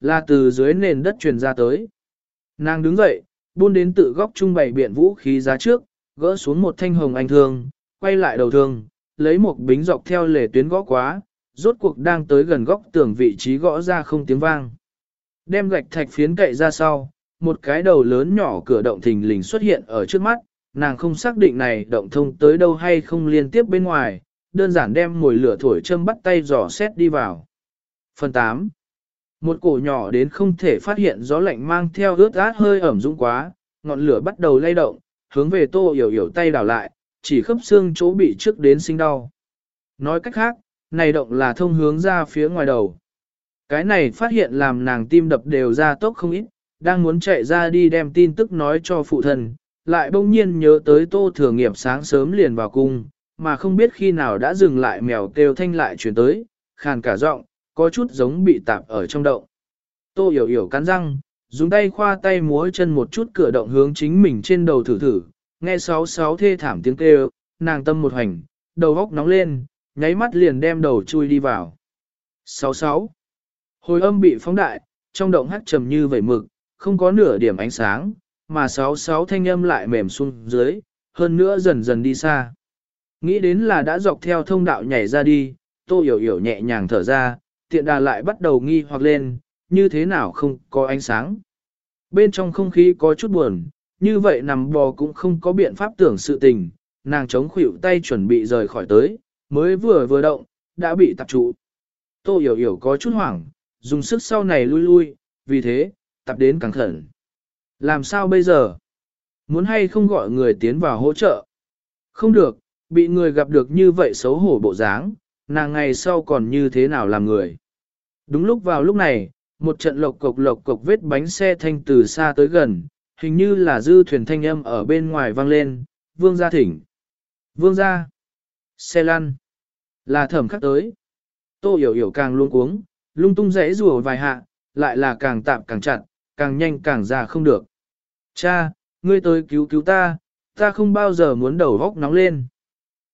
là từ dưới nền đất truyền ra tới. Nàng đứng dậy, buôn đến tự góc trung bày biện vũ khí giá trước, gỡ xuống một thanh hồng anh thương, quay lại đầu thương, lấy một bính dọc theo lề tuyến gõ quá, rốt cuộc đang tới gần góc tường vị trí gõ ra không tiếng vang. Đem gạch thạch phiến cậy ra sau, một cái đầu lớn nhỏ cửa động thình lình xuất hiện ở trước mắt, nàng không xác định này động thông tới đâu hay không liên tiếp bên ngoài, đơn giản đem mồi lửa thổi châm bắt tay dò xét đi vào. Phần 8 một cổ nhỏ đến không thể phát hiện gió lạnh mang theo ướt át hơi ẩm dũng quá, ngọn lửa bắt đầu lay động, hướng về tô hiểu hiểu tay đảo lại, chỉ khớp xương chỗ bị trước đến sinh đau. Nói cách khác, này động là thông hướng ra phía ngoài đầu. Cái này phát hiện làm nàng tim đập đều ra tốc không ít, đang muốn chạy ra đi đem tin tức nói cho phụ thân, lại bỗng nhiên nhớ tới tô thừa nghiệp sáng sớm liền vào cung, mà không biết khi nào đã dừng lại mèo kêu thanh lại chuyển tới, khàn cả giọng, có chút giống bị tạp ở trong động. Tô hiểu hiểu cắn răng, dùng tay khoa tay múa chân một chút cửa động hướng chính mình trên đầu thử thử, nghe sáu sáu thê thảm tiếng kêu, nàng tâm một hành, đầu góc nóng lên, nháy mắt liền đem đầu chui đi vào. Sáu sáu. Hồi âm bị phóng đại, trong động hắt trầm như vẩy mực, không có nửa điểm ánh sáng, mà sáu sáu thanh âm lại mềm xuống dưới, hơn nữa dần dần đi xa. Nghĩ đến là đã dọc theo thông đạo nhảy ra đi, tô hiểu hiểu nhẹ nhàng thở ra, tiện đà lại bắt đầu nghi hoặc lên, như thế nào không có ánh sáng. Bên trong không khí có chút buồn, như vậy nằm bò cũng không có biện pháp tưởng sự tình, nàng chống khuỷu tay chuẩn bị rời khỏi tới, mới vừa vừa động, đã bị tập trụ. Tô hiểu hiểu có chút hoảng, dùng sức sau này lui lui, vì thế, tập đến càng khẩn. Làm sao bây giờ? Muốn hay không gọi người tiến vào hỗ trợ? Không được, bị người gặp được như vậy xấu hổ bộ dáng, nàng ngày sau còn như thế nào làm người? Đúng lúc vào lúc này, một trận lộc cộc lộc cộc vết bánh xe thanh từ xa tới gần, hình như là dư thuyền thanh âm ở bên ngoài vang lên, vương gia thỉnh. Vương gia. Xe lăn. Là thẩm khắc tới. Tô hiểu hiểu càng luôn cuống, lung tung rẽ rùa vài hạ, lại là càng tạm càng chặt, càng nhanh càng ra không được. Cha, ngươi tới cứu cứu ta, ta không bao giờ muốn đầu góc nóng lên.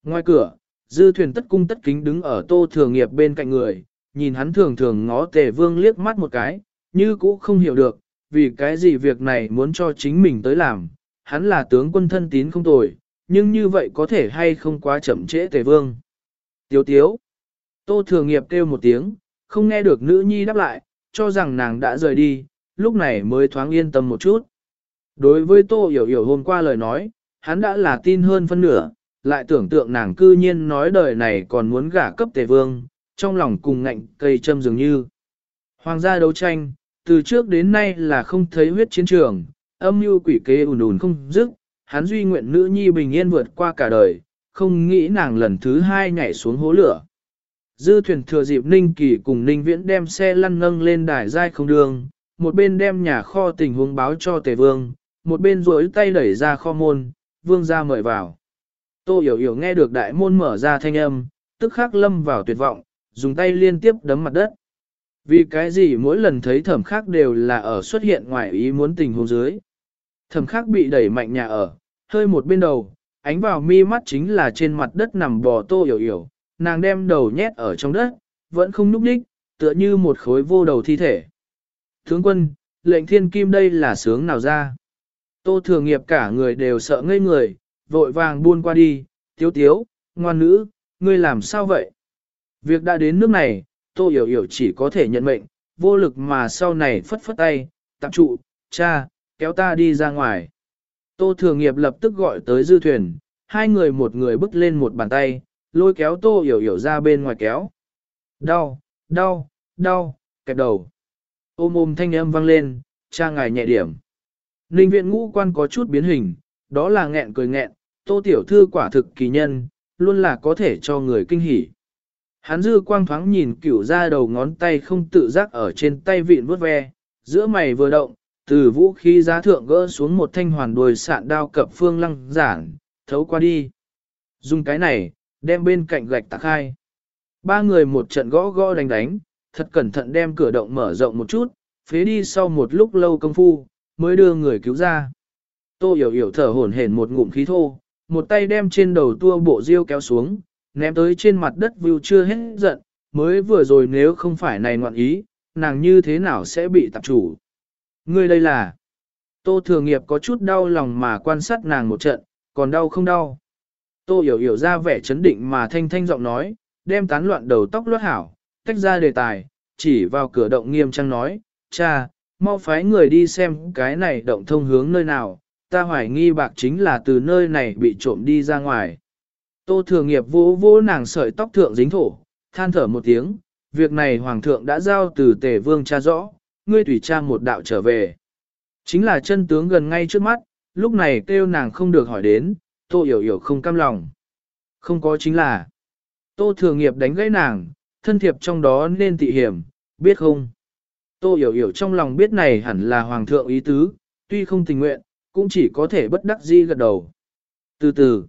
Ngoài cửa, dư thuyền tất cung tất kính đứng ở tô thường nghiệp bên cạnh người, nhìn hắn thường thường ngó tề vương liếc mắt một cái, như cũ không hiểu được, vì cái gì việc này muốn cho chính mình tới làm, hắn là tướng quân thân tín không tồi, nhưng như vậy có thể hay không quá chậm trễ tề vương. Tiếu tiếu, tô thường nghiệp kêu một tiếng, không nghe được nữ nhi đáp lại, cho rằng nàng đã rời đi, lúc này mới thoáng yên tâm một chút. Đối với tô hiểu hiểu hôm qua lời nói, hắn đã là tin hơn phân nửa, lại tưởng tượng nàng cư nhiên nói đời này còn muốn gả cấp tề vương, trong lòng cùng ngạnh cây châm dường như. Hoàng gia đấu tranh, từ trước đến nay là không thấy huyết chiến trường, âm mưu quỷ kế ùn ùn không dứt, hắn duy nguyện nữ nhi bình yên vượt qua cả đời, không nghĩ nàng lần thứ hai nhảy xuống hố lửa. Dư thuyền thừa dịp Ninh Kỳ cùng Ninh Viễn đem xe lăn nâng lên đài dai không đường, một bên đem nhà kho tình huống báo cho Tề Vương, một bên rối tay đẩy ra kho môn, Vương ra mời vào. Tô hiểu hiểu nghe được đại môn mở ra thanh âm, tức khắc lâm vào tuyệt vọng, dùng tay liên tiếp đấm mặt đất. Vì cái gì mỗi lần thấy thẩm khác đều là ở xuất hiện ngoài ý muốn tình huống dưới. Thẩm khác bị đẩy mạnh nhà ở, hơi một bên đầu, ánh vào mi mắt chính là trên mặt đất nằm bò tô hiểu hiểu, nàng đem đầu nhét ở trong đất, vẫn không núp đích, tựa như một khối vô đầu thi thể. Thướng quân, lệnh thiên kim đây là sướng nào ra? Tô thường nghiệp cả người đều sợ ngây người, vội vàng buôn qua đi, tiếu tiếu, ngoan nữ, ngươi làm sao vậy? Việc đã đến nước này, Tô Hiểu Hiểu chỉ có thể nhận mệnh, vô lực mà sau này phất phất tay, tạm trụ, cha, kéo ta đi ra ngoài. Tô Thường Nghiệp lập tức gọi tới dư thuyền, hai người một người bước lên một bàn tay, lôi kéo Tô Hiểu Hiểu ra bên ngoài kéo. Đau, đau, đau, kẹp đầu. Ôm ôm thanh âm vang lên, cha ngài nhẹ điểm. Ninh viện ngũ quan có chút biến hình, đó là nghẹn cười nghẹn, Tô Tiểu Thư quả thực kỳ nhân, luôn là có thể cho người kinh hỉ. Hắn dư quang thoáng nhìn cửu ra đầu ngón tay không tự giác ở trên tay vịn vuốt ve, giữa mày vừa động, từ vũ khí giá thượng gỡ xuống một thanh hoàn đuôi sạn đao cập phương lăng giản, thấu qua đi. Dùng cái này, đem bên cạnh gạch tạc hai. Ba người một trận gõ gõ đánh đánh, thật cẩn thận đem cửa động mở rộng một chút, phế đi sau một lúc lâu công phu, mới đưa người cứu ra. Tô hiểu hiểu thở hổn hển một ngụm khí thô, một tay đem trên đầu tua bộ diêu kéo xuống, ném tới trên mặt đất view chưa hết giận, mới vừa rồi nếu không phải này ngoạn ý, nàng như thế nào sẽ bị tạp chủ. Ngươi đây là... Tô thừa nghiệp có chút đau lòng mà quan sát nàng một trận, còn đau không đau. Tô hiểu hiểu ra vẻ chấn định mà thanh thanh giọng nói, đem tán loạn đầu tóc luốt hảo, tách ra đề tài, chỉ vào cửa động nghiêm trang nói, cha, mau phái người đi xem cái này động thông hướng nơi nào, ta hoài nghi bạc chính là từ nơi này bị trộm đi ra ngoài. Tô thừa nghiệp vô vô nàng sợi tóc thượng dính thổ, than thở một tiếng, việc này hoàng thượng đã giao từ tề vương cha rõ, ngươi tùy cha một đạo trở về. Chính là chân tướng gần ngay trước mắt, lúc này kêu nàng không được hỏi đến, tô hiểu hiểu không cam lòng. Không có chính là, tô thừa nghiệp đánh gãy nàng, thân thiệp trong đó nên tị hiểm, biết không? Tô hiểu hiểu trong lòng biết này hẳn là hoàng thượng ý tứ, tuy không tình nguyện, cũng chỉ có thể bất đắc di gật đầu. Từ từ,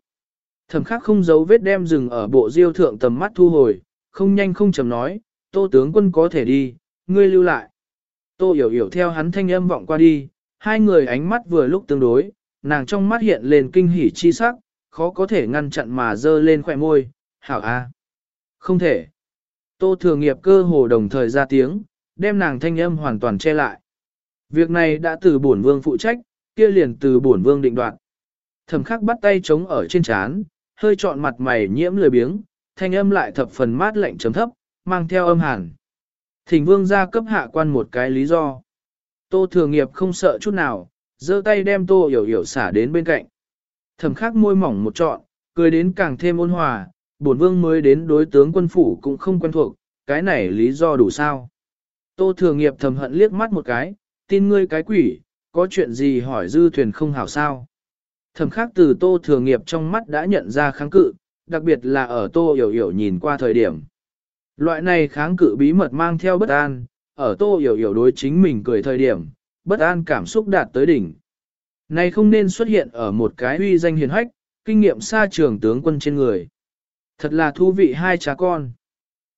thầm khắc không giấu vết đem rừng ở bộ diêu thượng tầm mắt thu hồi, không nhanh không chầm nói, tô tướng quân có thể đi, ngươi lưu lại. Tô hiểu hiểu theo hắn thanh âm vọng qua đi, hai người ánh mắt vừa lúc tương đối, nàng trong mắt hiện lên kinh hỉ chi sắc, khó có thể ngăn chặn mà dơ lên khỏe môi, hảo a, Không thể. Tô thừa nghiệp cơ hồ đồng thời ra tiếng, đem nàng thanh âm hoàn toàn che lại. Việc này đã từ bổn vương phụ trách, kia liền từ bổn vương định đoạt. Thẩm khắc bắt tay chống ở trên chán, hơi trọn mặt mày nhiễm lười biếng, thanh âm lại thập phần mát lạnh chấm thấp, mang theo âm hàn. Thỉnh vương ra cấp hạ quan một cái lý do. Tô thừa nghiệp không sợ chút nào, giơ tay đem tô hiểu hiểu xả đến bên cạnh. Thẩm khắc môi mỏng một trọn, cười đến càng thêm ôn hòa, bổn vương mới đến đối tướng quân phủ cũng không quen thuộc, cái này lý do đủ sao. Tô thừa nghiệp thầm hận liếc mắt một cái, tin ngươi cái quỷ, có chuyện gì hỏi dư thuyền không hảo sao. Thầm khác từ tô thừa nghiệp trong mắt đã nhận ra kháng cự, đặc biệt là ở tô hiểu hiểu nhìn qua thời điểm. Loại này kháng cự bí mật mang theo bất an, ở tô hiểu hiểu đối chính mình cười thời điểm, bất an cảm xúc đạt tới đỉnh. Này không nên xuất hiện ở một cái uy danh hiền hách, kinh nghiệm xa trường tướng quân trên người. Thật là thú vị hai cha con.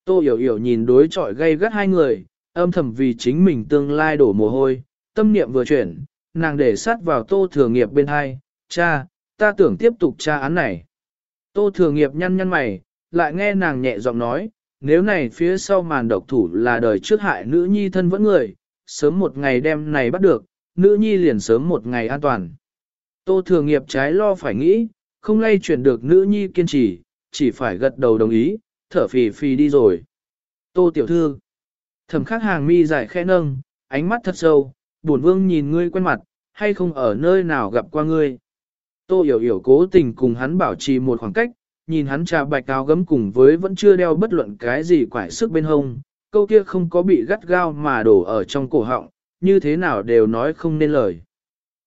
Tô hiểu hiểu nhìn đối trọi gây gắt hai người, âm thầm vì chính mình tương lai đổ mồ hôi, tâm niệm vừa chuyển, nàng để sát vào tô thừa nghiệp bên hai, cha, ta tưởng tiếp tục tra án này. Tô thừa nghiệp nhăn nhăn mày, lại nghe nàng nhẹ giọng nói, nếu này phía sau màn độc thủ là đời trước hại nữ nhi thân vẫn người, sớm một ngày đem này bắt được, nữ nhi liền sớm một ngày an toàn. Tô thừa nghiệp trái lo phải nghĩ, không lay chuyển được nữ nhi kiên trì, chỉ phải gật đầu đồng ý, thở phì phì đi rồi. Tô tiểu thư, thầm khắc hàng mi dài khẽ nâng, ánh mắt thật sâu, bổn vương nhìn ngươi quen mặt, hay không ở nơi nào gặp qua ngươi. Tô hiểu hiểu cố tình cùng hắn bảo trì một khoảng cách, nhìn hắn trà bạch áo gấm cùng với vẫn chưa đeo bất luận cái gì quải sức bên hông, câu kia không có bị gắt gao mà đổ ở trong cổ họng, như thế nào đều nói không nên lời.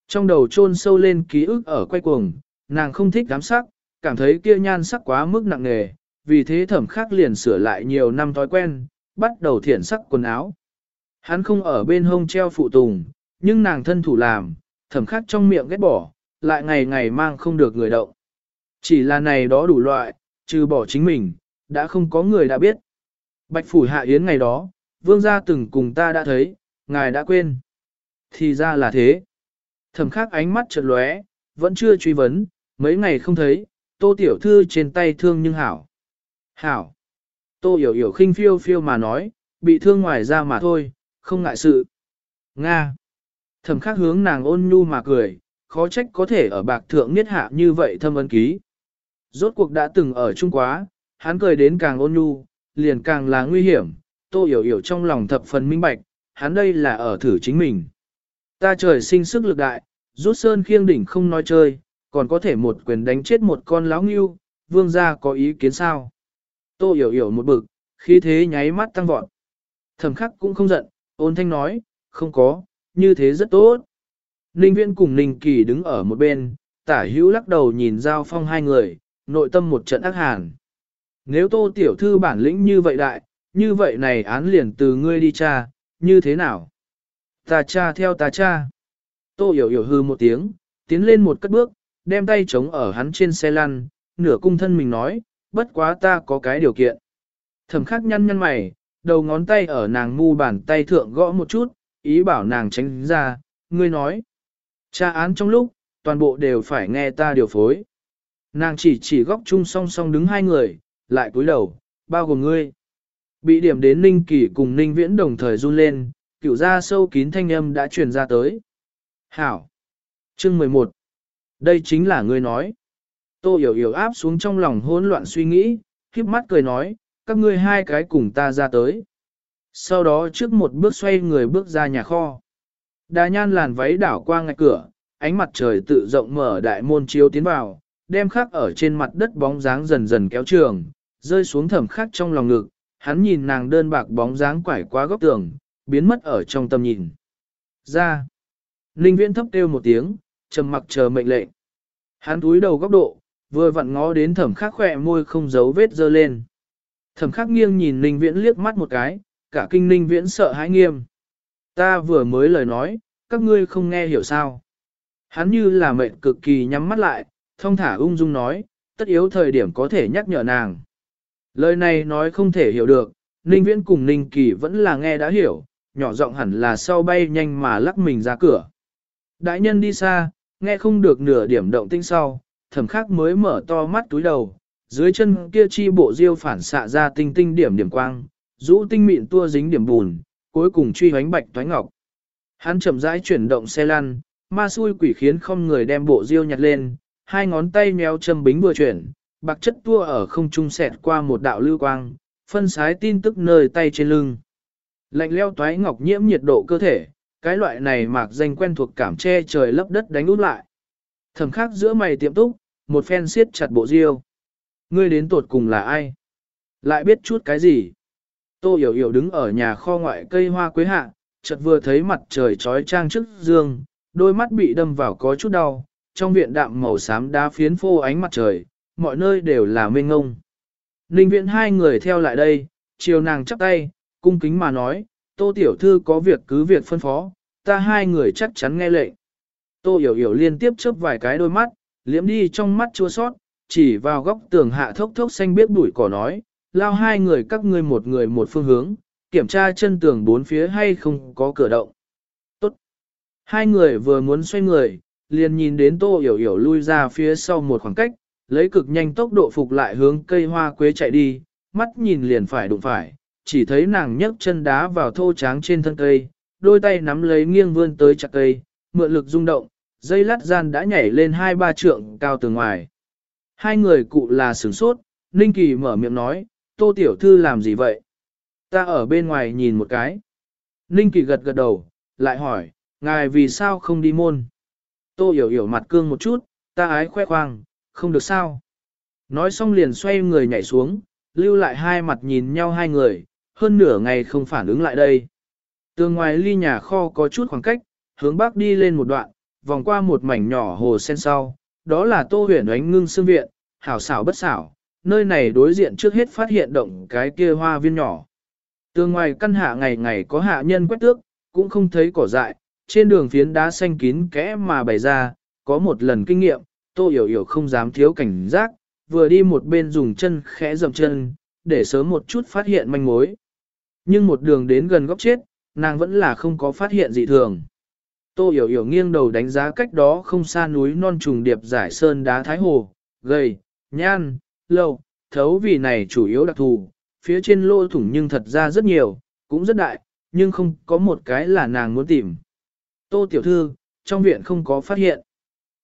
Trong đầu chôn sâu lên ký ức ở quay cuồng, nàng không thích giám sắc, cảm thấy kia nhan sắc quá mức nặng nề, vì thế thẩm khắc liền sửa lại nhiều năm thói quen, bắt đầu thiển sắc quần áo. Hắn không ở bên hông treo phụ tùng, nhưng nàng thân thủ làm, thẩm khắc trong miệng ghét bỏ, lại ngày ngày mang không được người động. Chỉ là này đó đủ loại, trừ bỏ chính mình, đã không có người đã biết. Bạch phủ hạ yến ngày đó, vương gia từng cùng ta đã thấy, ngài đã quên. Thì ra là thế. Thẩm khắc ánh mắt chợt lóe, vẫn chưa truy vấn, mấy ngày không thấy, tô tiểu thư trên tay thương nhưng hảo. Hảo. Tô hiểu hiểu khinh phiêu phiêu mà nói, bị thương ngoài ra mà thôi, không ngại sự. Nga. Thẩm khắc hướng nàng ôn nhu mà cười, khó trách có thể ở bạc thượng niết hạ như vậy thâm ân ký. Rốt cuộc đã từng ở Trung Quá, hắn cười đến càng ôn nhu, liền càng là nguy hiểm, tô hiểu hiểu trong lòng thập phần minh bạch, hắn đây là ở thử chính mình. Ta trời sinh sức lực đại, rút sơn khiêng đỉnh không nói chơi, còn có thể một quyền đánh chết một con láo ngưu, vương gia có ý kiến sao? Tô hiểu hiểu một bực, khí thế nháy mắt tăng vọt. Thẩm khắc cũng không giận, ôn thanh nói, không có, như thế rất tốt. Ninh Viễn cùng Ninh Kỳ đứng ở một bên, tả hữu lắc đầu nhìn Giao Phong hai người, nội tâm một trận ác hàn. Nếu tô tiểu thư bản lĩnh như vậy đại, như vậy này án liền từ ngươi đi cha, như thế nào? Ta cha theo ta cha. Tô hiểu hiểu hư một tiếng, tiến lên một cất bước, đem tay chống ở hắn trên xe lăn, nửa cung thân mình nói, bất quá ta có cái điều kiện. Thẩm khắc nhăn nhăn mày, đầu ngón tay ở nàng mu bàn tay thượng gõ một chút, ý bảo nàng tránh ra, ngươi nói. Tra án trong lúc, toàn bộ đều phải nghe ta điều phối. Nàng chỉ chỉ góc chung song song đứng hai người, lại cúi đầu, bao gồm ngươi. Bị điểm đến Ninh Kỳ cùng Ninh Viễn đồng thời run lên, cựu ra sâu kín thanh âm đã truyền ra tới. Hảo! Chương 11 Đây chính là ngươi nói. Tô hiểu hiểu áp xuống trong lòng hỗn loạn suy nghĩ, khiếp mắt cười nói, các ngươi hai cái cùng ta ra tới. Sau đó trước một bước xoay người bước ra nhà kho. Đà nhan làn váy đảo qua ngạch cửa, ánh mặt trời tự rộng mở đại môn chiếu tiến vào, đem khắc ở trên mặt đất bóng dáng dần dần kéo trường, rơi xuống thẩm khắc trong lòng ngực, hắn nhìn nàng đơn bạc bóng dáng quải qua góc tường, biến mất ở trong tầm nhìn. Ra. Ninh viễn thấp kêu một tiếng, trầm mặc chờ mệnh lệnh. Hắn túi đầu góc độ, vừa vặn ngó đến thẩm khắc khỏe môi không giấu vết dơ lên. Thẩm khắc nghiêng nhìn Ninh viễn liếc mắt một cái, cả kinh Ninh viễn sợ hãi nghiêm. Ta vừa mới lời nói, các ngươi không nghe hiểu sao. Hắn như là mệnh cực kỳ nhắm mắt lại, thông thả ung dung nói, tất yếu thời điểm có thể nhắc nhở nàng. Lời này nói không thể hiểu được, Ninh Viễn cùng Ninh Kỳ vẫn là nghe đã hiểu, nhỏ giọng hẳn là sau bay nhanh mà lắc mình ra cửa. Đại nhân đi xa, nghe không được nửa điểm động tinh sau, thẩm khắc mới mở to mắt túi đầu, dưới chân kia chi bộ diêu phản xạ ra tinh tinh điểm điểm quang, rũ tinh mịn tua dính điểm bùn, cuối cùng truy hoánh bạch toái ngọc. Hắn chậm rãi chuyển động xe lăn, ma xui quỷ khiến không người đem bộ diêu nhặt lên, hai ngón tay méo châm bính vừa chuyển, bạc chất tua ở không trung xẹt qua một đạo lưu quang, phân sái tin tức nơi tay trên lưng. Lạnh leo toái ngọc nhiễm nhiệt độ cơ thể, cái loại này mạc danh quen thuộc cảm che trời lấp đất đánh út lại. Thầm khắc giữa mày tiệm túc, một phen siết chặt bộ diêu. Ngươi đến tột cùng là ai? Lại biết chút cái gì? Tô hiểu hiểu đứng ở nhà kho ngoại cây hoa quế hạ, chợt vừa thấy mặt trời trói trang trước dương, đôi mắt bị đâm vào có chút đau, trong viện đạm màu xám đá phiến phô ánh mặt trời, mọi nơi đều là mênh ngông. Ninh viện hai người theo lại đây, chiều nàng chắp tay, cung kính mà nói, tô tiểu thư có việc cứ việc phân phó, ta hai người chắc chắn nghe lệnh. Tô hiểu hiểu liên tiếp chớp vài cái đôi mắt, liếm đi trong mắt chua sót, chỉ vào góc tường hạ thốc thốc xanh biết bụi cỏ nói, lao hai người các ngươi một người một phương hướng, kiểm tra chân tường bốn phía hay không có cửa động. Tốt. Hai người vừa muốn xoay người, liền nhìn đến tô hiểu hiểu lui ra phía sau một khoảng cách, lấy cực nhanh tốc độ phục lại hướng cây hoa quế chạy đi, mắt nhìn liền phải đụng phải, chỉ thấy nàng nhấc chân đá vào thô tráng trên thân cây, đôi tay nắm lấy nghiêng vươn tới chặt cây, mượn lực rung động, dây lát gian đã nhảy lên hai ba trượng cao từ ngoài. Hai người cụ là sửng sốt, Ninh Kỳ mở miệng nói, tô tiểu thư làm gì vậy? Ta ở bên ngoài nhìn một cái. Ninh Kỳ gật gật đầu, lại hỏi, ngài vì sao không đi môn? Tô hiểu hiểu mặt cương một chút, ta ái khoe khoang, không được sao. Nói xong liền xoay người nhảy xuống, lưu lại hai mặt nhìn nhau hai người, hơn nửa ngày không phản ứng lại đây. Tường ngoài ly nhà kho có chút khoảng cách, hướng bắc đi lên một đoạn, vòng qua một mảnh nhỏ hồ sen sau, đó là tô huyền ánh ngưng xương viện, hảo xảo bất xảo, nơi này đối diện trước hết phát hiện động cái kia hoa viên nhỏ. Tường ngoài căn hạ ngày ngày có hạ nhân quét tước, cũng không thấy cỏ dại, trên đường phiến đá xanh kín kẽ mà bày ra, có một lần kinh nghiệm, tô hiểu hiểu không dám thiếu cảnh giác, vừa đi một bên dùng chân khẽ dầm chân, để sớm một chút phát hiện manh mối. Nhưng một đường đến gần góc chết, nàng vẫn là không có phát hiện gì thường. Tô hiểu hiểu nghiêng đầu đánh giá cách đó không xa núi non trùng điệp giải sơn đá thái hồ, gầy, nhan, lâu, thấu vì này chủ yếu đặc thù, phía trên lô thủng nhưng thật ra rất nhiều, cũng rất đại, nhưng không có một cái là nàng muốn tìm. Tô tiểu thư, trong viện không có phát hiện.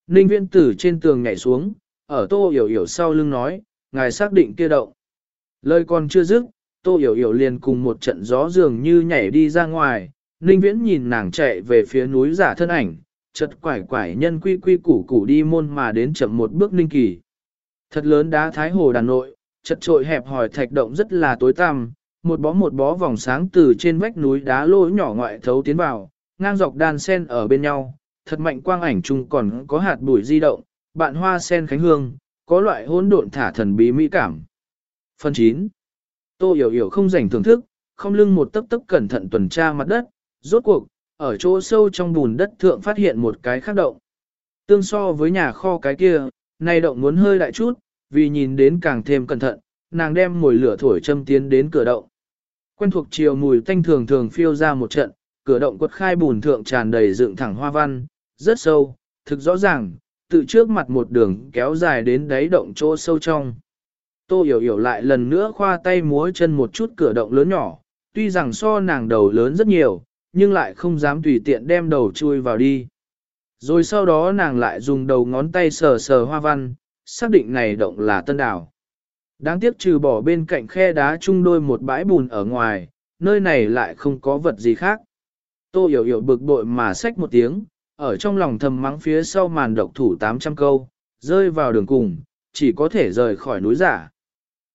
Ninh viện tử trên tường nhảy xuống, ở tô hiểu hiểu sau lưng nói, ngài xác định kia động. Lời còn chưa dứt, tô hiểu hiểu liền cùng một trận gió dường như nhảy đi ra ngoài, Ninh viễn nhìn nàng chạy về phía núi giả thân ảnh, chật quải quải nhân quy quy củ củ đi môn mà đến chậm một bước Ninh kỳ. Thật lớn đá thái hồ đàn nội, chật trội hẹp hỏi thạch động rất là tối tăm, một bó một bó vòng sáng từ trên vách núi đá lỗ nhỏ ngoại thấu tiến vào, ngang dọc đan sen ở bên nhau, thật mạnh quang ảnh chung còn có hạt bụi di động, bạn hoa sen khánh hương, có loại hỗn độn thả thần bí mỹ cảm. Phần 9. Tô hiểu hiểu không rảnh thưởng thức, không lưng một tấc tấc cẩn thận tuần tra mặt đất, rốt cuộc, ở chỗ sâu trong bùn đất thượng phát hiện một cái khác động. Tương so với nhà kho cái kia, nay động muốn hơi đại chút, vì nhìn đến càng thêm cẩn thận, nàng đem mồi lửa thổi châm tiến đến cửa động. Quen thuộc chiều mùi thanh thường thường phiêu ra một trận, cửa động quật khai bùn thượng tràn đầy dựng thẳng hoa văn, rất sâu, thực rõ ràng, tự trước mặt một đường kéo dài đến đáy động chỗ sâu trong. Tô hiểu hiểu lại lần nữa khoa tay múa chân một chút cửa động lớn nhỏ, tuy rằng so nàng đầu lớn rất nhiều, nhưng lại không dám tùy tiện đem đầu chui vào đi. Rồi sau đó nàng lại dùng đầu ngón tay sờ sờ hoa văn, xác định này động là tân đảo. Đáng tiếc trừ bỏ bên cạnh khe đá chung đôi một bãi bùn ở ngoài, nơi này lại không có vật gì khác. Tô hiểu hiểu bực bội mà xách một tiếng, ở trong lòng thầm mắng phía sau màn độc thủ 800 câu, rơi vào đường cùng, chỉ có thể rời khỏi núi giả.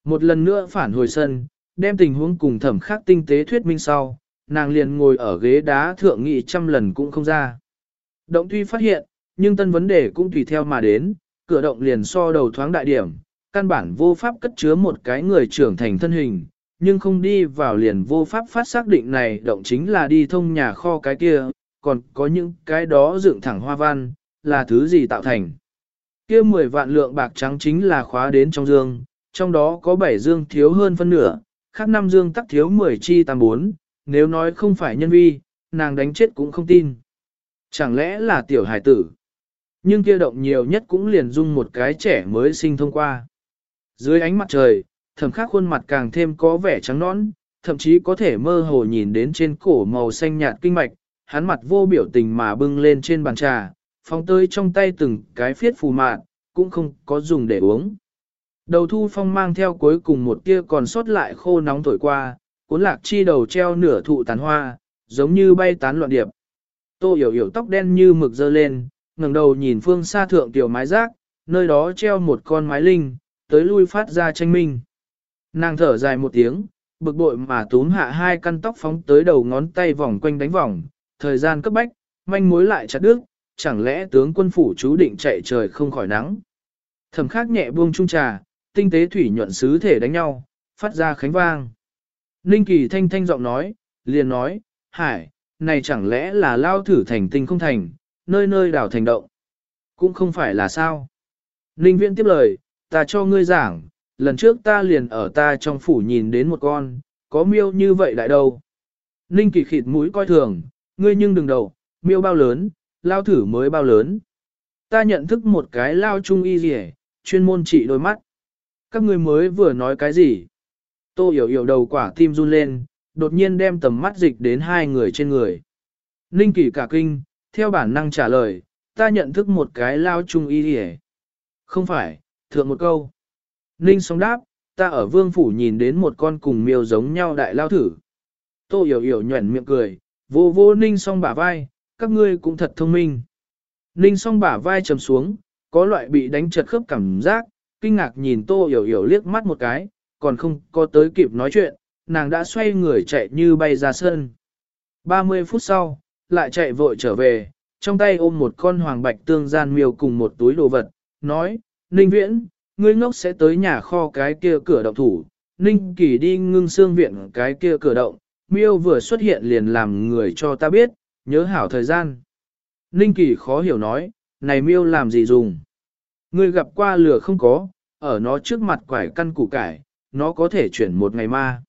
Một lần nữa phản hồi sân, đem tình huống cùng thẩm khác tinh tế thuyết minh sau, nàng liền ngồi ở ghế đá thượng nghị trăm lần cũng không ra. Động tuy phát hiện, nhưng tân vấn đề cũng tùy theo mà đến, cửa động liền so đầu thoáng đại điểm, căn bản vô pháp cất chứa một cái người trưởng thành thân hình, nhưng không đi vào liền vô pháp phát xác định này động chính là đi thông nhà kho cái kia, còn có những cái đó dựng thẳng hoa văn, là thứ gì tạo thành. Kia 10 vạn lượng bạc trắng chính là khóa đến trong dương, trong đó có 7 dương thiếu hơn phân nửa, khác 5 dương tắc thiếu 10 chi 84, nếu nói không phải nhân vi, nàng đánh chết cũng không tin. Chẳng lẽ là tiểu hải tử? Nhưng kia động nhiều nhất cũng liền dung một cái trẻ mới sinh thông qua. Dưới ánh mặt trời, thẩm khắc khuôn mặt càng thêm có vẻ trắng nõn, thậm chí có thể mơ hồ nhìn đến trên cổ màu xanh nhạt kinh mạch, hắn mặt vô biểu tình mà bưng lên trên bàn trà, phóng tới trong tay từng cái phiết phù mạn, cũng không có dùng để uống. Đầu thu phong mang theo cuối cùng một tia còn sót lại khô nóng thổi qua, cuốn lạc chi đầu treo nửa thụ tàn hoa, giống như bay tán loạn điệp. Tô hiểu hiểu tóc đen như mực dơ lên, ngẩng đầu nhìn phương xa thượng tiểu mái rác, nơi đó treo một con mái linh, tới lui phát ra tranh minh. Nàng thở dài một tiếng, bực bội mà túm hạ hai căn tóc phóng tới đầu ngón tay vòng quanh đánh vòng, thời gian cấp bách, manh mối lại chặt đứt, chẳng lẽ tướng quân phủ chú định chạy trời không khỏi nắng. Thẩm khắc nhẹ buông trung trà, tinh tế thủy nhuận sứ thể đánh nhau, phát ra khánh vang. Ninh kỳ thanh thanh giọng nói, liền nói, hải, này chẳng lẽ là lao thử thành tinh không thành, nơi nơi đảo thành động. Cũng không phải là sao. Ninh viễn tiếp lời, ta cho ngươi giảng, lần trước ta liền ở ta trong phủ nhìn đến một con, có miêu như vậy đại đâu. Ninh kỳ khịt mũi coi thường, ngươi nhưng đừng đầu, miêu bao lớn, lao thử mới bao lớn. Ta nhận thức một cái lao trung y gì chuyên môn trị đôi mắt. Các ngươi mới vừa nói cái gì? Tô hiểu hiểu đầu quả tim run lên, đột nhiên đem tầm mắt dịch đến hai người trên người. Ninh kỳ cả kinh, theo bản năng trả lời, ta nhận thức một cái lao trung y hề. Không phải, thượng một câu. Ninh Song đáp, ta ở vương phủ nhìn đến một con cùng miêu giống nhau đại lao thử. Tô hiểu hiểu nhuẩn miệng cười, vô vô ninh song bả vai, các ngươi cũng thật thông minh. Ninh song bả vai trầm xuống, có loại bị đánh chật khớp cảm giác, kinh ngạc nhìn tô hiểu hiểu liếc mắt một cái, còn không có tới kịp nói chuyện, nàng đã xoay người chạy như bay ra sân. 30 phút sau, lại chạy vội trở về, trong tay ôm một con hoàng bạch tương gian miêu cùng một túi đồ vật, nói, Ninh Viễn, ngươi ngốc sẽ tới nhà kho cái kia cửa động thủ, Ninh Kỳ đi ngưng xương viện cái kia cửa động, miêu vừa xuất hiện liền làm người cho ta biết, nhớ hảo thời gian. Ninh Kỳ khó hiểu nói, này miêu làm gì dùng? Ngươi gặp qua lửa không có, ở nó trước mặt quải căn củ cải, nó có thể chuyển một ngày ma.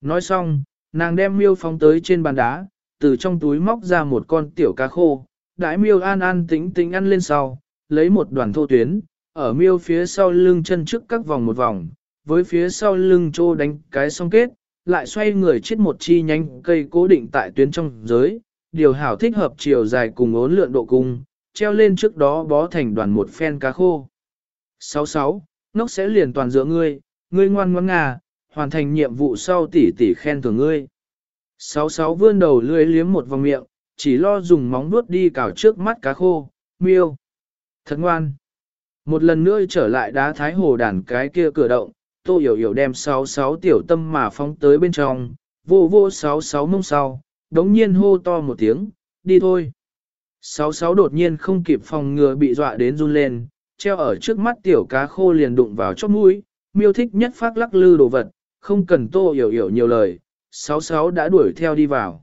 Nói xong, nàng đem miêu phóng tới trên bàn đá, từ trong túi móc ra một con tiểu cá khô, đãi miêu an an tĩnh tĩnh ăn lên sau, lấy một đoàn thô tuyến, ở miêu phía sau lưng chân trước các vòng một vòng, với phía sau lưng trô đánh cái song kết, lại xoay người chết một chi nhánh cây cố định tại tuyến trong giới, điều hảo thích hợp chiều dài cùng ốn lượn độ cung, treo lên trước đó bó thành đoàn một phen cá khô. 66. Nóc sẽ liền toàn giữa ngươi, ngươi ngoan ngoãn ngà, hoàn thành nhiệm vụ sau tỷ tỷ khen thưởng ngươi. 66 vươn đầu lưỡi liếm một vòng miệng, chỉ lo dùng móng vuốt đi cào trước mắt cá khô, miêu. Thật ngoan. Một lần nữa trở lại đá thái hồ đàn cái kia cửa động, tô hiểu hiểu đem 66 tiểu tâm mà phóng tới bên trong, vô vô 66 mông sau, đống nhiên hô to một tiếng, đi thôi. 66 đột nhiên không kịp phòng ngừa bị dọa đến run lên, treo ở trước mắt tiểu cá khô liền đụng vào chóp mũi, miêu thích nhất phát lắc lư đồ vật, không cần tô hiểu hiểu nhiều lời, 66 đã đuổi theo đi vào.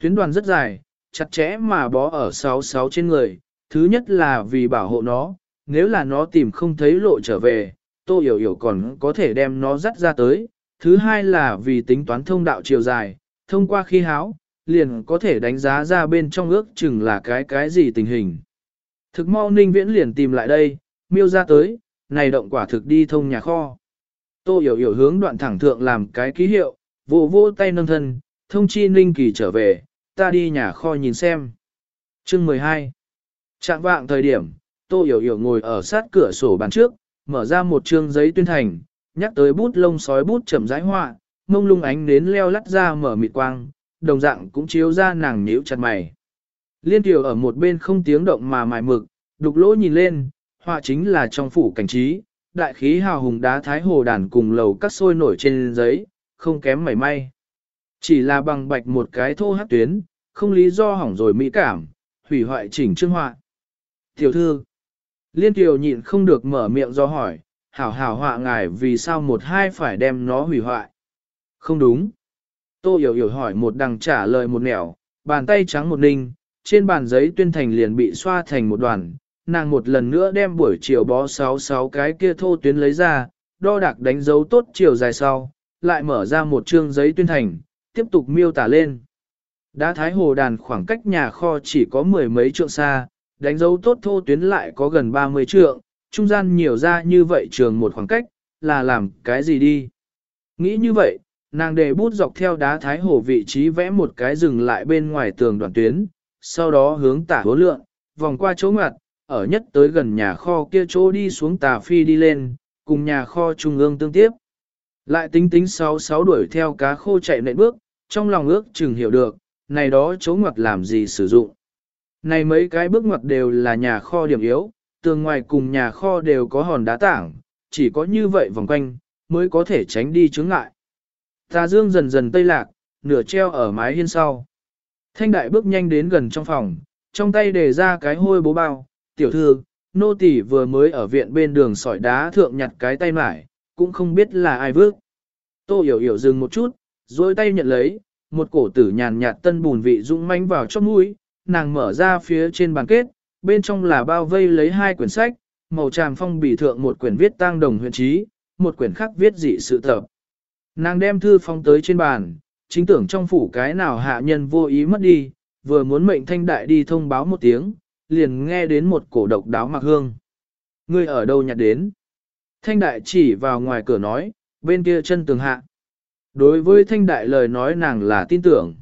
Tuyến đoàn rất dài, chặt chẽ mà bó ở 66 trên người, thứ nhất là vì bảo hộ nó, nếu là nó tìm không thấy lộ trở về, tô hiểu hiểu còn có thể đem nó dắt ra tới, thứ hai là vì tính toán thông đạo chiều dài, thông qua khi háo, liền có thể đánh giá ra bên trong ước chừng là cái cái gì tình hình. Thực mau ninh viễn liền tìm lại đây, miêu ra tới, này động quả thực đi thông nhà kho. Tô hiểu hiểu hướng đoạn thẳng thượng làm cái ký hiệu, vô vô tay nâng thân, thông chi Ninh Kỳ trở về, ta đi nhà kho nhìn xem. Chương 12 Trạng vạng thời điểm, Tô Hiểu Hiểu ngồi ở sát cửa sổ bàn trước, mở ra một chương giấy tuyên thành, nhắc tới bút lông sói bút chậm rãi họa, mông lung ánh đến leo lắt ra mở mịt quang, đồng dạng cũng chiếu ra nàng nhíu chặt mày. Liên tiểu ở một bên không tiếng động mà mài mực, đục lỗ nhìn lên, họa chính là trong phủ cảnh trí, đại khí hào hùng đá thái hồ đàn cùng lầu các sôi nổi trên giấy, không kém mảy may. Chỉ là bằng bạch một cái thô hát tuyến, không lý do hỏng rồi mỹ cảm, hủy hoại chỉnh trương họa. Tiểu thư, liên tiểu nhịn không được mở miệng do hỏi, hảo hảo họa ngài vì sao một hai phải đem nó hủy hoại. Không đúng. Tô hiểu hiểu hỏi một đằng trả lời một nẻo, bàn tay trắng một ninh, trên bàn giấy tuyên thành liền bị xoa thành một đoàn, nàng một lần nữa đem buổi chiều bó sáu sáu cái kia thô tuyến lấy ra, đo đạc đánh dấu tốt chiều dài sau, lại mở ra một chương giấy tuyên thành, tiếp tục miêu tả lên. Đá thái hồ đàn khoảng cách nhà kho chỉ có mười mấy trượng xa, đánh dấu tốt thô tuyến lại có gần 30 trượng, trung gian nhiều ra như vậy trường một khoảng cách, là làm cái gì đi. Nghĩ như vậy, nàng đề bút dọc theo đá thái hồ vị trí vẽ một cái rừng lại bên ngoài tường đoạn tuyến, sau đó hướng tả hố lượng, vòng qua chỗ ngoặt, ở nhất tới gần nhà kho kia chỗ đi xuống tà phi đi lên, cùng nhà kho trung ương tương tiếp. Lại tính tính sáu sáu đuổi theo cá khô chạy nệ bước, trong lòng ước chừng hiểu được, này đó chỗ ngoặt làm gì sử dụng. Này mấy cái bước ngoặt đều là nhà kho điểm yếu, tường ngoài cùng nhà kho đều có hòn đá tảng, chỉ có như vậy vòng quanh, mới có thể tránh đi chướng ngại. Tà dương dần dần tây lạc, nửa treo ở mái hiên sau. Thanh đại bước nhanh đến gần trong phòng, trong tay để ra cái hôi bố bao, tiểu thư, nô tỳ vừa mới ở viện bên đường sỏi đá thượng nhặt cái tay mải, cũng không biết là ai vước. Tô hiểu hiểu dừng một chút, rồi tay nhận lấy, một cổ tử nhàn nhạt tân bùn vị rung manh vào trong mũi, nàng mở ra phía trên bàn kết, bên trong là bao vây lấy hai quyển sách, màu tràm phong bì thượng một quyển viết tang đồng huyện trí, một quyển khác viết dị sự tập. Nàng đem thư phong tới trên bàn, chính tưởng trong phủ cái nào hạ nhân vô ý mất đi, vừa muốn mệnh thanh đại đi thông báo một tiếng, liền nghe đến một cổ độc đáo mặc hương. Ngươi ở đâu nhặt đến? Thanh đại chỉ vào ngoài cửa nói, bên kia chân tường hạ. Đối với thanh đại lời nói nàng là tin tưởng.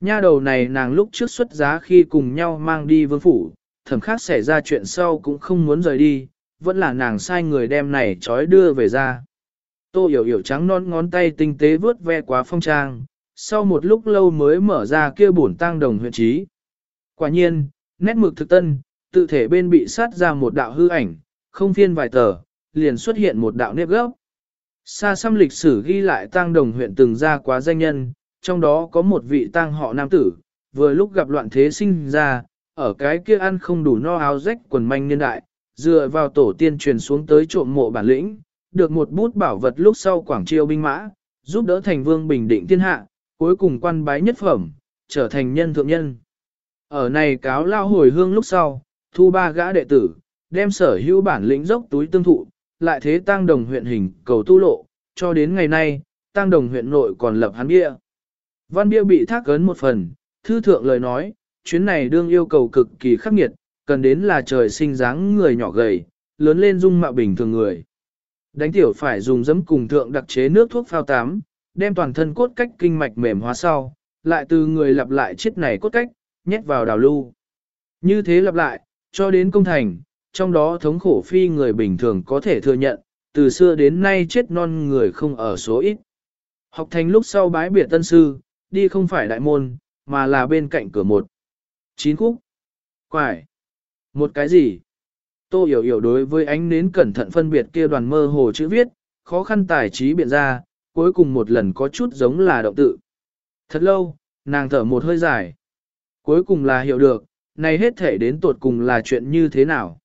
Nha đầu này nàng lúc trước xuất giá khi cùng nhau mang đi vương phủ, thẩm khác xảy ra chuyện sau cũng không muốn rời đi, vẫn là nàng sai người đem này trói đưa về ra. Tô hiểu hiểu trắng non ngón tay tinh tế vướt ve quá phong trang, sau một lúc lâu mới mở ra kia bổn tang đồng huyện trí. Quả nhiên, nét mực thực tân, tự thể bên bị sát ra một đạo hư ảnh, không phiên vài tờ, liền xuất hiện một đạo nếp gốc. Xa xăm lịch sử ghi lại tang đồng huyện từng ra quá danh nhân, trong đó có một vị tang họ nam tử, vừa lúc gặp loạn thế sinh ra, ở cái kia ăn không đủ no áo rách quần manh niên đại, dựa vào tổ tiên truyền xuống tới trộm mộ bản lĩnh, được một bút bảo vật lúc sau quảng triều binh mã, giúp đỡ thành vương bình định thiên hạ, cuối cùng quan bái nhất phẩm, trở thành nhân thượng nhân. Ở này cáo lao hồi hương lúc sau, thu ba gã đệ tử, đem sở hữu bản lĩnh dốc túi tương thụ, lại thế tăng đồng huyện hình cầu tu lộ, cho đến ngày nay, tăng đồng huyện nội còn lập hắn bia. Văn bia bị thác ấn một phần, thư thượng lời nói, chuyến này đương yêu cầu cực kỳ khắc nghiệt, cần đến là trời sinh dáng người nhỏ gầy, lớn lên dung mạo bình thường người. Đánh tiểu phải dùng giấm cùng thượng đặc chế nước thuốc phao tám, đem toàn thân cốt cách kinh mạch mềm hóa sau, lại từ người lặp lại chiếc này cốt cách, nhét vào đào lưu. Như thế lặp lại, cho đến công thành, trong đó thống khổ phi người bình thường có thể thừa nhận, từ xưa đến nay chết non người không ở số ít. Học thành lúc sau bái biệt tân sư, đi không phải đại môn, mà là bên cạnh cửa một. Chín khúc. Quải. Một cái gì? Tô hiểu hiểu đối với ánh nến cẩn thận phân biệt kia đoàn mơ hồ chữ viết, khó khăn tài trí biện ra, cuối cùng một lần có chút giống là động tự. Thật lâu, nàng thở một hơi dài. Cuối cùng là hiểu được, này hết thể đến tột cùng là chuyện như thế nào.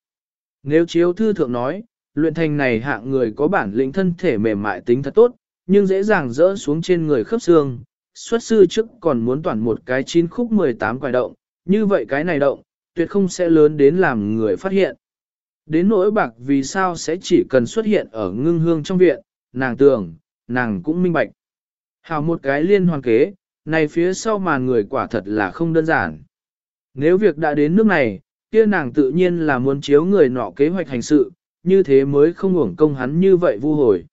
Nếu chiếu thư thượng nói, luyện thành này hạng người có bản lĩnh thân thể mềm mại tính thật tốt, nhưng dễ dàng rỡ xuống trên người khớp xương, xuất sư trước còn muốn toàn một cái chín khúc 18 quài động, như vậy cái này động, tuyệt không sẽ lớn đến làm người phát hiện. Đến nỗi bạc vì sao sẽ chỉ cần xuất hiện ở ngưng hương trong viện, nàng tưởng, nàng cũng minh bạch. Hào một cái liên hoàn kế, này phía sau màn người quả thật là không đơn giản. Nếu việc đã đến nước này, kia nàng tự nhiên là muốn chiếu người nọ kế hoạch hành sự, như thế mới không uổng công hắn như vậy vu hồi.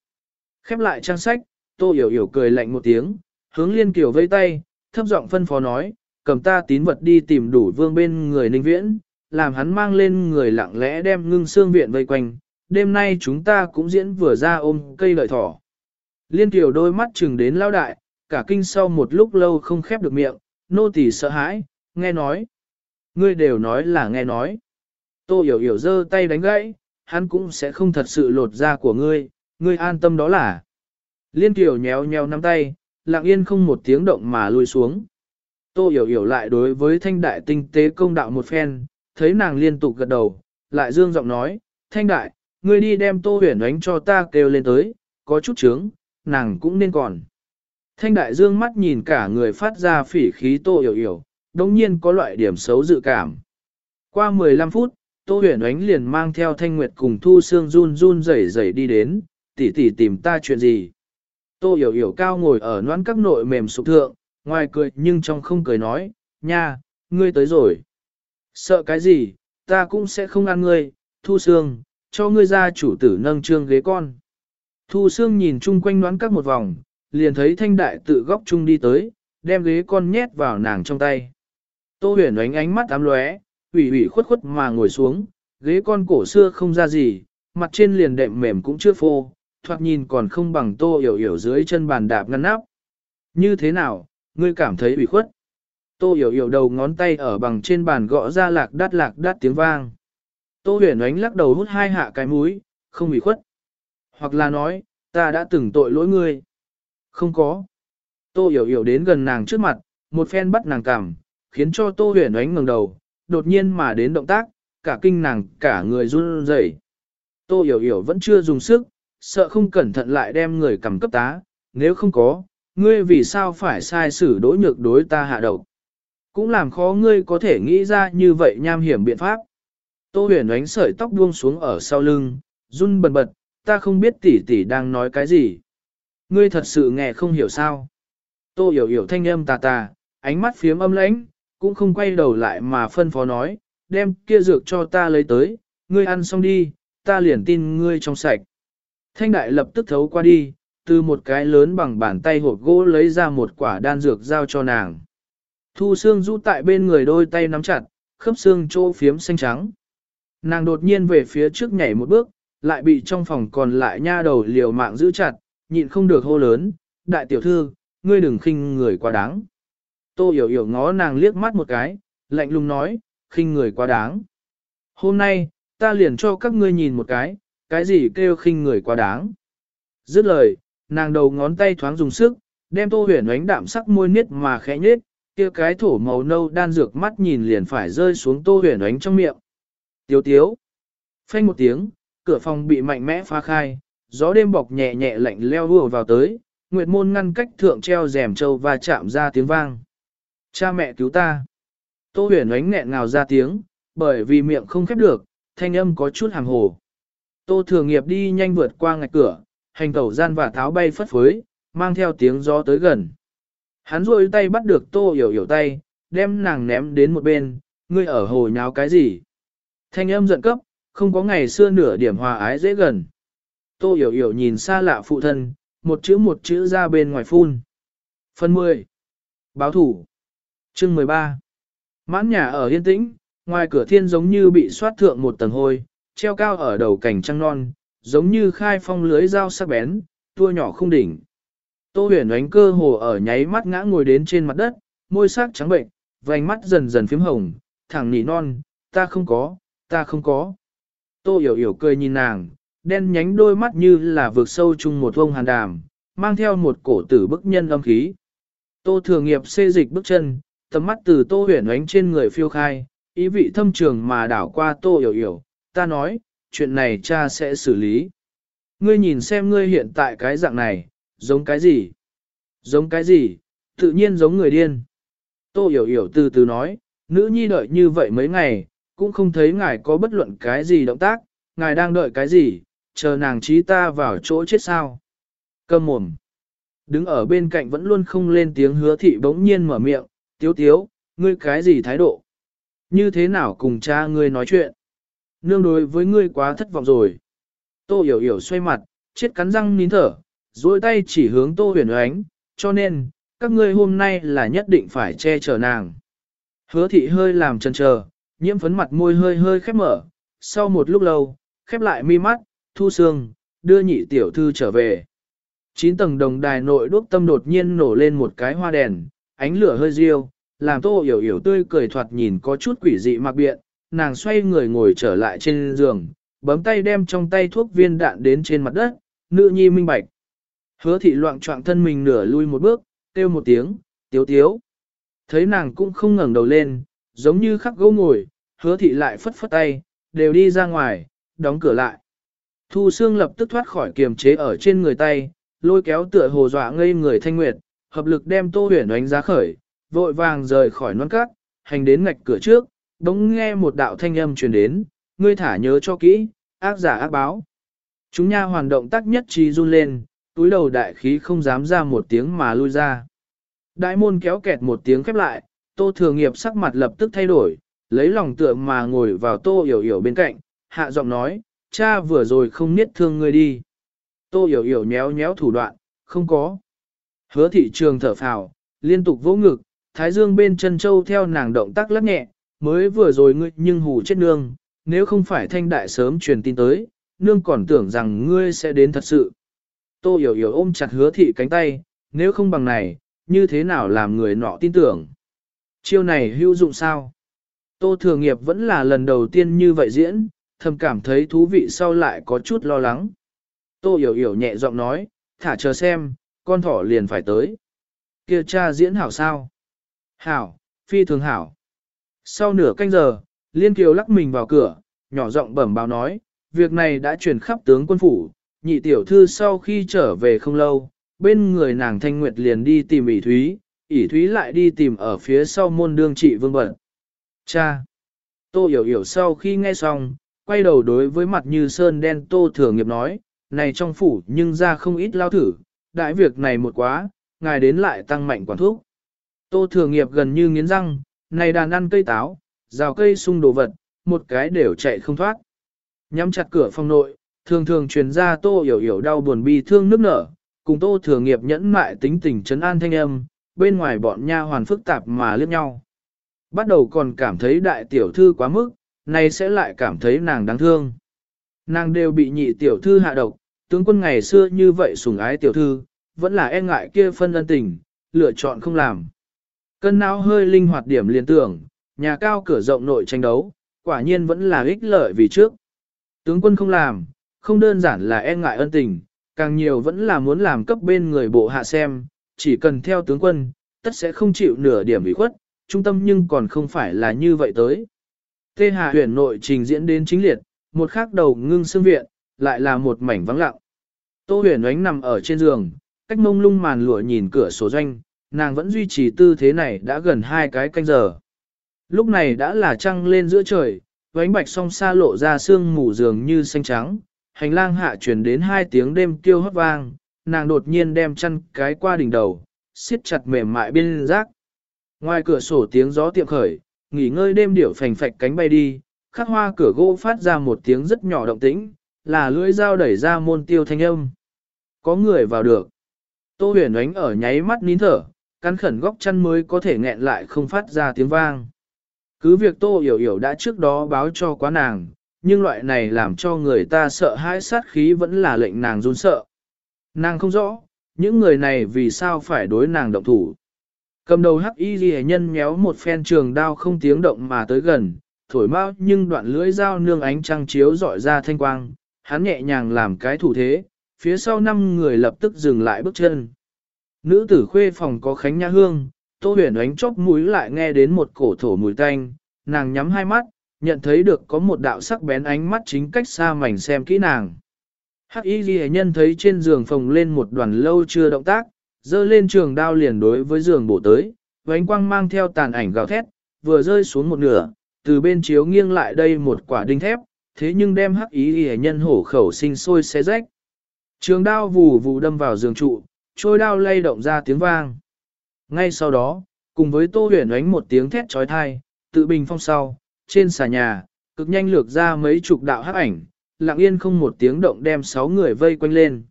Khép lại trang sách, Tô hiểu hiểu cười lạnh một tiếng, hướng Liên Kiều vây tay, thấp giọng phân phó nói, cầm ta tín vật đi tìm đủ vương bên người ninh viễn, làm hắn mang lên người lặng lẽ đem ngưng xương viện vây quanh, đêm nay chúng ta cũng diễn vừa ra ôm cây lợi thỏ. Liên Kiều đôi mắt chừng đến lao đại, cả kinh sau một lúc lâu không khép được miệng, nô tỳ sợ hãi, nghe nói. Ngươi đều nói là nghe nói. Tô hiểu hiểu giơ tay đánh gãy, hắn cũng sẽ không thật sự lột da của ngươi, ngươi an tâm đó là. Liên tiểu nhéo nhéo nắm tay, lặng yên không một tiếng động mà lùi xuống. Tô hiểu hiểu lại đối với thanh đại tinh tế công đạo một phen, thấy nàng liên tục gật đầu, lại dương giọng nói, thanh đại, ngươi đi đem tô huyền đánh cho ta kêu lên tới, có chút trướng, nàng cũng nên còn. Thanh đại dương mắt nhìn cả người phát ra phỉ khí tô hiểu hiểu, đồng nhiên có loại điểm xấu dự cảm. Qua 15 phút, tô huyền Ánh liền mang theo thanh nguyệt cùng thu xương run run rẩy rẩy đi đến, tỷ tỷ tìm ta chuyện gì. Tô hiểu hiểu cao ngồi ở noan các nội mềm sụp thượng, ngoài cười nhưng trong không cười nói, nha, ngươi tới rồi. Sợ cái gì, ta cũng sẽ không ăn ngươi, thu xương, cho ngươi ra chủ tử nâng trương ghế con. Thu xương nhìn chung quanh noan các một vòng, liền thấy thanh đại tự góc chung đi tới, đem ghế con nhét vào nàng trong tay. Tô huyền ánh ánh mắt ám lóe, ủy ủy khuất khuất mà ngồi xuống, ghế con cổ xưa không ra gì, mặt trên liền đệm mềm cũng chưa phô, thoạt nhìn còn không bằng tô hiểu hiểu dưới chân bàn đạp ngăn nắp. Như thế nào, ngươi cảm thấy ủy khuất? Tô hiểu hiểu đầu ngón tay ở bằng trên bàn gõ ra lạc đát lạc đát tiếng vang. Tô huyền ánh lắc đầu hút hai hạ cái mũi, không ủy khuất. Hoặc là nói, ta đã từng tội lỗi ngươi. Không có. Tô hiểu hiểu đến gần nàng trước mặt, một phen bắt nàng cằm, khiến cho tô huyền ánh ngẩng đầu, đột nhiên mà đến động tác, cả kinh nàng cả người run rẩy. Tô hiểu hiểu vẫn chưa dùng sức, sợ không cẩn thận lại đem người cầm cấp tá, nếu không có, ngươi vì sao phải sai xử đối nhược đối ta hạ độc. Cũng làm khó ngươi có thể nghĩ ra như vậy nham hiểm biện pháp. Tô huyền ánh sợi tóc buông xuống ở sau lưng, run bần bật, ta không biết tỷ tỷ đang nói cái gì. Ngươi thật sự nghe không hiểu sao. Tô hiểu hiểu thanh âm tà tà, ánh mắt phiếm âm lãnh, cũng không quay đầu lại mà phân phó nói, đem kia dược cho ta lấy tới, ngươi ăn xong đi, ta liền tin ngươi trong sạch. Thanh đại lập tức thấu qua đi, từ một cái lớn bằng bàn tay hộp gỗ lấy ra một quả đan dược giao cho nàng. Thu xương rũ tại bên người đôi tay nắm chặt, khớp xương chỗ phiếm xanh trắng. Nàng đột nhiên về phía trước nhảy một bước, lại bị trong phòng còn lại nha đầu liều mạng giữ chặt, nhịn không được hô lớn, đại tiểu thư, ngươi đừng khinh người quá đáng. Tô hiểu hiểu ngó nàng liếc mắt một cái, lạnh lùng nói, khinh người quá đáng. Hôm nay, ta liền cho các ngươi nhìn một cái, cái gì kêu khinh người quá đáng. Dứt lời, nàng đầu ngón tay thoáng dùng sức, đem tô huyền ánh đạm sắc môi niết mà khẽ nhết, kia cái thổ màu nâu đan dược mắt nhìn liền phải rơi xuống tô huyền ánh trong miệng. Tiếu tiếu. Phanh một tiếng, cửa phòng bị mạnh mẽ phá khai, gió đêm bọc nhẹ nhẹ lạnh leo vừa vào tới, nguyệt môn ngăn cách thượng treo rèm trâu và chạm ra tiếng vang. Cha mẹ cứu ta. Tô huyền ánh nghẹn ngào ra tiếng, bởi vì miệng không khép được, thanh âm có chút hàng hồ. Tô Thường nghiệp đi nhanh vượt qua ngạch cửa, hành tẩu gian và tháo bay phất phới, mang theo tiếng gió tới gần. Hắn rôi tay bắt được tô hiểu hiểu tay, đem nàng ném đến một bên, ngươi ở hồ nháo cái gì? Thanh âm giận cấp, không có ngày xưa nửa điểm hòa ái dễ gần. Tô hiểu hiểu nhìn xa lạ phụ thân, một chữ một chữ ra bên ngoài phun. Phần 10. Báo thủ. Chương 13. Mãn nhà ở yên tĩnh, ngoài cửa thiên giống như bị xoát thượng một tầng hôi, treo cao ở đầu cảnh trăng non, giống như khai phong lưới dao sắc bén, tua nhỏ không đỉnh. Tô huyền ánh cơ hồ ở nháy mắt ngã ngồi đến trên mặt đất, môi sắc trắng bệnh, vành mắt dần dần phím hồng, thẳng nỉ non, ta không có, ta không có. Tô hiểu hiểu cười nhìn nàng, đen nhánh đôi mắt như là vượt sâu chung một vông hàn đàm, mang theo một cổ tử bức nhân âm khí. Tô thừa nghiệp xê dịch bước chân, tầm mắt từ tô huyền ánh trên người phiêu khai, ý vị thâm trường mà đảo qua tô hiểu hiểu, ta nói, chuyện này cha sẽ xử lý. Ngươi nhìn xem ngươi hiện tại cái dạng này, giống cái gì? Giống cái gì? Tự nhiên giống người điên. Tô hiểu hiểu từ từ nói, nữ nhi đợi như vậy mấy ngày, cũng không thấy ngài có bất luận cái gì động tác, ngài đang đợi cái gì, chờ nàng trí ta vào chỗ chết sao. Câm mồm. Đứng ở bên cạnh vẫn luôn không lên tiếng hứa thị bỗng nhiên mở miệng, tiếu tiếu, ngươi cái gì thái độ? Như thế nào cùng cha ngươi nói chuyện? Nương đối với ngươi quá thất vọng rồi. Tô hiểu hiểu xoay mặt, chết cắn răng nín thở, duỗi tay chỉ hướng tô huyền ánh, cho nên, các ngươi hôm nay là nhất định phải che chở nàng. Hứa thị hơi làm chần chờ, nhiễm phấn mặt môi hơi hơi khép mở, sau một lúc lâu, khép lại mi mắt, thu sương, đưa nhị tiểu thư trở về. Chín tầng đồng đài nội đuốc tâm đột nhiên nổ lên một cái hoa đèn, ánh lửa hơi riêu, làm tô hiểu hiểu tươi cười thoạt nhìn có chút quỷ dị mặc biện, nàng xoay người ngồi trở lại trên giường, bấm tay đem trong tay thuốc viên đạn đến trên mặt đất, nữ nhi minh bạch. Hứa thị loạn trọng thân mình nửa lui một bước, kêu một tiếng, tiếu tiếu. Thấy nàng cũng không ngẩng đầu lên, giống như khắc gỗ ngồi, hứa thị lại phất phất tay, đều đi ra ngoài, đóng cửa lại. Thu Sương lập tức thoát khỏi kiềm chế ở trên người tay, lôi kéo tựa hồ dọa ngây người thanh nguyệt, hợp lực đem tô huyền đánh giá khởi, vội vàng rời khỏi non cát, hành đến ngạch cửa trước, bỗng nghe một đạo thanh âm truyền đến, ngươi thả nhớ cho kỹ, ác giả ác báo. Chúng nha hoàn động tác nhất trí run lên, túi đầu đại khí không dám ra một tiếng mà lui ra. Đại môn kéo kẹt một tiếng khép lại, tô thừa nghiệp sắc mặt lập tức thay đổi, lấy lòng tựa mà ngồi vào tô hiểu hiểu bên cạnh, hạ giọng nói, cha vừa rồi không niết thương ngươi đi. Tô hiểu hiểu nhéo nhéo thủ đoạn, không có. Hứa thị trường thở phào, liên tục vỗ ngực, thái dương bên chân châu theo nàng động tác lắc nhẹ, mới vừa rồi ngươi nhưng hù chết nương, nếu không phải thanh đại sớm truyền tin tới, nương còn tưởng rằng ngươi sẽ đến thật sự. Tô hiểu hiểu ôm chặt hứa thị cánh tay, nếu không bằng này, như thế nào làm người nọ tin tưởng. Chiêu này hữu dụng sao? Tô Thừa Nghiệp vẫn là lần đầu tiên như vậy diễn, thầm cảm thấy thú vị sau lại có chút lo lắng. Tô Hiểu Hiểu nhẹ giọng nói, thả chờ xem, con thỏ liền phải tới. Kia cha diễn hảo sao? Hảo, phi thường hảo. Sau nửa canh giờ, Liên Kiều lắc mình vào cửa, nhỏ giọng bẩm báo nói, việc này đã truyền khắp tướng quân phủ, nhị tiểu thư sau khi trở về không lâu, bên người nàng Thanh Nguyệt liền đi tìm ỷ thúy, ỷ thúy lại đi tìm ở phía sau môn đương trị vương bận. Cha! Tô hiểu hiểu sau khi nghe xong, quay đầu đối với mặt như sơn đen tô thừa nghiệp nói, này trong phủ nhưng ra không ít lao thử, đại việc này một quá, ngài đến lại tăng mạnh quản thuốc. Tô thừa nghiệp gần như nghiến răng, này đàn ăn cây táo, rào cây sung đồ vật, một cái đều chạy không thoát. Nhắm chặt cửa phòng nội, thường thường truyền ra tô hiểu hiểu đau buồn bi thương nước nở, cùng tô thừa nghiệp nhẫn mại tính tình trấn an thanh âm, bên ngoài bọn nha hoàn phức tạp mà liếc nhau. Bắt đầu còn cảm thấy đại tiểu thư quá mức, nay sẽ lại cảm thấy nàng đáng thương. Nàng đều bị nhị tiểu thư hạ độc, tướng quân ngày xưa như vậy sủng ái tiểu thư, vẫn là e ngại kia phân ân tình, lựa chọn không làm. Cân não hơi linh hoạt điểm liên tưởng, nhà cao cửa rộng nội tranh đấu, quả nhiên vẫn là ích lợi vì trước. Tướng quân không làm, không đơn giản là e ngại ân tình, càng nhiều vẫn là muốn làm cấp bên người bộ hạ xem, chỉ cần theo tướng quân, tất sẽ không chịu nửa điểm ủy khuất, trung tâm nhưng còn không phải là như vậy tới. Tê Hà huyện nội trình diễn đến chính liệt, một khắc đầu ngưng xương viện, lại là một mảnh vắng lặng. Tô huyền ánh nằm ở trên giường, cách mông lung màn lụa nhìn cửa sổ doanh, nàng vẫn duy trì tư thế này đã gần hai cái canh giờ. Lúc này đã là trăng lên giữa trời, vánh bạch song xa lộ ra sương mù giường như xanh trắng, hành lang hạ truyền đến hai tiếng đêm kêu hót vang, nàng đột nhiên đem chăn cái qua đỉnh đầu, siết chặt mềm mại bên rác. Ngoài cửa sổ tiếng gió tiệm khởi, nghỉ ngơi đêm điểu phành phạch cánh bay đi, khắc hoa cửa gỗ phát ra một tiếng rất nhỏ động tĩnh, là lưỡi dao đẩy ra môn tiêu thanh âm. Có người vào được. Tô huyền ánh ở nháy mắt nín thở, căn khẩn góc chăn mới có thể nghẹn lại không phát ra tiếng vang. Cứ việc tô hiểu hiểu đã trước đó báo cho quá nàng, nhưng loại này làm cho người ta sợ hãi sát khí vẫn là lệnh nàng run sợ. Nàng không rõ, những người này vì sao phải đối nàng động thủ. Cầm đầu hắc y ghi nhân méo một phen trường đao không tiếng động mà tới gần, thổi mau nhưng đoạn lưỡi dao nương ánh trăng chiếu dọi ra thanh quang, hắn nhẹ nhàng làm cái thủ thế, phía sau năm người lập tức dừng lại bước chân. Nữ tử khuê phòng có khánh nha hương, tô huyền ánh chóp mũi lại nghe đến một cổ thổ mùi tanh, nàng nhắm hai mắt, nhận thấy được có một đạo sắc bén ánh mắt chính cách xa mảnh xem kỹ nàng. Hắc y ghi nhân thấy trên giường phồng lên một đoàn lâu chưa động tác, dơ lên trường đao liền đối với giường bổ tới, vánh quang mang theo tàn ảnh gào thét, vừa rơi xuống một nửa, từ bên chiếu nghiêng lại đây một quả đinh thép, thế nhưng đem hắc ý hề nhân hổ khẩu sinh sôi xé rách. Trường đao vù vù đâm vào giường trụ, trôi đao lay động ra tiếng vang. Ngay sau đó, cùng với tô huyền ánh một tiếng thét trói thai, tự bình phong sau, trên xà nhà, cực nhanh lược ra mấy chục đạo hắc ảnh, lặng yên không một tiếng động đem sáu người vây quanh lên.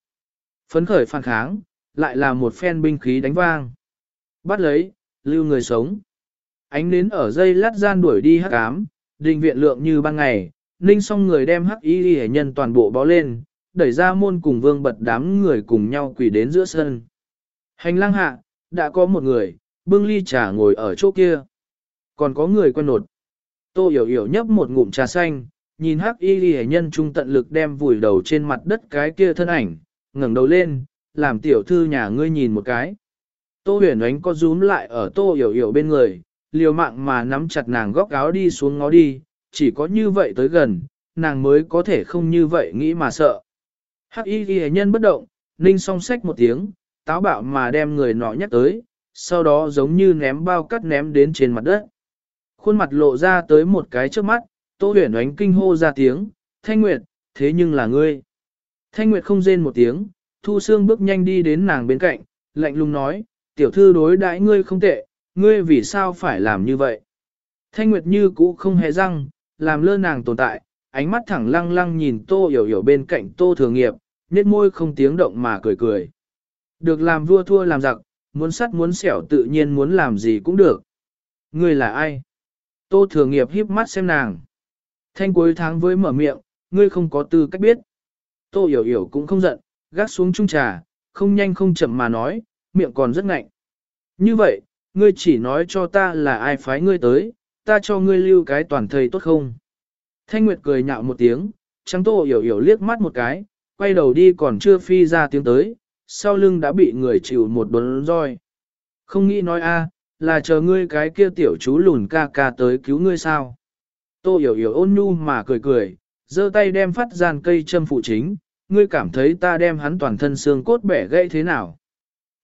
phấn khởi phản kháng, lại là một phen binh khí đánh vang. Bắt lấy, lưu người sống. Ánh nến ở dây lát gian đuổi đi hắc ám, đình viện lượng như ban ngày, ninh xong người đem hắc y hệ nhân toàn bộ bó lên, đẩy ra môn cùng vương bật đám người cùng nhau quỳ đến giữa sân. Hành lang hạ, đã có một người, bưng ly trà ngồi ở chỗ kia. Còn có người quen nột. Tô hiểu hiểu nhấp một ngụm trà xanh, nhìn hắc y hệ nhân trung tận lực đem vùi đầu trên mặt đất cái kia thân ảnh, ngẩng đầu lên, làm tiểu thư nhà ngươi nhìn một cái. Tô huyền ánh có rúm lại ở tô hiểu hiểu bên người, liều mạng mà nắm chặt nàng góc áo đi xuống ngó đi, chỉ có như vậy tới gần, nàng mới có thể không như vậy nghĩ mà sợ. Hắc y ghi nhân bất động, ninh song sách một tiếng, táo bạo mà đem người nọ nhắc tới, sau đó giống như ném bao cắt ném đến trên mặt đất. Khuôn mặt lộ ra tới một cái trước mắt, tô huyền ánh kinh hô ra tiếng, thanh nguyệt, thế nhưng là ngươi. Thanh nguyệt không rên một tiếng, thu xương bước nhanh đi đến nàng bên cạnh, lạnh lùng nói, tiểu thư đối đãi ngươi không tệ, ngươi vì sao phải làm như vậy? Thanh Nguyệt như cũ không hề răng, làm lơ nàng tồn tại, ánh mắt thẳng lăng lăng nhìn tô hiểu hiểu bên cạnh tô thừa nghiệp, nét môi không tiếng động mà cười cười. Được làm vua thua làm giặc, muốn sắt muốn xẻo tự nhiên muốn làm gì cũng được. Ngươi là ai? Tô thừa nghiệp híp mắt xem nàng. Thanh cuối tháng với mở miệng, ngươi không có tư cách biết. Tô hiểu hiểu cũng không giận, gác xuống chung trà, không nhanh không chậm mà nói, miệng còn rất ngạnh. Như vậy, ngươi chỉ nói cho ta là ai phái ngươi tới, ta cho ngươi lưu cái toàn thời tốt không? Thanh Nguyệt cười nhạo một tiếng, trắng tô hiểu hiểu liếc mắt một cái, quay đầu đi còn chưa phi ra tiếng tới, sau lưng đã bị người chịu một đốn roi. Không nghĩ nói a, là chờ ngươi cái kia tiểu chú lùn ca ca tới cứu ngươi sao? Tô hiểu hiểu ôn nhu mà cười cười, giơ tay đem phát gian cây châm phụ chính, ngươi cảm thấy ta đem hắn toàn thân xương cốt bẻ gãy thế nào?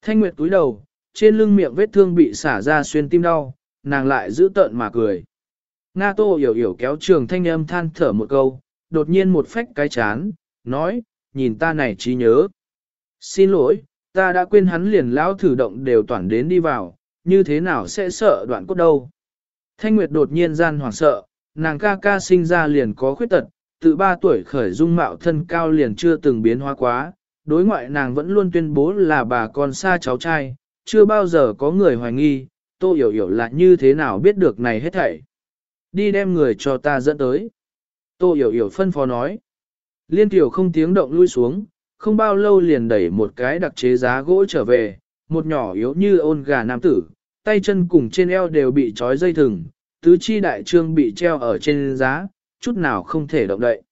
Thanh Nguyệt túi đầu, trên lưng miệng vết thương bị xả ra xuyên tim đau, nàng lại giữ tợn mà cười. Nga Tô hiểu hiểu kéo trường thanh âm than thở một câu, đột nhiên một phách cái chán, nói, nhìn ta này trí nhớ. Xin lỗi, ta đã quên hắn liền lão thử động đều toàn đến đi vào, như thế nào sẽ sợ đoạn cốt đâu. Thanh Nguyệt đột nhiên gian hoảng sợ, nàng ca ca sinh ra liền có khuyết tật, từ 3 tuổi khởi dung mạo thân cao liền chưa từng biến hóa quá, đối ngoại nàng vẫn luôn tuyên bố là bà con xa cháu trai, chưa bao giờ có người hoài nghi, tô hiểu hiểu là như thế nào biết được này hết thảy. Đi đem người cho ta dẫn tới. Tô hiểu hiểu phân phó nói. Liên tiểu không tiếng động lui xuống, không bao lâu liền đẩy một cái đặc chế giá gỗ trở về, một nhỏ yếu như ôn gà nam tử, tay chân cùng trên eo đều bị trói dây thừng, tứ chi đại trương bị treo ở trên giá, chút nào không thể động đậy.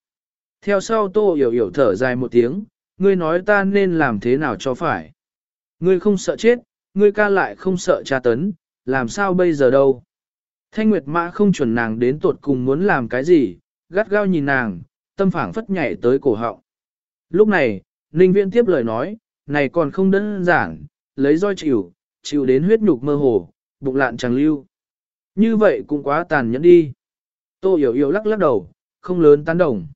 Theo sau tô hiểu hiểu thở dài một tiếng, ngươi nói ta nên làm thế nào cho phải. Ngươi không sợ chết, ngươi ca lại không sợ tra tấn, làm sao bây giờ đâu. Thanh Nguyệt Mã không chuẩn nàng đến tột cùng muốn làm cái gì, gắt gao nhìn nàng, tâm phảng phất nhảy tới cổ họng. Lúc này, Ninh Viễn tiếp lời nói, này còn không đơn giản, lấy roi chịu, chịu đến huyết nhục mơ hồ, bụng lạn chẳng lưu. Như vậy cũng quá tàn nhẫn đi. Tô hiểu hiểu lắc lắc đầu, không lớn tán đồng.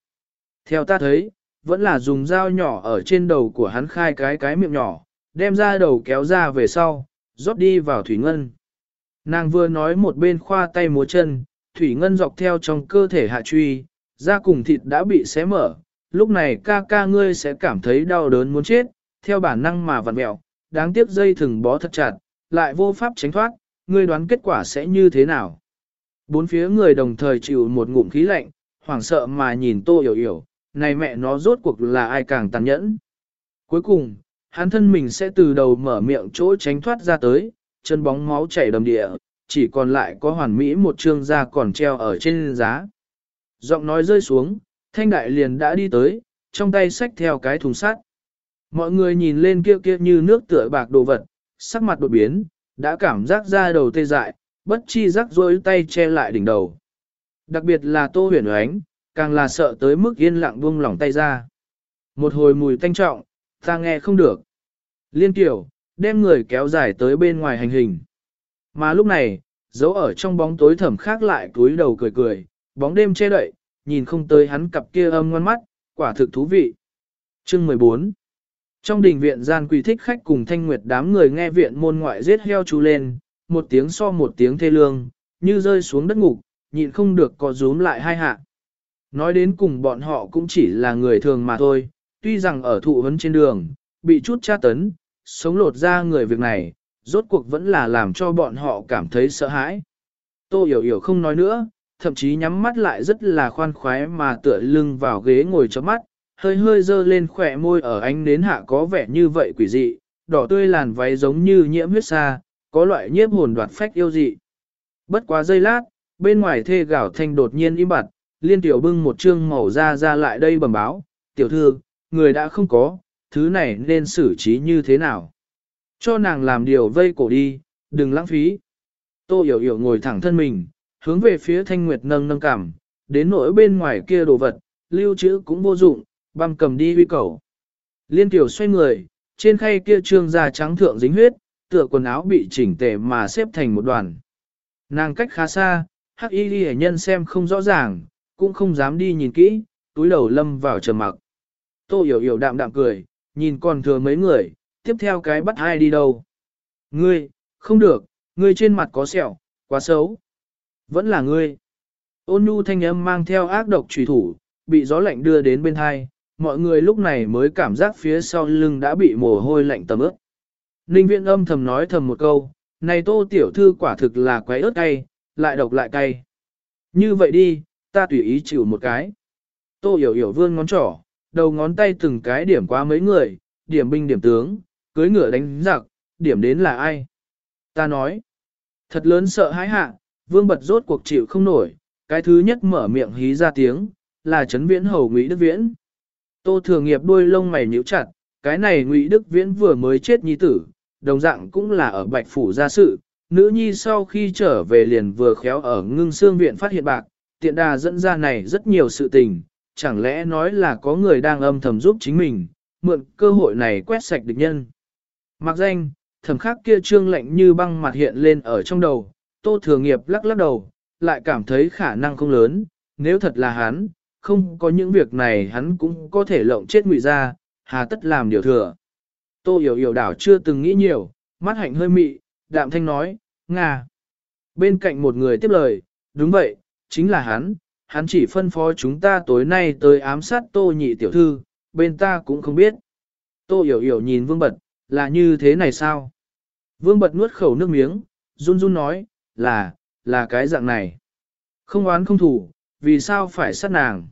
Theo ta thấy, vẫn là dùng dao nhỏ ở trên đầu của hắn khai cái cái miệng nhỏ, đem ra đầu kéo ra về sau, rót đi vào thủy ngân. Nàng vừa nói một bên khoa tay múa chân, thủy ngân dọc theo trong cơ thể hạ truy, da cùng thịt đã bị xé mở, lúc này ca ca ngươi sẽ cảm thấy đau đớn muốn chết, theo bản năng mà vặn mẹo, đáng tiếc dây thừng bó thật chặt, lại vô pháp tránh thoát, ngươi đoán kết quả sẽ như thế nào. Bốn phía người đồng thời chịu một ngụm khí lạnh, hoảng sợ mà nhìn tô hiểu hiểu, này mẹ nó rốt cuộc là ai càng tàn nhẫn. Cuối cùng, hắn thân mình sẽ từ đầu mở miệng chỗ tránh thoát ra tới, chân bóng máu chảy đầm địa, chỉ còn lại có hoàn mỹ một trương da còn treo ở trên giá. Giọng nói rơi xuống, thanh đại liền đã đi tới, trong tay xách theo cái thùng sắt. Mọi người nhìn lên kia kia như nước tựa bạc đồ vật, sắc mặt đột biến, đã cảm giác ra đầu tê dại, bất chi rắc rối tay che lại đỉnh đầu. Đặc biệt là tô huyền oánh, càng là sợ tới mức yên lặng buông lỏng tay ra. Một hồi mùi tanh trọng, ta nghe không được. Liên tiểu, đem người kéo dài tới bên ngoài hành hình. Mà lúc này, dấu ở trong bóng tối thẩm khác lại túi đầu cười cười, bóng đêm che đậy, nhìn không tới hắn cặp kia âm ngoan mắt, quả thực thú vị. Chương 14 Trong đình viện gian quỳ thích khách cùng thanh nguyệt đám người nghe viện môn ngoại giết heo chú lên, một tiếng so một tiếng thê lương, như rơi xuống đất ngục, nhịn không được có rúm lại hai hạ. Nói đến cùng bọn họ cũng chỉ là người thường mà thôi, tuy rằng ở thụ vấn trên đường, bị chút tra tấn, sống lột ra người việc này, rốt cuộc vẫn là làm cho bọn họ cảm thấy sợ hãi. Tô hiểu hiểu không nói nữa, thậm chí nhắm mắt lại rất là khoan khoái mà tựa lưng vào ghế ngồi cho mắt, hơi hơi dơ lên khỏe môi ở ánh nến hạ có vẻ như vậy quỷ dị, đỏ tươi làn váy giống như nhiễm huyết xa, có loại nhiếp hồn đoạt phách yêu dị. Bất quá giây lát, bên ngoài thê gạo thanh đột nhiên im bặt, liên tiểu bưng một trương màu ra ra lại đây bẩm báo, tiểu thư, người đã không có, thứ này nên xử trí như thế nào. Cho nàng làm điều vây cổ đi, đừng lãng phí. Tô hiểu hiểu ngồi thẳng thân mình, hướng về phía thanh nguyệt nâng nâng cảm, đến nỗi bên ngoài kia đồ vật, lưu trữ cũng vô dụng, băm cầm đi huy cầu. Liên tiểu xoay người, trên khay kia trương da trắng thượng dính huyết, tựa quần áo bị chỉnh tề mà xếp thành một đoàn. Nàng cách khá xa, hắc y ghi nhân xem không rõ ràng, cũng không dám đi nhìn kỹ, túi đầu lâm vào trầm mặc. Tô hiểu hiểu đạm đạm cười, nhìn còn thừa mấy người, tiếp theo cái bắt ai đi đâu. Ngươi, không được, ngươi trên mặt có sẹo, quá xấu. Vẫn là ngươi. Ôn nhu thanh âm mang theo ác độc trùy thủ, bị gió lạnh đưa đến bên hai, mọi người lúc này mới cảm giác phía sau lưng đã bị mồ hôi lạnh tầm ướt. Ninh viện âm thầm nói thầm một câu, này tô tiểu thư quả thực là quái ớt cay, lại độc lại cay. Như vậy đi, ta tùy ý chịu một cái. Tô hiểu hiểu vươn ngón trỏ, đầu ngón tay từng cái điểm qua mấy người, điểm binh điểm tướng, cưới ngựa đánh giặc, điểm đến là ai? Ta nói, thật lớn sợ hãi hạ, vương bật rốt cuộc chịu không nổi, cái thứ nhất mở miệng hí ra tiếng, là chấn viễn hầu ngụy Đức Viễn. Tô thừa nghiệp đuôi lông mày nhíu chặt, cái này ngụy Đức Viễn vừa mới chết nhi tử, đồng dạng cũng là ở bạch phủ gia sự, nữ nhi sau khi trở về liền vừa khéo ở ngưng xương viện phát hiện bạc, tiện đà dẫn ra này rất nhiều sự tình, chẳng lẽ nói là có người đang âm thầm giúp chính mình, mượn cơ hội này quét sạch địch nhân. Mặc danh, thầm khắc kia trương lạnh như băng mặt hiện lên ở trong đầu, tô thừa nghiệp lắc lắc đầu, lại cảm thấy khả năng không lớn, nếu thật là hắn, không có những việc này hắn cũng có thể lộng chết ngụy ra, hà tất làm điều thừa. Tô hiểu hiểu đảo chưa từng nghĩ nhiều, mắt hạnh hơi mị, đạm thanh nói, Nga. Bên cạnh một người tiếp lời, đúng vậy, chính là hắn, hắn chỉ phân phó chúng ta tối nay tới ám sát tô nhị tiểu thư, bên ta cũng không biết. Tô hiểu hiểu nhìn vương bật, là như thế này sao? Vương bật nuốt khẩu nước miếng, run run nói, là, là cái dạng này. Không oán không thủ, vì sao phải sát nàng?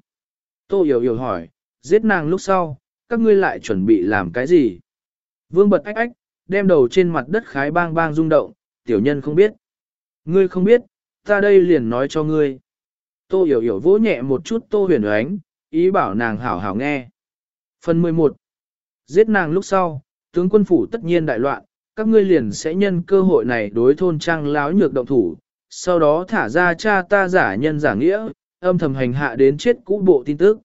Tô hiểu hiểu hỏi, giết nàng lúc sau, các ngươi lại chuẩn bị làm cái gì? Vương bật ách ách, đem đầu trên mặt đất khái bang bang rung động, tiểu nhân không biết. Ngươi không biết, ta đây liền nói cho ngươi. Tô hiểu hiểu vỗ nhẹ một chút tô huyền ánh, ý bảo nàng hảo hảo nghe. Phần 11 Giết nàng lúc sau, tướng quân phủ tất nhiên đại loạn, các ngươi liền sẽ nhân cơ hội này đối thôn trang láo nhược động thủ, sau đó thả ra cha ta giả nhân giả nghĩa, âm thầm hành hạ đến chết cũ bộ tin tức.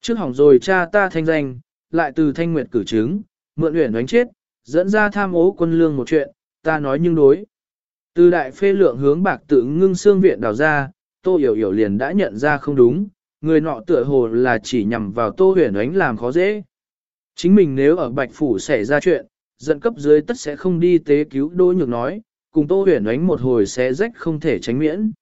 Trước hỏng rồi cha ta thanh danh, lại từ thanh nguyệt cử chứng, mượn huyền đánh chết, dẫn ra tham ố quân lương một chuyện, ta nói nhưng đối. Từ đại phê lượng hướng bạc tự ngưng xương viện đào ra, tô hiểu hiểu liền đã nhận ra không đúng, người nọ tựa hồ là chỉ nhằm vào tô huyền ánh làm khó dễ. Chính mình nếu ở bạch phủ xảy ra chuyện, dẫn cấp dưới tất sẽ không đi tế cứu đô nhược nói, cùng tô huyền ánh một hồi sẽ rách không thể tránh miễn.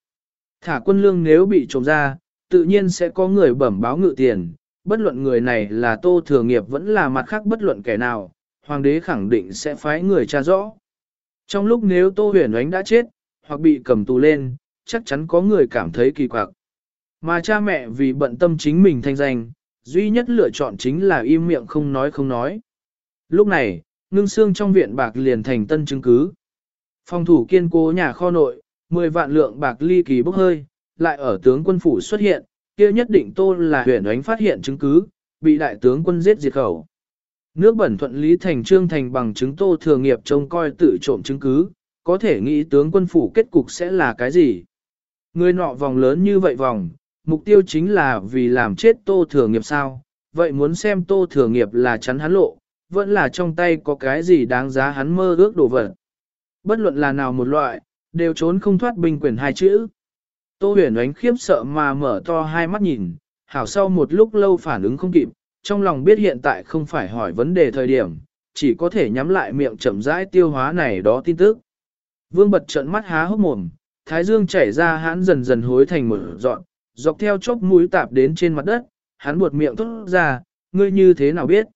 Thả quân lương nếu bị trộm ra, tự nhiên sẽ có người bẩm báo ngự tiền, bất luận người này là tô thừa nghiệp vẫn là mặt khác bất luận kẻ nào, hoàng đế khẳng định sẽ phái người tra rõ. Trong lúc nếu tô huyền ánh đã chết, hoặc bị cầm tù lên, chắc chắn có người cảm thấy kỳ quặc. Mà cha mẹ vì bận tâm chính mình thanh danh, duy nhất lựa chọn chính là im miệng không nói không nói. Lúc này, ngưng xương trong viện bạc liền thành tân chứng cứ. Phòng thủ kiên cố nhà kho nội, 10 vạn lượng bạc ly kỳ bốc hơi, lại ở tướng quân phủ xuất hiện, kia nhất định tôn là huyền ánh phát hiện chứng cứ, bị đại tướng quân giết diệt khẩu. Nước bẩn thuận lý thành trương thành bằng chứng tô thừa nghiệp trông coi tự trộm chứng cứ, có thể nghĩ tướng quân phủ kết cục sẽ là cái gì. Người nọ vòng lớn như vậy vòng, mục tiêu chính là vì làm chết tô thừa nghiệp sao, vậy muốn xem tô thừa nghiệp là chắn hắn lộ, vẫn là trong tay có cái gì đáng giá hắn mơ ước đồ vật. Bất luận là nào một loại, đều trốn không thoát binh quyền hai chữ. Tô huyền ánh khiếp sợ mà mở to hai mắt nhìn, hảo sau một lúc lâu phản ứng không kịp, trong lòng biết hiện tại không phải hỏi vấn đề thời điểm, chỉ có thể nhắm lại miệng chậm rãi tiêu hóa này đó tin tức. Vương bật trận mắt há hốc mồm, thái dương chảy ra hắn dần dần hối thành một dọn, dọc theo chốc mũi tạp đến trên mặt đất, hắn buột miệng thốt ra, ngươi như thế nào biết?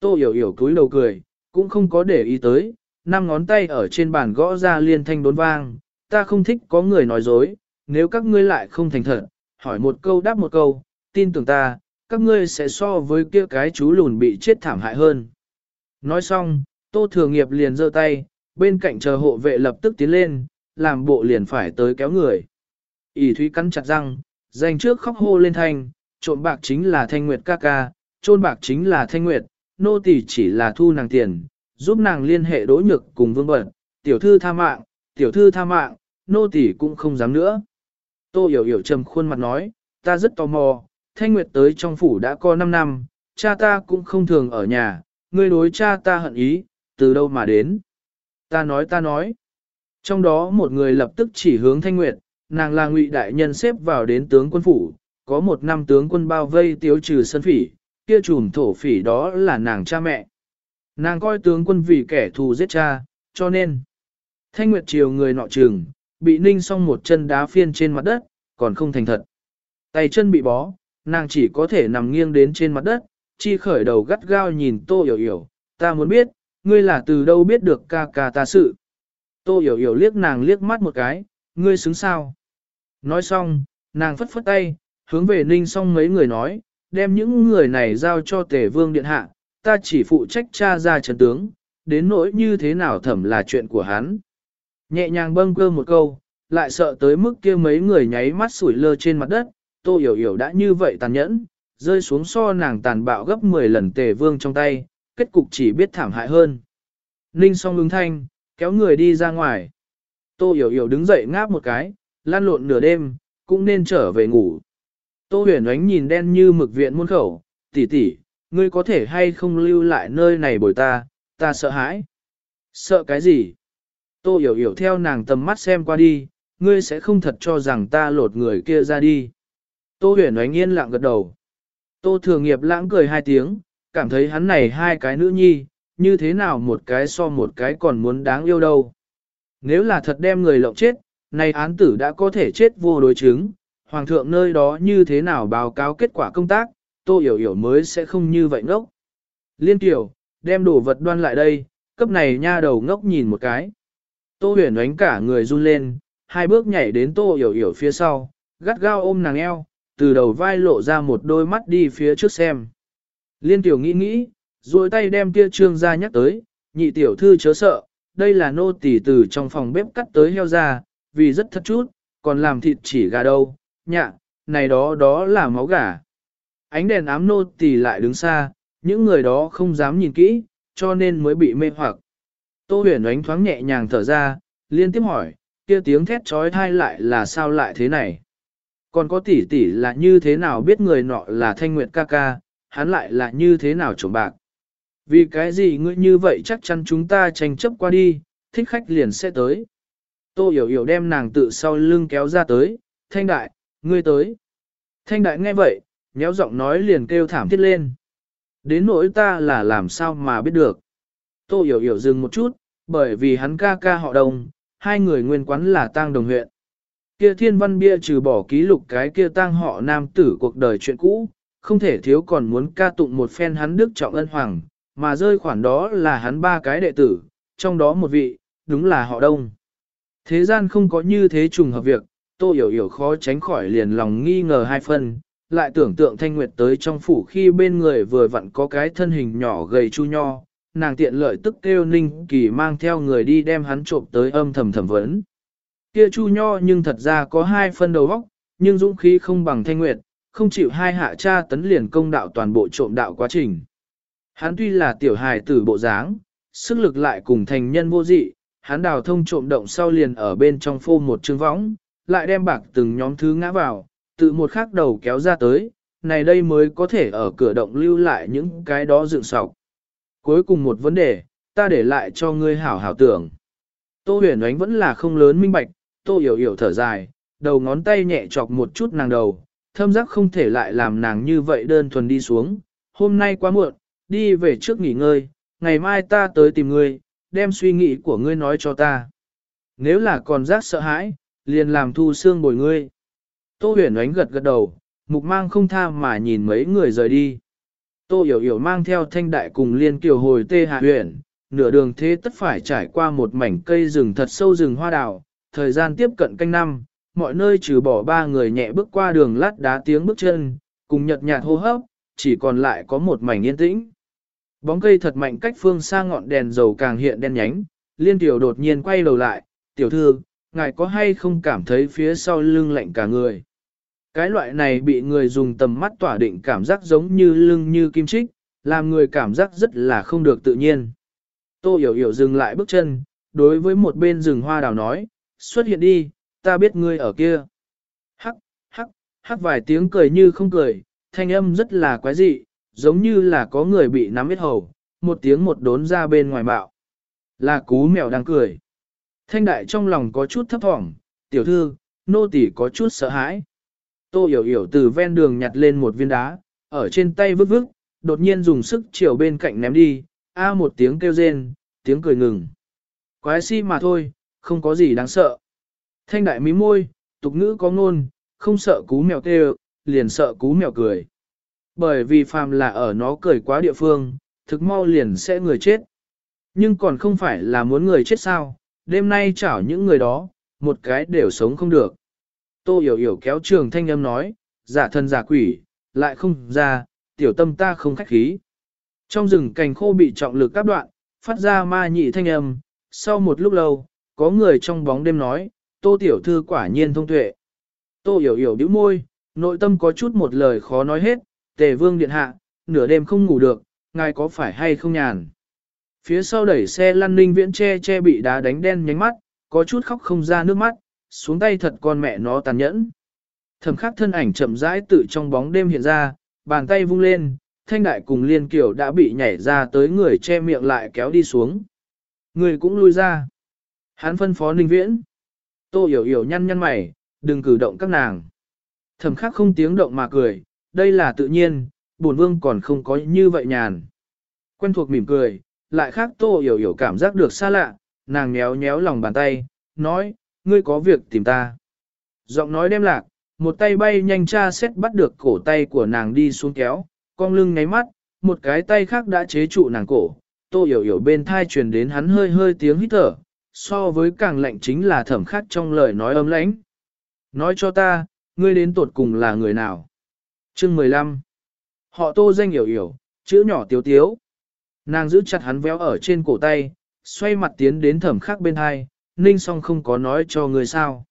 Tô hiểu hiểu cúi đầu cười, cũng không có để ý tới, năm ngón tay ở trên bàn gõ ra liên thanh đốn vang, ta không thích có người nói dối, nếu các ngươi lại không thành thật, hỏi một câu đáp một câu, tin tưởng ta, các ngươi sẽ so với kia cái chú lùn bị chết thảm hại hơn. Nói xong, Tô Thừa Nghiệp liền giơ tay, bên cạnh chờ hộ vệ lập tức tiến lên, làm bộ liền phải tới kéo người. ỉ Thúy cắn chặt răng, dành trước khóc hô lên thanh, trộm bạc chính là Thanh Nguyệt ca ca, trôn bạc chính là Thanh Nguyệt, nô tỳ chỉ là thu nàng tiền, giúp nàng liên hệ đối nhược cùng vương bẩn, tiểu thư tha mạng, tiểu thư tha mạng, nô tỳ cũng không dám nữa. Tô hiểu hiểu trầm khuôn mặt nói, ta rất tò mò, Thanh Nguyệt tới trong phủ đã có 5 năm, cha ta cũng không thường ở nhà, ngươi đối cha ta hận ý, từ đâu mà đến. Ta nói ta nói. Trong đó một người lập tức chỉ hướng Thanh Nguyệt, nàng là ngụy đại nhân xếp vào đến tướng quân phủ, có một năm tướng quân bao vây tiêu trừ sân phỉ, kia trùm thổ phỉ đó là nàng cha mẹ. Nàng coi tướng quân vì kẻ thù giết cha, cho nên Thanh Nguyệt chiều người nọ trường, bị ninh xong một chân đá phiên trên mặt đất, còn không thành thật. Tay chân bị bó, nàng chỉ có thể nằm nghiêng đến trên mặt đất, chi khởi đầu gắt gao nhìn tô hiểu hiểu, ta muốn biết, ngươi là từ đâu biết được ca ca ta sự. Tô hiểu hiểu liếc nàng liếc mắt một cái, ngươi xứng sao. Nói xong, nàng phất phất tay, hướng về ninh xong mấy người nói, đem những người này giao cho tể vương điện hạ, ta chỉ phụ trách tra ra trần tướng, đến nỗi như thế nào thẩm là chuyện của hắn. Nhẹ nhàng bâng cơ một câu, lại sợ tới mức kia mấy người nháy mắt sủi lơ trên mặt đất, tô hiểu hiểu đã như vậy tàn nhẫn, rơi xuống so nàng tàn bạo gấp 10 lần tề vương trong tay, kết cục chỉ biết thảm hại hơn. Ninh song ứng thanh, kéo người đi ra ngoài. Tô hiểu hiểu đứng dậy ngáp một cái, lan lộn nửa đêm, cũng nên trở về ngủ. Tô huyền ánh nhìn đen như mực viện muôn khẩu, tỷ tỷ, ngươi có thể hay không lưu lại nơi này bồi ta, ta sợ hãi. Sợ cái gì? Tô hiểu hiểu theo nàng tầm mắt xem qua đi, ngươi sẽ không thật cho rằng ta lột người kia ra đi. Tô huyền ánh yên lặng gật đầu. Tô thường nghiệp lãng cười hai tiếng, cảm thấy hắn này hai cái nữ nhi, như thế nào một cái so một cái còn muốn đáng yêu đâu. Nếu là thật đem người lộng chết, này án tử đã có thể chết vô đối chứng, hoàng thượng nơi đó như thế nào báo cáo kết quả công tác, tô hiểu hiểu mới sẽ không như vậy ngốc. Liên tiểu, đem đồ vật đoan lại đây, cấp này nha đầu ngốc nhìn một cái. Tô huyền Ánh cả người run lên, hai bước nhảy đến tô hiểu hiểu phía sau, gắt gao ôm nàng eo, từ đầu vai lộ ra một đôi mắt đi phía trước xem. Liên tiểu nghĩ nghĩ, rồi tay đem kia trương ra nhắc tới, nhị tiểu thư chớ sợ, đây là nô tỳ từ trong phòng bếp cắt tới heo ra, vì rất thật chút, còn làm thịt chỉ gà đâu, nhạ, này đó đó là máu gà. Ánh đèn ám nô tỳ lại đứng xa, những người đó không dám nhìn kỹ, cho nên mới bị mê hoặc. Tô huyền ánh thoáng nhẹ nhàng thở ra, liên tiếp hỏi, kia tiếng thét trói thai lại là sao lại thế này? Còn có tỷ tỷ là như thế nào biết người nọ là thanh nguyệt ca ca, hắn lại là như thế nào trộm bạc? Vì cái gì ngươi như vậy chắc chắn chúng ta tranh chấp qua đi, thích khách liền sẽ tới. Tô hiểu hiểu đem nàng tự sau lưng kéo ra tới, thanh đại, ngươi tới. Thanh đại nghe vậy, nhéo giọng nói liền kêu thảm thiết lên. Đến nỗi ta là làm sao mà biết được. Tô hiểu hiểu dừng một chút, bởi vì hắn ca ca họ đồng, hai người nguyên quán là tang đồng huyện. Kia thiên văn bia trừ bỏ ký lục cái kia tang họ nam tử cuộc đời chuyện cũ, không thể thiếu còn muốn ca tụng một phen hắn đức trọng ân hoàng, mà rơi khoản đó là hắn ba cái đệ tử, trong đó một vị, đúng là họ đông. Thế gian không có như thế trùng hợp việc, tô hiểu hiểu khó tránh khỏi liền lòng nghi ngờ hai phần, lại tưởng tượng thanh nguyệt tới trong phủ khi bên người vừa vặn có cái thân hình nhỏ gầy chu nho, nàng tiện lợi tức kêu ninh kỳ mang theo người đi đem hắn trộm tới âm thầm thẩm vấn. Kia chu nho nhưng thật ra có hai phân đầu óc, nhưng dũng khí không bằng thanh nguyệt, không chịu hai hạ cha tấn liền công đạo toàn bộ trộm đạo quá trình. Hắn tuy là tiểu hài tử bộ dáng, sức lực lại cùng thành nhân vô dị, hắn đào thông trộm động sau liền ở bên trong phô một chương võng, lại đem bạc từng nhóm thứ ngã vào, tự một khắc đầu kéo ra tới, này đây mới có thể ở cửa động lưu lại những cái đó dựng sọc. Cuối cùng một vấn đề, ta để lại cho ngươi hảo hảo tưởng. Tô huyền ánh vẫn là không lớn minh bạch, tô hiểu hiểu thở dài, đầu ngón tay nhẹ chọc một chút nàng đầu, thâm giác không thể lại làm nàng như vậy đơn thuần đi xuống. Hôm nay quá muộn, đi về trước nghỉ ngơi, ngày mai ta tới tìm ngươi, đem suy nghĩ của ngươi nói cho ta. Nếu là còn giác sợ hãi, liền làm thu xương bồi ngươi. Tô huyền ánh gật gật đầu, mục mang không tha mà nhìn mấy người rời đi. Tô Yểu Yểu mang theo thanh đại cùng liên kiều hồi tê hạ huyện, nửa đường thế tất phải trải qua một mảnh cây rừng thật sâu rừng hoa đào, thời gian tiếp cận canh năm, mọi nơi trừ bỏ ba người nhẹ bước qua đường lát đá tiếng bước chân, cùng nhật nhạt hô hấp, chỉ còn lại có một mảnh yên tĩnh. Bóng cây thật mạnh cách phương xa ngọn đèn dầu càng hiện đen nhánh, liên tiểu đột nhiên quay đầu lại, tiểu thư, ngài có hay không cảm thấy phía sau lưng lạnh cả người. Cái loại này bị người dùng tầm mắt tỏa định cảm giác giống như lưng như kim chích, làm người cảm giác rất là không được tự nhiên. Tô hiểu hiểu dừng lại bước chân, đối với một bên rừng hoa đào nói, xuất hiện đi, ta biết ngươi ở kia. Hắc, hắc, hắc vài tiếng cười như không cười, thanh âm rất là quái dị, giống như là có người bị nắm ít hầu, một tiếng một đốn ra bên ngoài bạo. Là cú mèo đang cười. Thanh đại trong lòng có chút thấp thỏm, tiểu thư, nô tỳ có chút sợ hãi. Tô hiểu hiểu từ ven đường nhặt lên một viên đá, ở trên tay vứt vứt, đột nhiên dùng sức chiều bên cạnh ném đi, a một tiếng kêu rên, tiếng cười ngừng. Quái si mà thôi, không có gì đáng sợ. Thanh đại mí môi, tục ngữ có ngôn, không sợ cú mèo kêu, liền sợ cú mèo cười. Bởi vì phàm là ở nó cười quá địa phương, thực mau liền sẽ người chết. Nhưng còn không phải là muốn người chết sao, đêm nay chảo những người đó, một cái đều sống không được. Tô hiểu hiểu kéo trường thanh âm nói, giả thân giả quỷ, lại không ra, tiểu tâm ta không khách khí. Trong rừng cành khô bị trọng lực các đoạn, phát ra ma nhị thanh âm, sau một lúc lâu, có người trong bóng đêm nói, tô tiểu thư quả nhiên thông tuệ. Tô hiểu hiểu bĩu môi, nội tâm có chút một lời khó nói hết, tề vương điện hạ, nửa đêm không ngủ được, ngài có phải hay không nhàn. Phía sau đẩy xe lăn ninh viễn che che bị đá đánh đen nhánh mắt, có chút khóc không ra nước mắt, xuống tay thật con mẹ nó tàn nhẫn. Thẩm khắc thân ảnh chậm rãi tự trong bóng đêm hiện ra, bàn tay vung lên, thanh đại cùng liên kiểu đã bị nhảy ra tới người che miệng lại kéo đi xuống. Người cũng lui ra. Hắn phân phó ninh viễn. Tô hiểu hiểu nhăn nhăn mày, đừng cử động các nàng. Thẩm khắc không tiếng động mà cười, đây là tự nhiên, bổn vương còn không có như vậy nhàn. Quen thuộc mỉm cười, lại khác tô hiểu hiểu cảm giác được xa lạ, nàng nhéo nhéo lòng bàn tay, nói, ngươi có việc tìm ta. Giọng nói đem lạc, một tay bay nhanh tra xét bắt được cổ tay của nàng đi xuống kéo, cong lưng ngáy mắt, một cái tay khác đã chế trụ nàng cổ. Tô hiểu hiểu bên thai truyền đến hắn hơi hơi tiếng hít thở, so với càng lạnh chính là thẩm khắc trong lời nói ấm lãnh. Nói cho ta, ngươi đến tột cùng là người nào? Chương 15 Họ tô danh hiểu hiểu, chữ nhỏ tiếu tiếu. Nàng giữ chặt hắn véo ở trên cổ tay, xoay mặt tiến đến thẩm khắc bên hai, ninh song không có nói cho người sao.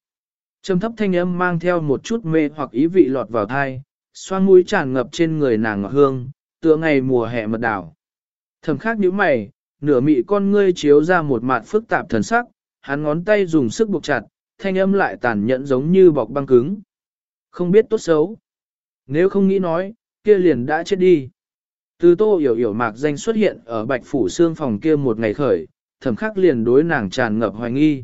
Trầm thấp thanh âm mang theo một chút mê hoặc ý vị lọt vào thai, xoan mũi tràn ngập trên người nàng ngọt hương, tựa ngày mùa hè mật đảo. Thầm khắc nhíu mày, nửa mị con ngươi chiếu ra một mặt phức tạp thần sắc, hắn ngón tay dùng sức buộc chặt, thanh âm lại tàn nhẫn giống như bọc băng cứng. Không biết tốt xấu. Nếu không nghĩ nói, kia liền đã chết đi. Từ tô hiểu hiểu mạc danh xuất hiện ở bạch phủ xương phòng kia một ngày khởi, thẩm khắc liền đối nàng tràn ngập hoài nghi.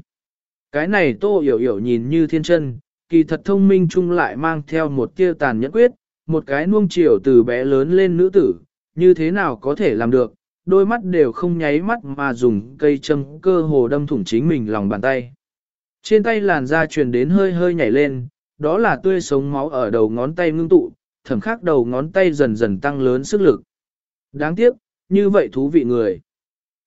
Cái này tô hiểu hiểu nhìn như thiên chân, kỳ thật thông minh chung lại mang theo một tia tàn nhẫn quyết, một cái nuông chiều từ bé lớn lên nữ tử, như thế nào có thể làm được, đôi mắt đều không nháy mắt mà dùng cây châm cơ hồ đâm thủng chính mình lòng bàn tay. Trên tay làn da truyền đến hơi hơi nhảy lên, đó là tươi sống máu ở đầu ngón tay ngưng tụ, thẩm khắc đầu ngón tay dần dần tăng lớn sức lực. Đáng tiếc, như vậy thú vị người.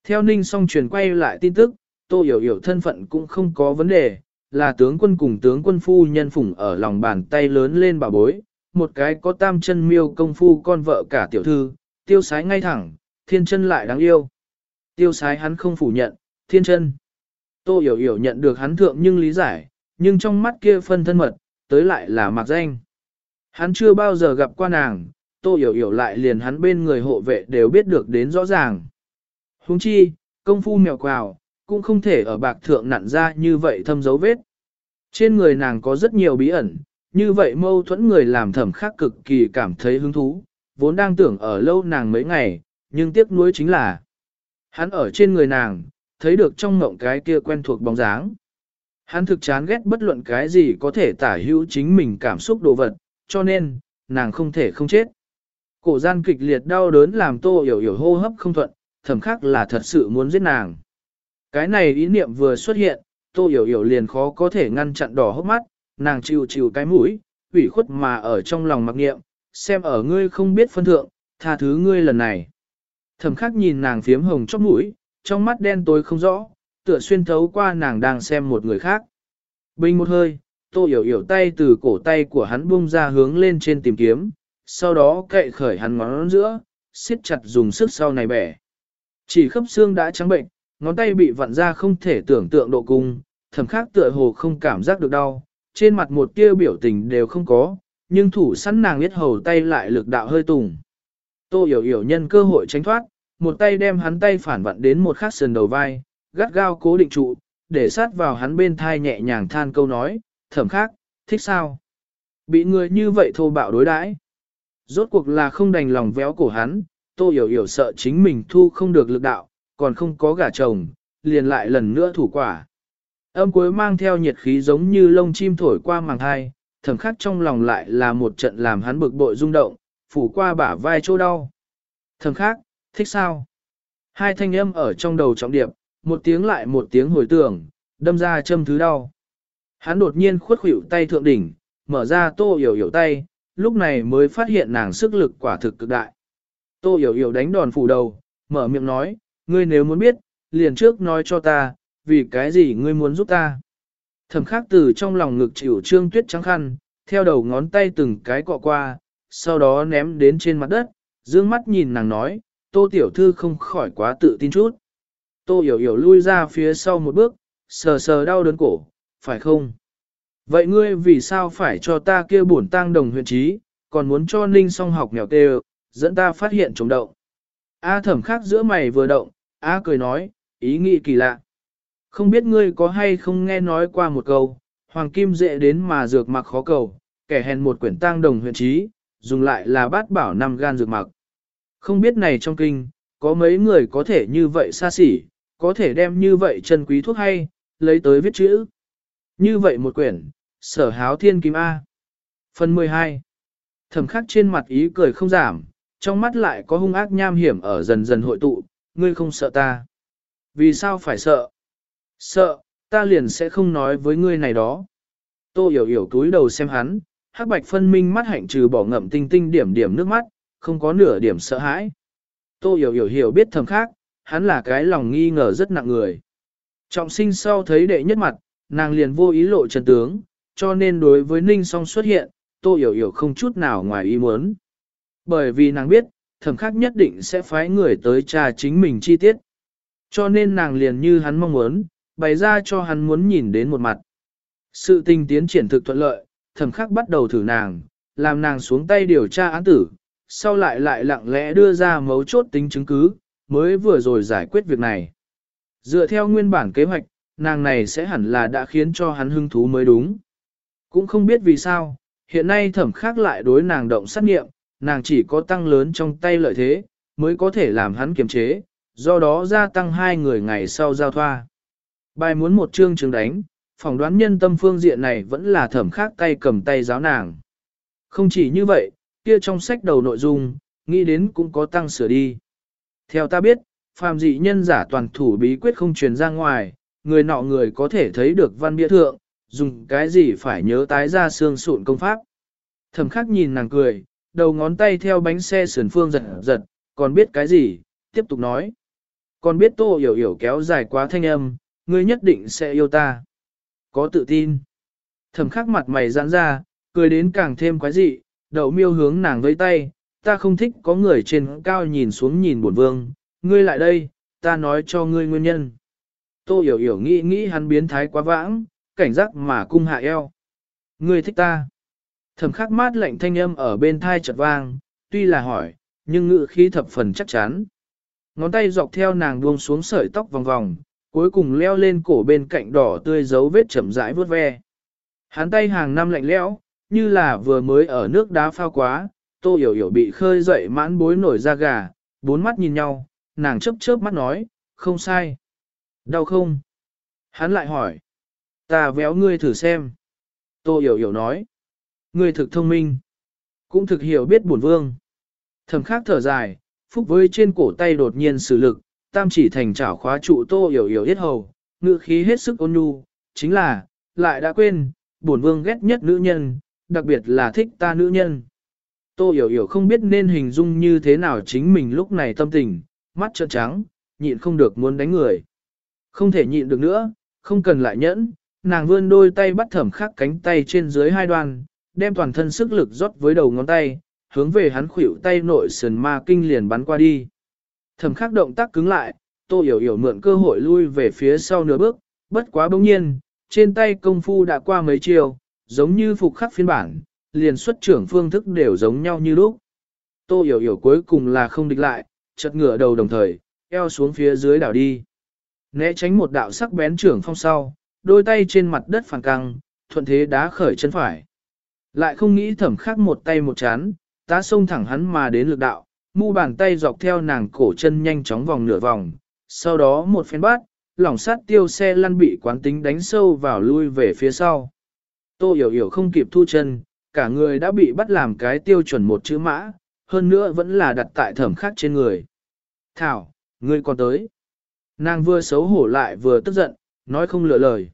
Theo ninh song truyền quay lại tin tức, tô hiểu hiểu thân phận cũng không có vấn đề, là tướng quân cùng tướng quân phu nhân phủng ở lòng bàn tay lớn lên bà bối, một cái có tam chân miêu công phu con vợ cả tiểu thư, tiêu sái ngay thẳng, thiên chân lại đáng yêu. Tiêu sái hắn không phủ nhận, thiên chân. Tô hiểu hiểu nhận được hắn thượng nhưng lý giải, nhưng trong mắt kia phân thân mật, tới lại là mạc danh. Hắn chưa bao giờ gặp qua nàng, tô hiểu hiểu lại liền hắn bên người hộ vệ đều biết được đến rõ ràng. Huống chi, công phu mèo quào, cũng không thể ở bạc thượng nặn ra như vậy thâm dấu vết. Trên người nàng có rất nhiều bí ẩn, như vậy mâu thuẫn người làm thẩm khác cực kỳ cảm thấy hứng thú, vốn đang tưởng ở lâu nàng mấy ngày, nhưng tiếc nuối chính là hắn ở trên người nàng, thấy được trong mộng cái kia quen thuộc bóng dáng. Hắn thực chán ghét bất luận cái gì có thể tả hữu chính mình cảm xúc đồ vật, cho nên, nàng không thể không chết. Cổ gian kịch liệt đau đớn làm tô hiểu hiểu hô hấp không thuận, Thẩm khắc là thật sự muốn giết nàng. Cái này ý niệm vừa xuất hiện, tô hiểu hiểu liền khó có thể ngăn chặn đỏ hốc mắt, nàng chịu chịu cái mũi, ủy khuất mà ở trong lòng mặc niệm, xem ở ngươi không biết phân thượng, tha thứ ngươi lần này. Thẩm khắc nhìn nàng phiếm hồng chóp mũi, trong mắt đen tối không rõ, tựa xuyên thấu qua nàng đang xem một người khác. Bình một hơi, tô hiểu hiểu tay từ cổ tay của hắn bung ra hướng lên trên tìm kiếm, sau đó cậy khởi hắn ngón giữa, siết chặt dùng sức sau này bẻ. Chỉ khớp xương đã trắng bệnh, ngón tay bị vặn ra không thể tưởng tượng độ cung, thẩm khác tựa hồ không cảm giác được đau, trên mặt một tia biểu tình đều không có, nhưng thủ sẵn nàng biết hầu tay lại lực đạo hơi tùng. Tô hiểu hiểu nhân cơ hội tránh thoát, một tay đem hắn tay phản vặn đến một khắc sườn đầu vai, gắt gao cố định trụ, để sát vào hắn bên thai nhẹ nhàng than câu nói, thẩm khác, thích sao? Bị người như vậy thô bạo đối đãi Rốt cuộc là không đành lòng véo cổ hắn, tô hiểu hiểu sợ chính mình thu không được lực đạo, còn không có gả chồng, liền lại lần nữa thủ quả. Âm cuối mang theo nhiệt khí giống như lông chim thổi qua màng hai, thầm khắc trong lòng lại là một trận làm hắn bực bội rung động, phủ qua bả vai chỗ đau. Thầm khắc, thích sao? Hai thanh âm ở trong đầu trọng điệp, một tiếng lại một tiếng hồi tưởng, đâm ra châm thứ đau. Hắn đột nhiên khuất khuỷu tay thượng đỉnh, mở ra tô hiểu hiểu tay, lúc này mới phát hiện nàng sức lực quả thực cực đại. Tô hiểu hiểu đánh đòn phủ đầu, mở miệng nói, ngươi nếu muốn biết, liền trước nói cho ta, vì cái gì ngươi muốn giúp ta. Thẩm khắc từ trong lòng ngực chịu trương tuyết trắng khăn, theo đầu ngón tay từng cái cọ qua, sau đó ném đến trên mặt đất, dương mắt nhìn nàng nói, tô tiểu thư không khỏi quá tự tin chút. Tô hiểu hiểu lui ra phía sau một bước, sờ sờ đau đớn cổ, phải không? Vậy ngươi vì sao phải cho ta kia bổn tang đồng huyện trí, còn muốn cho ninh song học nghèo tê dẫn ta phát hiện trống động. A thẩm khác giữa mày vừa động, A cười nói, ý nghĩ kỳ lạ. Không biết ngươi có hay không nghe nói qua một câu, hoàng kim dễ đến mà dược mặc khó cầu, kẻ hèn một quyển tang đồng huyện trí, dùng lại là bát bảo năm gan dược mặc. Không biết này trong kinh, có mấy người có thể như vậy xa xỉ, có thể đem như vậy chân quý thuốc hay, lấy tới viết chữ. Như vậy một quyển, sở háo thiên kim A. Phần 12 Thẩm khắc trên mặt ý cười không giảm, trong mắt lại có hung ác nham hiểm ở dần dần hội tụ, ngươi không sợ ta. Vì sao phải sợ? Sợ, ta liền sẽ không nói với ngươi này đó. Tô hiểu hiểu túi đầu xem hắn, hắc bạch phân minh mắt hạnh trừ bỏ ngậm tinh tinh điểm điểm nước mắt, không có nửa điểm sợ hãi. Tô hiểu hiểu hiểu biết thầm khác, hắn là cái lòng nghi ngờ rất nặng người. Trọng sinh sau thấy đệ nhất mặt, nàng liền vô ý lộ chân tướng, cho nên đối với Ninh song xuất hiện, Tô Hiểu Hiểu không chút nào ngoài ý muốn. Bởi vì nàng biết, thẩm khắc nhất định sẽ phái người tới trà chính mình chi tiết. Cho nên nàng liền như hắn mong muốn, bày ra cho hắn muốn nhìn đến một mặt. Sự tình tiến triển thực thuận lợi, thẩm khắc bắt đầu thử nàng, làm nàng xuống tay điều tra án tử, sau lại lại lặng lẽ đưa ra mấu chốt tính chứng cứ, mới vừa rồi giải quyết việc này. Dựa theo nguyên bản kế hoạch, nàng này sẽ hẳn là đã khiến cho hắn hứng thú mới đúng. Cũng không biết vì sao, hiện nay thẩm khắc lại đối nàng động sát nghiệm, nàng chỉ có tăng lớn trong tay lợi thế, mới có thể làm hắn kiềm chế, do đó gia tăng hai người ngày sau giao thoa. Bài muốn một chương chứng đánh, phỏng đoán nhân tâm phương diện này vẫn là thẩm khác tay cầm tay giáo nàng. Không chỉ như vậy, kia trong sách đầu nội dung, nghĩ đến cũng có tăng sửa đi. Theo ta biết, phàm dị nhân giả toàn thủ bí quyết không truyền ra ngoài, người nọ người có thể thấy được văn bia thượng, dùng cái gì phải nhớ tái ra xương sụn công pháp. Thẩm khắc nhìn nàng cười, đầu ngón tay theo bánh xe sườn phương giật giật, còn biết cái gì, tiếp tục nói. Còn biết tô hiểu hiểu kéo dài quá thanh âm, ngươi nhất định sẽ yêu ta. Có tự tin. Thẩm khắc mặt mày giãn ra, cười đến càng thêm quái dị, đậu miêu hướng nàng với tay, ta không thích có người trên cao nhìn xuống nhìn buồn vương, ngươi lại đây, ta nói cho ngươi nguyên nhân. Tô hiểu hiểu nghĩ nghĩ hắn biến thái quá vãng, cảnh giác mà cung hạ eo. Ngươi thích ta. Thẩm khắc mát lạnh thanh âm ở bên thai chợt vang, tuy là hỏi, nhưng ngữ khí thập phần chắc chắn. Ngón tay dọc theo nàng buông xuống sợi tóc vòng vòng, cuối cùng leo lên cổ bên cạnh đỏ tươi dấu vết chậm rãi vuốt ve. Hắn tay hàng năm lạnh lẽo, như là vừa mới ở nước đá phao quá, tô hiểu hiểu bị khơi dậy mãn bối nổi da gà, bốn mắt nhìn nhau, nàng chớp chớp mắt nói, không sai. Đau không? Hắn lại hỏi. Ta véo ngươi thử xem. Tô hiểu hiểu nói. Ngươi thực thông minh. Cũng thực hiểu biết bổn vương. Thầm khác thở dài, phúc với trên cổ tay đột nhiên sử lực, tam chỉ thành chảo khóa trụ tô hiểu hiểu hết hầu, ngự khí hết sức ôn nhu, chính là, lại đã quên, bổn vương ghét nhất nữ nhân, đặc biệt là thích ta nữ nhân. Tô hiểu hiểu không biết nên hình dung như thế nào chính mình lúc này tâm tình, mắt trợn trắng, nhịn không được muốn đánh người. Không thể nhịn được nữa, không cần lại nhẫn, nàng vươn đôi tay bắt thẩm khắc cánh tay trên dưới hai đoàn đem toàn thân sức lực rót với đầu ngón tay, hướng về hắn khuỷu tay nội sườn ma kinh liền bắn qua đi. Thẩm khắc động tác cứng lại, tô hiểu hiểu mượn cơ hội lui về phía sau nửa bước, bất quá bỗng nhiên, trên tay công phu đã qua mấy chiều, giống như phục khắc phiên bản, liền xuất trưởng phương thức đều giống nhau như lúc. Tô hiểu hiểu cuối cùng là không địch lại, chật ngửa đầu đồng thời, eo xuống phía dưới đảo đi. Né tránh một đạo sắc bén trưởng phong sau, đôi tay trên mặt đất phản căng, thuận thế đá khởi chân phải. Lại không nghĩ thẩm khắc một tay một chán, tá xông thẳng hắn mà đến lực đạo, mu bàn tay dọc theo nàng cổ chân nhanh chóng vòng nửa vòng, sau đó một phen bát, lỏng sát tiêu xe lăn bị quán tính đánh sâu vào lui về phía sau. Tô hiểu hiểu không kịp thu chân, cả người đã bị bắt làm cái tiêu chuẩn một chữ mã, hơn nữa vẫn là đặt tại thẩm khắc trên người. Thảo, ngươi còn tới. Nàng vừa xấu hổ lại vừa tức giận, nói không lựa lời.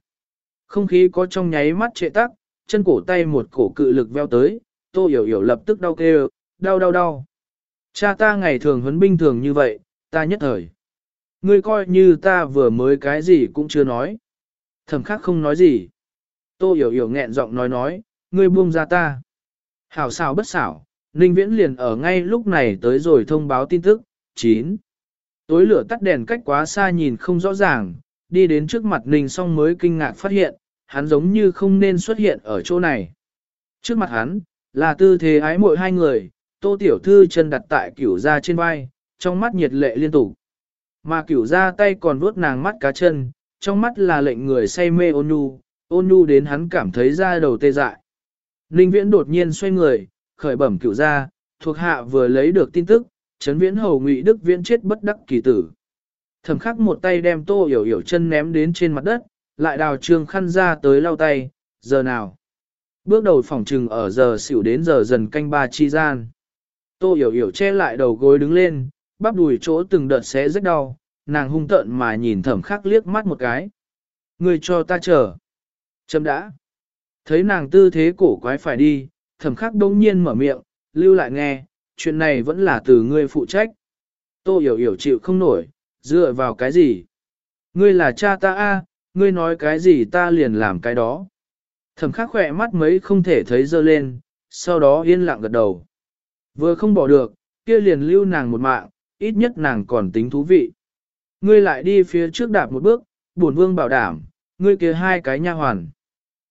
Không khí có trong nháy mắt trệ tắc, chân cổ tay một cổ cự lực veo tới, tô hiểu hiểu lập tức đau kêu, đau đau đau. Cha ta ngày thường huấn binh thường như vậy, ta nhất thời. Ngươi coi như ta vừa mới cái gì cũng chưa nói. Thẩm khắc không nói gì. Tô hiểu hiểu nghẹn giọng nói nói, ngươi buông ra ta. Hảo xảo bất xảo, Ninh Viễn liền ở ngay lúc này tới rồi thông báo tin tức. 9. Tối lửa tắt đèn cách quá xa nhìn không rõ ràng, đi đến trước mặt Ninh song mới kinh ngạc phát hiện, hắn giống như không nên xuất hiện ở chỗ này. Trước mặt hắn, là tư thế ái muội hai người, tô tiểu thư chân đặt tại cửu ra trên vai, trong mắt nhiệt lệ liên tục. Mà cửu ra tay còn vuốt nàng mắt cá chân, trong mắt là lệnh người say mê ôn nhu, ôn nhu đến hắn cảm thấy da đầu tê dại. Ninh viễn đột nhiên xoay người, khởi bẩm cửu ra, thuộc hạ vừa lấy được tin tức, chấn viễn hầu ngụy đức viễn chết bất đắc kỳ tử. Thẩm khắc một tay đem tô hiểu hiểu chân ném đến trên mặt đất, lại đào trương khăn ra tới lau tay, giờ nào. Bước đầu phòng trừng ở giờ xỉu đến giờ dần canh ba chi gian. Tô hiểu hiểu che lại đầu gối đứng lên, bắp đùi chỗ từng đợt sẽ rất đau, nàng hung tợn mà nhìn thẩm khắc liếc mắt một cái. Người cho ta chờ. Chấm đã. Thấy nàng tư thế cổ quái phải đi, thẩm khắc đông nhiên mở miệng, lưu lại nghe, chuyện này vẫn là từ ngươi phụ trách. Tô hiểu hiểu chịu không nổi, dựa vào cái gì? Ngươi là cha ta a, ngươi nói cái gì ta liền làm cái đó. Thẩm khắc khỏe mắt mấy không thể thấy dơ lên, sau đó yên lặng gật đầu. Vừa không bỏ được, kia liền lưu nàng một mạng, ít nhất nàng còn tính thú vị. Ngươi lại đi phía trước đạp một bước, bổn vương bảo đảm, ngươi kia hai cái nha hoàn.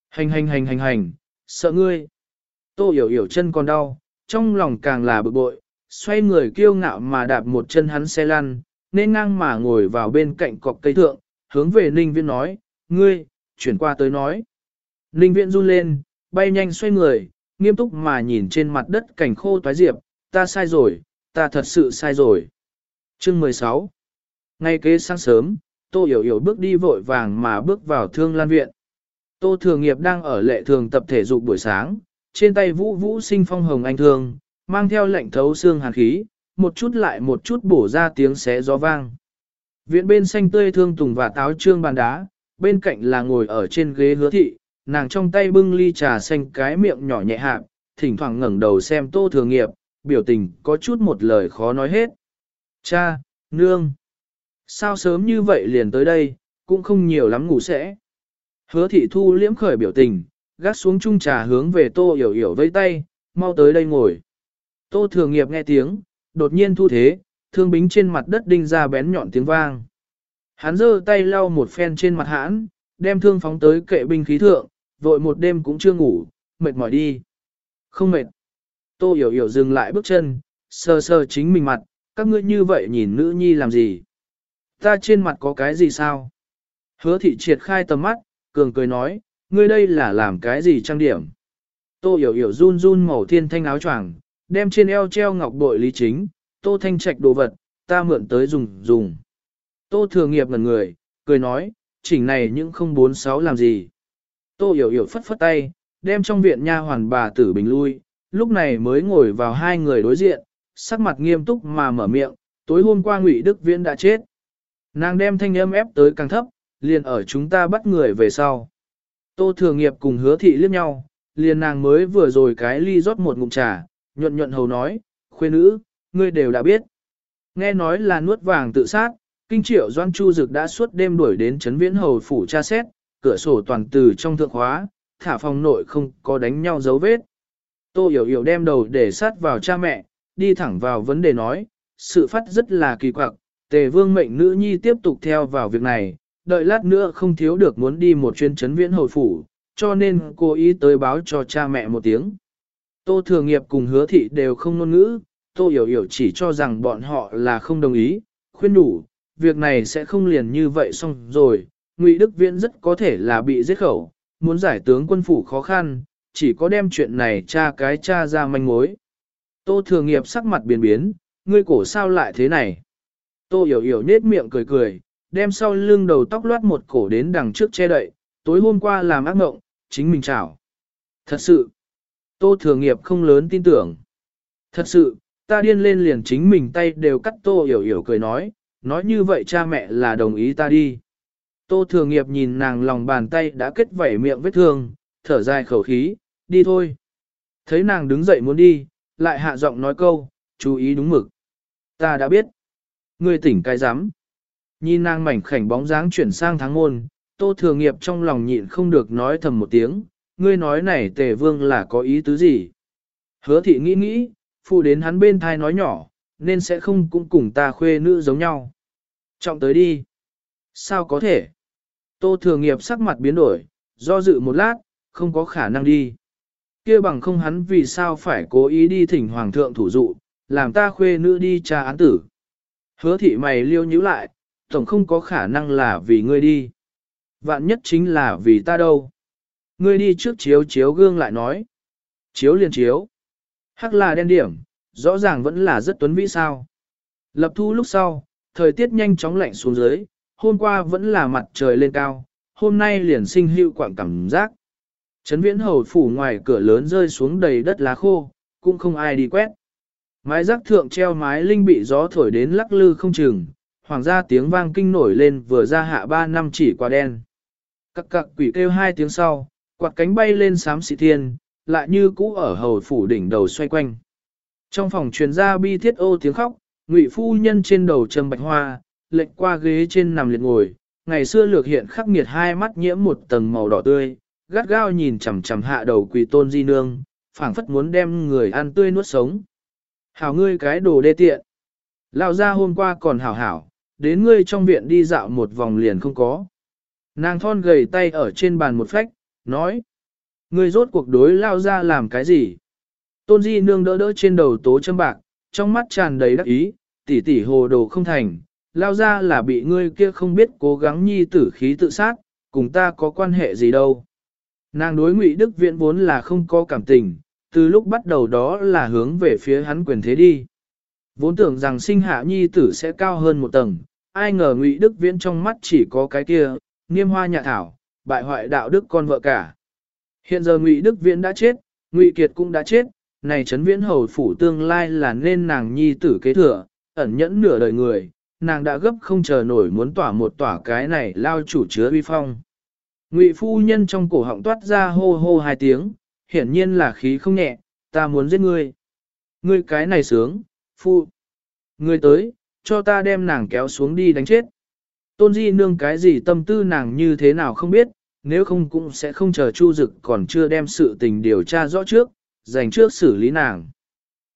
Hành hành hành hành hành, sợ ngươi. Tô hiểu hiểu chân còn đau, trong lòng càng là bực bội, xoay người kiêu ngạo mà đạp một chân hắn xe lăn, nên ngang mà ngồi vào bên cạnh cọc cây thượng, hướng về Ninh Viễn nói, ngươi, chuyển qua tới nói. Ninh Viễn run lên, bay nhanh xoay người, nghiêm túc mà nhìn trên mặt đất cảnh khô toái diệp, ta sai rồi, ta thật sự sai rồi. Chương 16 Ngay kế sáng sớm, Tô Hiểu Hiểu bước đi vội vàng mà bước vào thương lan viện. Tô Thường Nghiệp đang ở lệ thường tập thể dục buổi sáng, trên tay vũ vũ sinh phong hồng anh thương, mang theo lệnh thấu xương hàn khí, một chút lại một chút bổ ra tiếng xé gió vang. Viện bên xanh tươi thương tùng và táo trương bàn đá, bên cạnh là ngồi ở trên ghế hứa thị, nàng trong tay bưng ly trà xanh cái miệng nhỏ nhẹ hạp, thỉnh thoảng ngẩng đầu xem tô thường nghiệp, biểu tình có chút một lời khó nói hết. Cha, nương, sao sớm như vậy liền tới đây, cũng không nhiều lắm ngủ sẽ. Hứa thị thu liễm khởi biểu tình, gác xuống chung trà hướng về tô hiểu hiểu vây tay, mau tới đây ngồi. Tô thường nghiệp nghe tiếng, đột nhiên thu thế, thương bính trên mặt đất đinh ra bén nhọn tiếng vang. Hắn giơ tay lau một phen trên mặt hãn, đem thương phóng tới kệ binh khí thượng, vội một đêm cũng chưa ngủ, mệt mỏi đi. Không mệt. Tô hiểu hiểu dừng lại bước chân, sờ sờ chính mình mặt, các ngươi như vậy nhìn nữ nhi làm gì? Ta trên mặt có cái gì sao? Hứa thị triệt khai tầm mắt, cường cười nói, ngươi đây là làm cái gì trang điểm? Tô hiểu hiểu run run màu thiên thanh áo choàng, đem trên eo treo ngọc bội lý chính, tô thanh trạch đồ vật, ta mượn tới dùng dùng. Tô thừa nghiệp ngần người, cười nói, chỉnh này những không bốn sáu làm gì. Tô hiểu hiểu phất phất tay, đem trong viện nha hoàn bà tử bình lui, lúc này mới ngồi vào hai người đối diện, sắc mặt nghiêm túc mà mở miệng, tối hôm qua Ngụy Đức Viễn đã chết. Nàng đem thanh âm ép tới càng thấp, liền ở chúng ta bắt người về sau. Tô Thừa Nghiệp cùng hứa thị liếc nhau, liền nàng mới vừa rồi cái ly rót một ngụm trà, nhuận nhuận hầu nói, khuê nữ, ngươi đều đã biết. Nghe nói là nuốt vàng tự sát, kinh triệu doan chu dực đã suốt đêm đuổi đến chấn viễn hầu phủ tra xét, cửa sổ toàn từ trong thượng khóa, thả phòng nội không có đánh nhau dấu vết. Tô hiểu hiểu đem đầu để sát vào cha mẹ, đi thẳng vào vấn đề nói, sự phát rất là kỳ quặc, tề vương mệnh nữ nhi tiếp tục theo vào việc này, đợi lát nữa không thiếu được muốn đi một chuyến chấn viễn hồi phủ, cho nên cô ý tới báo cho cha mẹ một tiếng. Tô Thừa Nghiệp cùng hứa thị đều không ngôn ngữ, Tô Hiểu Hiểu chỉ cho rằng bọn họ là không đồng ý, khuyên đủ, việc này sẽ không liền như vậy xong rồi, Ngụy Đức Viễn rất có thể là bị giết khẩu, muốn giải tướng quân phủ khó khăn, chỉ có đem chuyện này tra cái tra ra manh mối. Tô Thừa Nghiệp sắc mặt biến biến, ngươi cổ sao lại thế này? Tô Hiểu Hiểu nết miệng cười cười, đem sau lưng đầu tóc loát một cổ đến đằng trước che đậy, tối hôm qua làm ác mộng, chính mình chảo. Thật sự, Tô Thừa Nghiệp không lớn tin tưởng. Thật sự, ta điên lên liền chính mình tay đều cắt Tô Hiểu Hiểu cười nói, nói như vậy cha mẹ là đồng ý ta đi. Tô thường Nghiệp nhìn nàng lòng bàn tay đã kết vảy miệng vết thương, thở dài khẩu khí, đi thôi. Thấy nàng đứng dậy muốn đi, lại hạ giọng nói câu, chú ý đúng mực. Ta đã biết. Ngươi tỉnh cái rắm Nhìn nàng mảnh khảnh bóng dáng chuyển sang tháng môn, Tô thường Nghiệp trong lòng nhịn không được nói thầm một tiếng, ngươi nói này tề vương là có ý tứ gì? Hứa thị nghĩ nghĩ, phụ đến hắn bên thai nói nhỏ, nên sẽ không cũng cùng ta khuê nữ giống nhau. Trọng tới đi. Sao có thể? Tô Thừa Nghiệp sắc mặt biến đổi, do dự một lát, không có khả năng đi. kia bằng không hắn vì sao phải cố ý đi thỉnh hoàng thượng thủ dụ, làm ta khuê nữ đi tra án tử. Hứa thị mày liêu nhíu lại, tổng không có khả năng là vì ngươi đi. Vạn nhất chính là vì ta đâu. Ngươi đi trước chiếu chiếu gương lại nói. Chiếu liền chiếu. Hắc là đen điểm, rõ ràng vẫn là rất tuấn vĩ sao. Lập thu lúc sau, thời tiết nhanh chóng lạnh xuống dưới, hôm qua vẫn là mặt trời lên cao, hôm nay liền sinh hữu quảng cảm giác. Trấn viễn hầu phủ ngoài cửa lớn rơi xuống đầy đất lá khô, cũng không ai đi quét. Mái rác thượng treo mái linh bị gió thổi đến lắc lư không chừng, hoàng gia tiếng vang kinh nổi lên vừa ra hạ ba năm chỉ qua đen. Các cặc quỷ kêu hai tiếng sau, quạt cánh bay lên sám xị thiên, lại như cũ ở hầu phủ đỉnh đầu xoay quanh. Trong phòng truyền ra bi thiết ô tiếng khóc, ngụy phu nhân trên đầu trầm bạch hoa, lệnh qua ghế trên nằm liệt ngồi, ngày xưa lược hiện khắc nghiệt hai mắt nhiễm một tầng màu đỏ tươi, gắt gao nhìn chằm chằm hạ đầu quỳ tôn di nương, phảng phất muốn đem người ăn tươi nuốt sống. Hảo ngươi cái đồ đê tiện. Lão ra hôm qua còn hảo hảo, đến ngươi trong viện đi dạo một vòng liền không có. Nàng thon gầy tay ở trên bàn một phách, nói. Ngươi rốt cuộc đối lao ra làm cái gì? Tôn di nương đỡ đỡ trên đầu tố châm bạc, trong mắt tràn đầy đắc ý, tỉ tỉ hồ đồ không thành. Lao ra là bị ngươi kia không biết cố gắng nhi tử khí tự sát, cùng ta có quan hệ gì đâu. Nàng đối ngụy Đức Viễn vốn là không có cảm tình, từ lúc bắt đầu đó là hướng về phía hắn quyền thế đi. Vốn tưởng rằng sinh hạ nhi tử sẽ cao hơn một tầng, ai ngờ ngụy Đức Viễn trong mắt chỉ có cái kia, niêm hoa nhạ thảo, bại hoại đạo đức con vợ cả. Hiện giờ ngụy Đức Viễn đã chết, ngụy Kiệt cũng đã chết, này trấn viễn hầu phủ tương lai là nên nàng nhi tử kế thừa, ẩn nhẫn nửa đời người, nàng đã gấp không chờ nổi muốn tỏa một tỏa cái này lao chủ chứa uy phong. Ngụy phu nhân trong cổ họng toát ra hô hô hai tiếng, hiển nhiên là khí không nhẹ, ta muốn giết ngươi. Ngươi cái này sướng, phu. Ngươi tới, cho ta đem nàng kéo xuống đi đánh chết. Tôn di nương cái gì tâm tư nàng như thế nào không biết, nếu không cũng sẽ không chờ chu dực còn chưa đem sự tình điều tra rõ trước, dành trước xử lý nàng.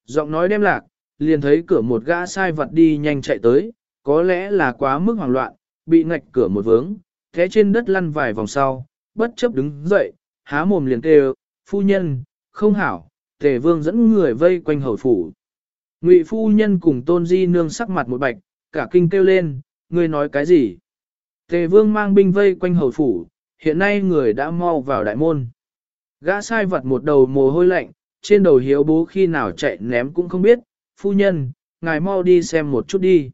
Giọng nói đem lạc, liền thấy cửa một gã sai vật đi nhanh chạy tới, có lẽ là quá mức hoảng loạn, bị ngạch cửa một vướng, thế trên đất lăn vài vòng sau, bất chấp đứng dậy, há mồm liền kêu, phu nhân, không hảo, tề vương dẫn người vây quanh hầu phủ. Ngụy phu nhân cùng tôn di nương sắc mặt một bạch, cả kinh kêu lên, người nói cái gì? Tề vương mang binh vây quanh hầu phủ, hiện nay người đã mau vào đại môn. Gã sai vật một đầu mồ hôi lạnh, trên đầu hiếu bố khi nào chạy ném cũng không biết, phu nhân, ngài mau đi xem một chút đi.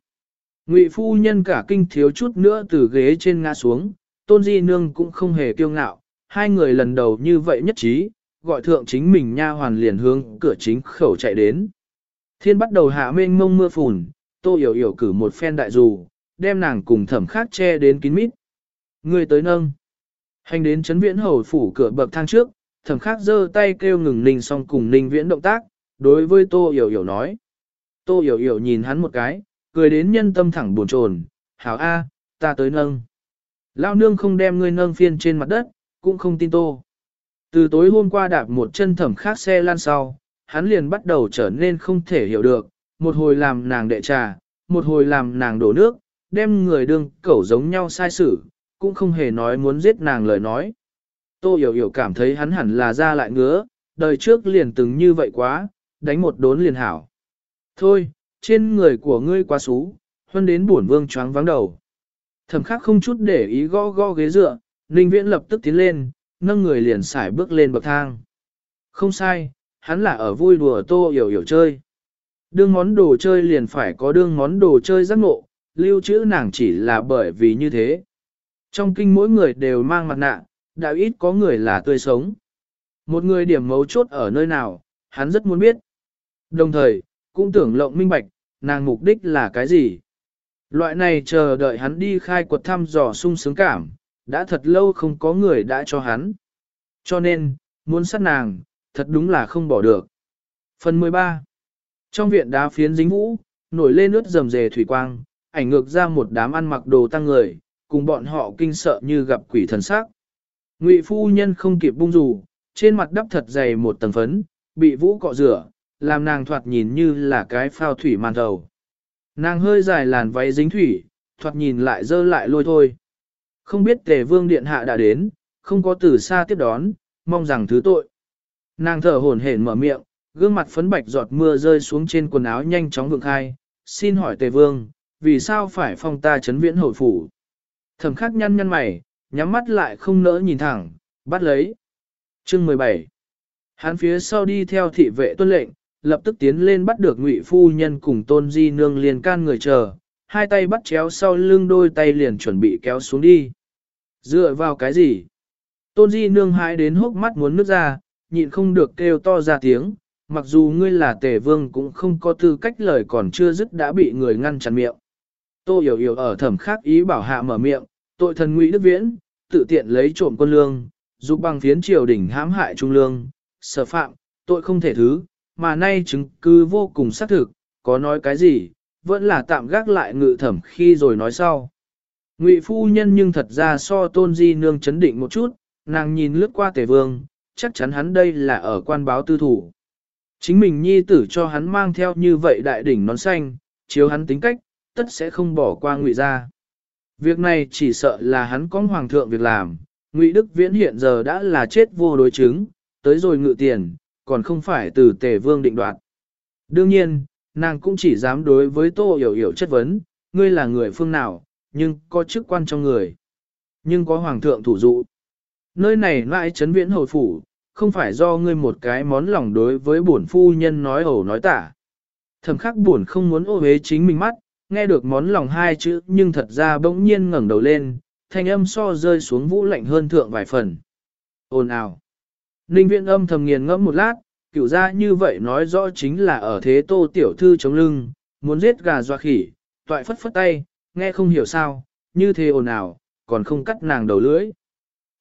Ngụy phu nhân cả kinh thiếu chút nữa từ ghế trên ngã xuống, tôn di nương cũng không hề kiêu ngạo, hai người lần đầu như vậy nhất trí, gọi thượng chính mình nha hoàn liền hướng cửa chính khẩu chạy đến. Thiên bắt đầu hạ mênh mông mưa phùn, tô hiểu hiểu cử một phen đại dù, đem nàng cùng thẩm khác che đến kín mít. Người tới nâng. Hành đến chấn viễn hầu phủ cửa bậc thang trước, thẩm khác giơ tay kêu ngừng ninh xong cùng ninh viễn động tác, đối với Tô hiểu hiểu nói. Tô hiểu hiểu nhìn hắn một cái, cười đến nhân tâm thẳng buồn chồn, hảo A, ta tới nâng. Lao nương không đem ngươi nâng phiên trên mặt đất, cũng không tin Tô. Từ tối hôm qua đạp một chân thẩm khác xe lan sau, hắn liền bắt đầu trở nên không thể hiểu được, một hồi làm nàng đệ trà, một hồi làm nàng đổ nước, đem người đương cẩu giống nhau sai xử, cũng không hề nói muốn giết nàng lời nói. Tô hiểu hiểu cảm thấy hắn hẳn là ra lại ngứa, đời trước liền từng như vậy quá, đánh một đốn liền hảo. Thôi, trên người của ngươi quá xú, huân đến bổn vương choáng vắng đầu. Thẩm khắc không chút để ý gõ gõ ghế dựa, Ninh Viễn lập tức tiến lên, nâng người liền xải bước lên bậc thang. Không sai, hắn là ở vui đùa tô hiểu hiểu chơi. Đương món đồ chơi liền phải có đương món đồ chơi giác ngộ, lưu trữ nàng chỉ là bởi vì như thế. Trong kinh mỗi người đều mang mặt nạ, đã ít có người là tươi sống. Một người điểm mấu chốt ở nơi nào, hắn rất muốn biết. Đồng thời, cũng tưởng lộng minh bạch, nàng mục đích là cái gì. Loại này chờ đợi hắn đi khai quật thăm dò sung sướng cảm, đã thật lâu không có người đã cho hắn. Cho nên, muốn sát nàng, thật đúng là không bỏ được. Phần 13 Trong viện đá phiến dính vũ, nổi lên nước rầm rề thủy quang, ảnh ngược ra một đám ăn mặc đồ tăng người, cùng bọn họ kinh sợ như gặp quỷ thần sắc. Ngụy phu nhân không kịp bung dù, trên mặt đắp thật dày một tầng phấn, bị vũ cọ rửa, làm nàng thoạt nhìn như là cái phao thủy màn đầu. Nàng hơi dài làn váy dính thủy, thoạt nhìn lại dơ lại lôi thôi. Không biết tề vương điện hạ đã đến, không có từ xa tiếp đón, mong rằng thứ tội. Nàng thở hổn hển mở miệng, gương mặt phấn bạch giọt mưa rơi xuống trên quần áo nhanh chóng vượng khai. Xin hỏi tề vương, vì sao phải phong ta chấn viễn hồi phủ? Thẩm khắc nhăn nhăn mày, nhắm mắt lại không nỡ nhìn thẳng, bắt lấy. Chương 17 Hắn phía sau đi theo thị vệ tuân lệnh, lập tức tiến lên bắt được ngụy phu nhân cùng tôn di nương liền can người chờ, hai tay bắt chéo sau lưng đôi tay liền chuẩn bị kéo xuống đi. Dựa vào cái gì? Tôn di nương hái đến hốc mắt muốn nước ra, nhịn không được kêu to ra tiếng, mặc dù ngươi là tề vương cũng không có tư cách lời còn chưa dứt đã bị người ngăn chặn miệng. Tô hiểu hiểu ở thẩm khác ý bảo hạ mở miệng, tội thần ngụy đức viễn, tự tiện lấy trộm quân lương, giúp bằng phiến triều đỉnh hãm hại trung lương, sở phạm, tội không thể thứ, mà nay chứng cứ vô cùng xác thực, có nói cái gì, vẫn là tạm gác lại ngự thẩm khi rồi nói sau. Ngụy phu nhân nhưng thật ra so tôn di nương chấn định một chút, nàng nhìn lướt qua tề vương, chắc chắn hắn đây là ở quan báo tư thủ. Chính mình nhi tử cho hắn mang theo như vậy đại đỉnh nón xanh, chiếu hắn tính cách, tất sẽ không bỏ qua ngụy ra. Việc này chỉ sợ là hắn có hoàng thượng việc làm, ngụy Đức Viễn hiện giờ đã là chết vô đối chứng, tới rồi ngự tiền, còn không phải từ tề vương định đoạt. Đương nhiên, nàng cũng chỉ dám đối với tô hiểu hiểu chất vấn, ngươi là người phương nào, nhưng có chức quan trong người. Nhưng có hoàng thượng thủ dụ. Nơi này lại chấn viễn hồi phủ, không phải do ngươi một cái món lòng đối với bổn phu nhân nói ẩu nói tả. Thầm khắc buồn không muốn ô uế chính mình mắt, nghe được món lòng hai chữ nhưng thật ra bỗng nhiên ngẩng đầu lên, thanh âm so rơi xuống vũ lạnh hơn thượng vài phần. Ồn ào. Ninh viện âm thầm nghiền ngẫm một lát, kiểu ra như vậy nói rõ chính là ở thế tô tiểu thư chống lưng, muốn giết gà doa khỉ, toại phất phất tay, nghe không hiểu sao, như thế ồn ào, còn không cắt nàng đầu lưỡi.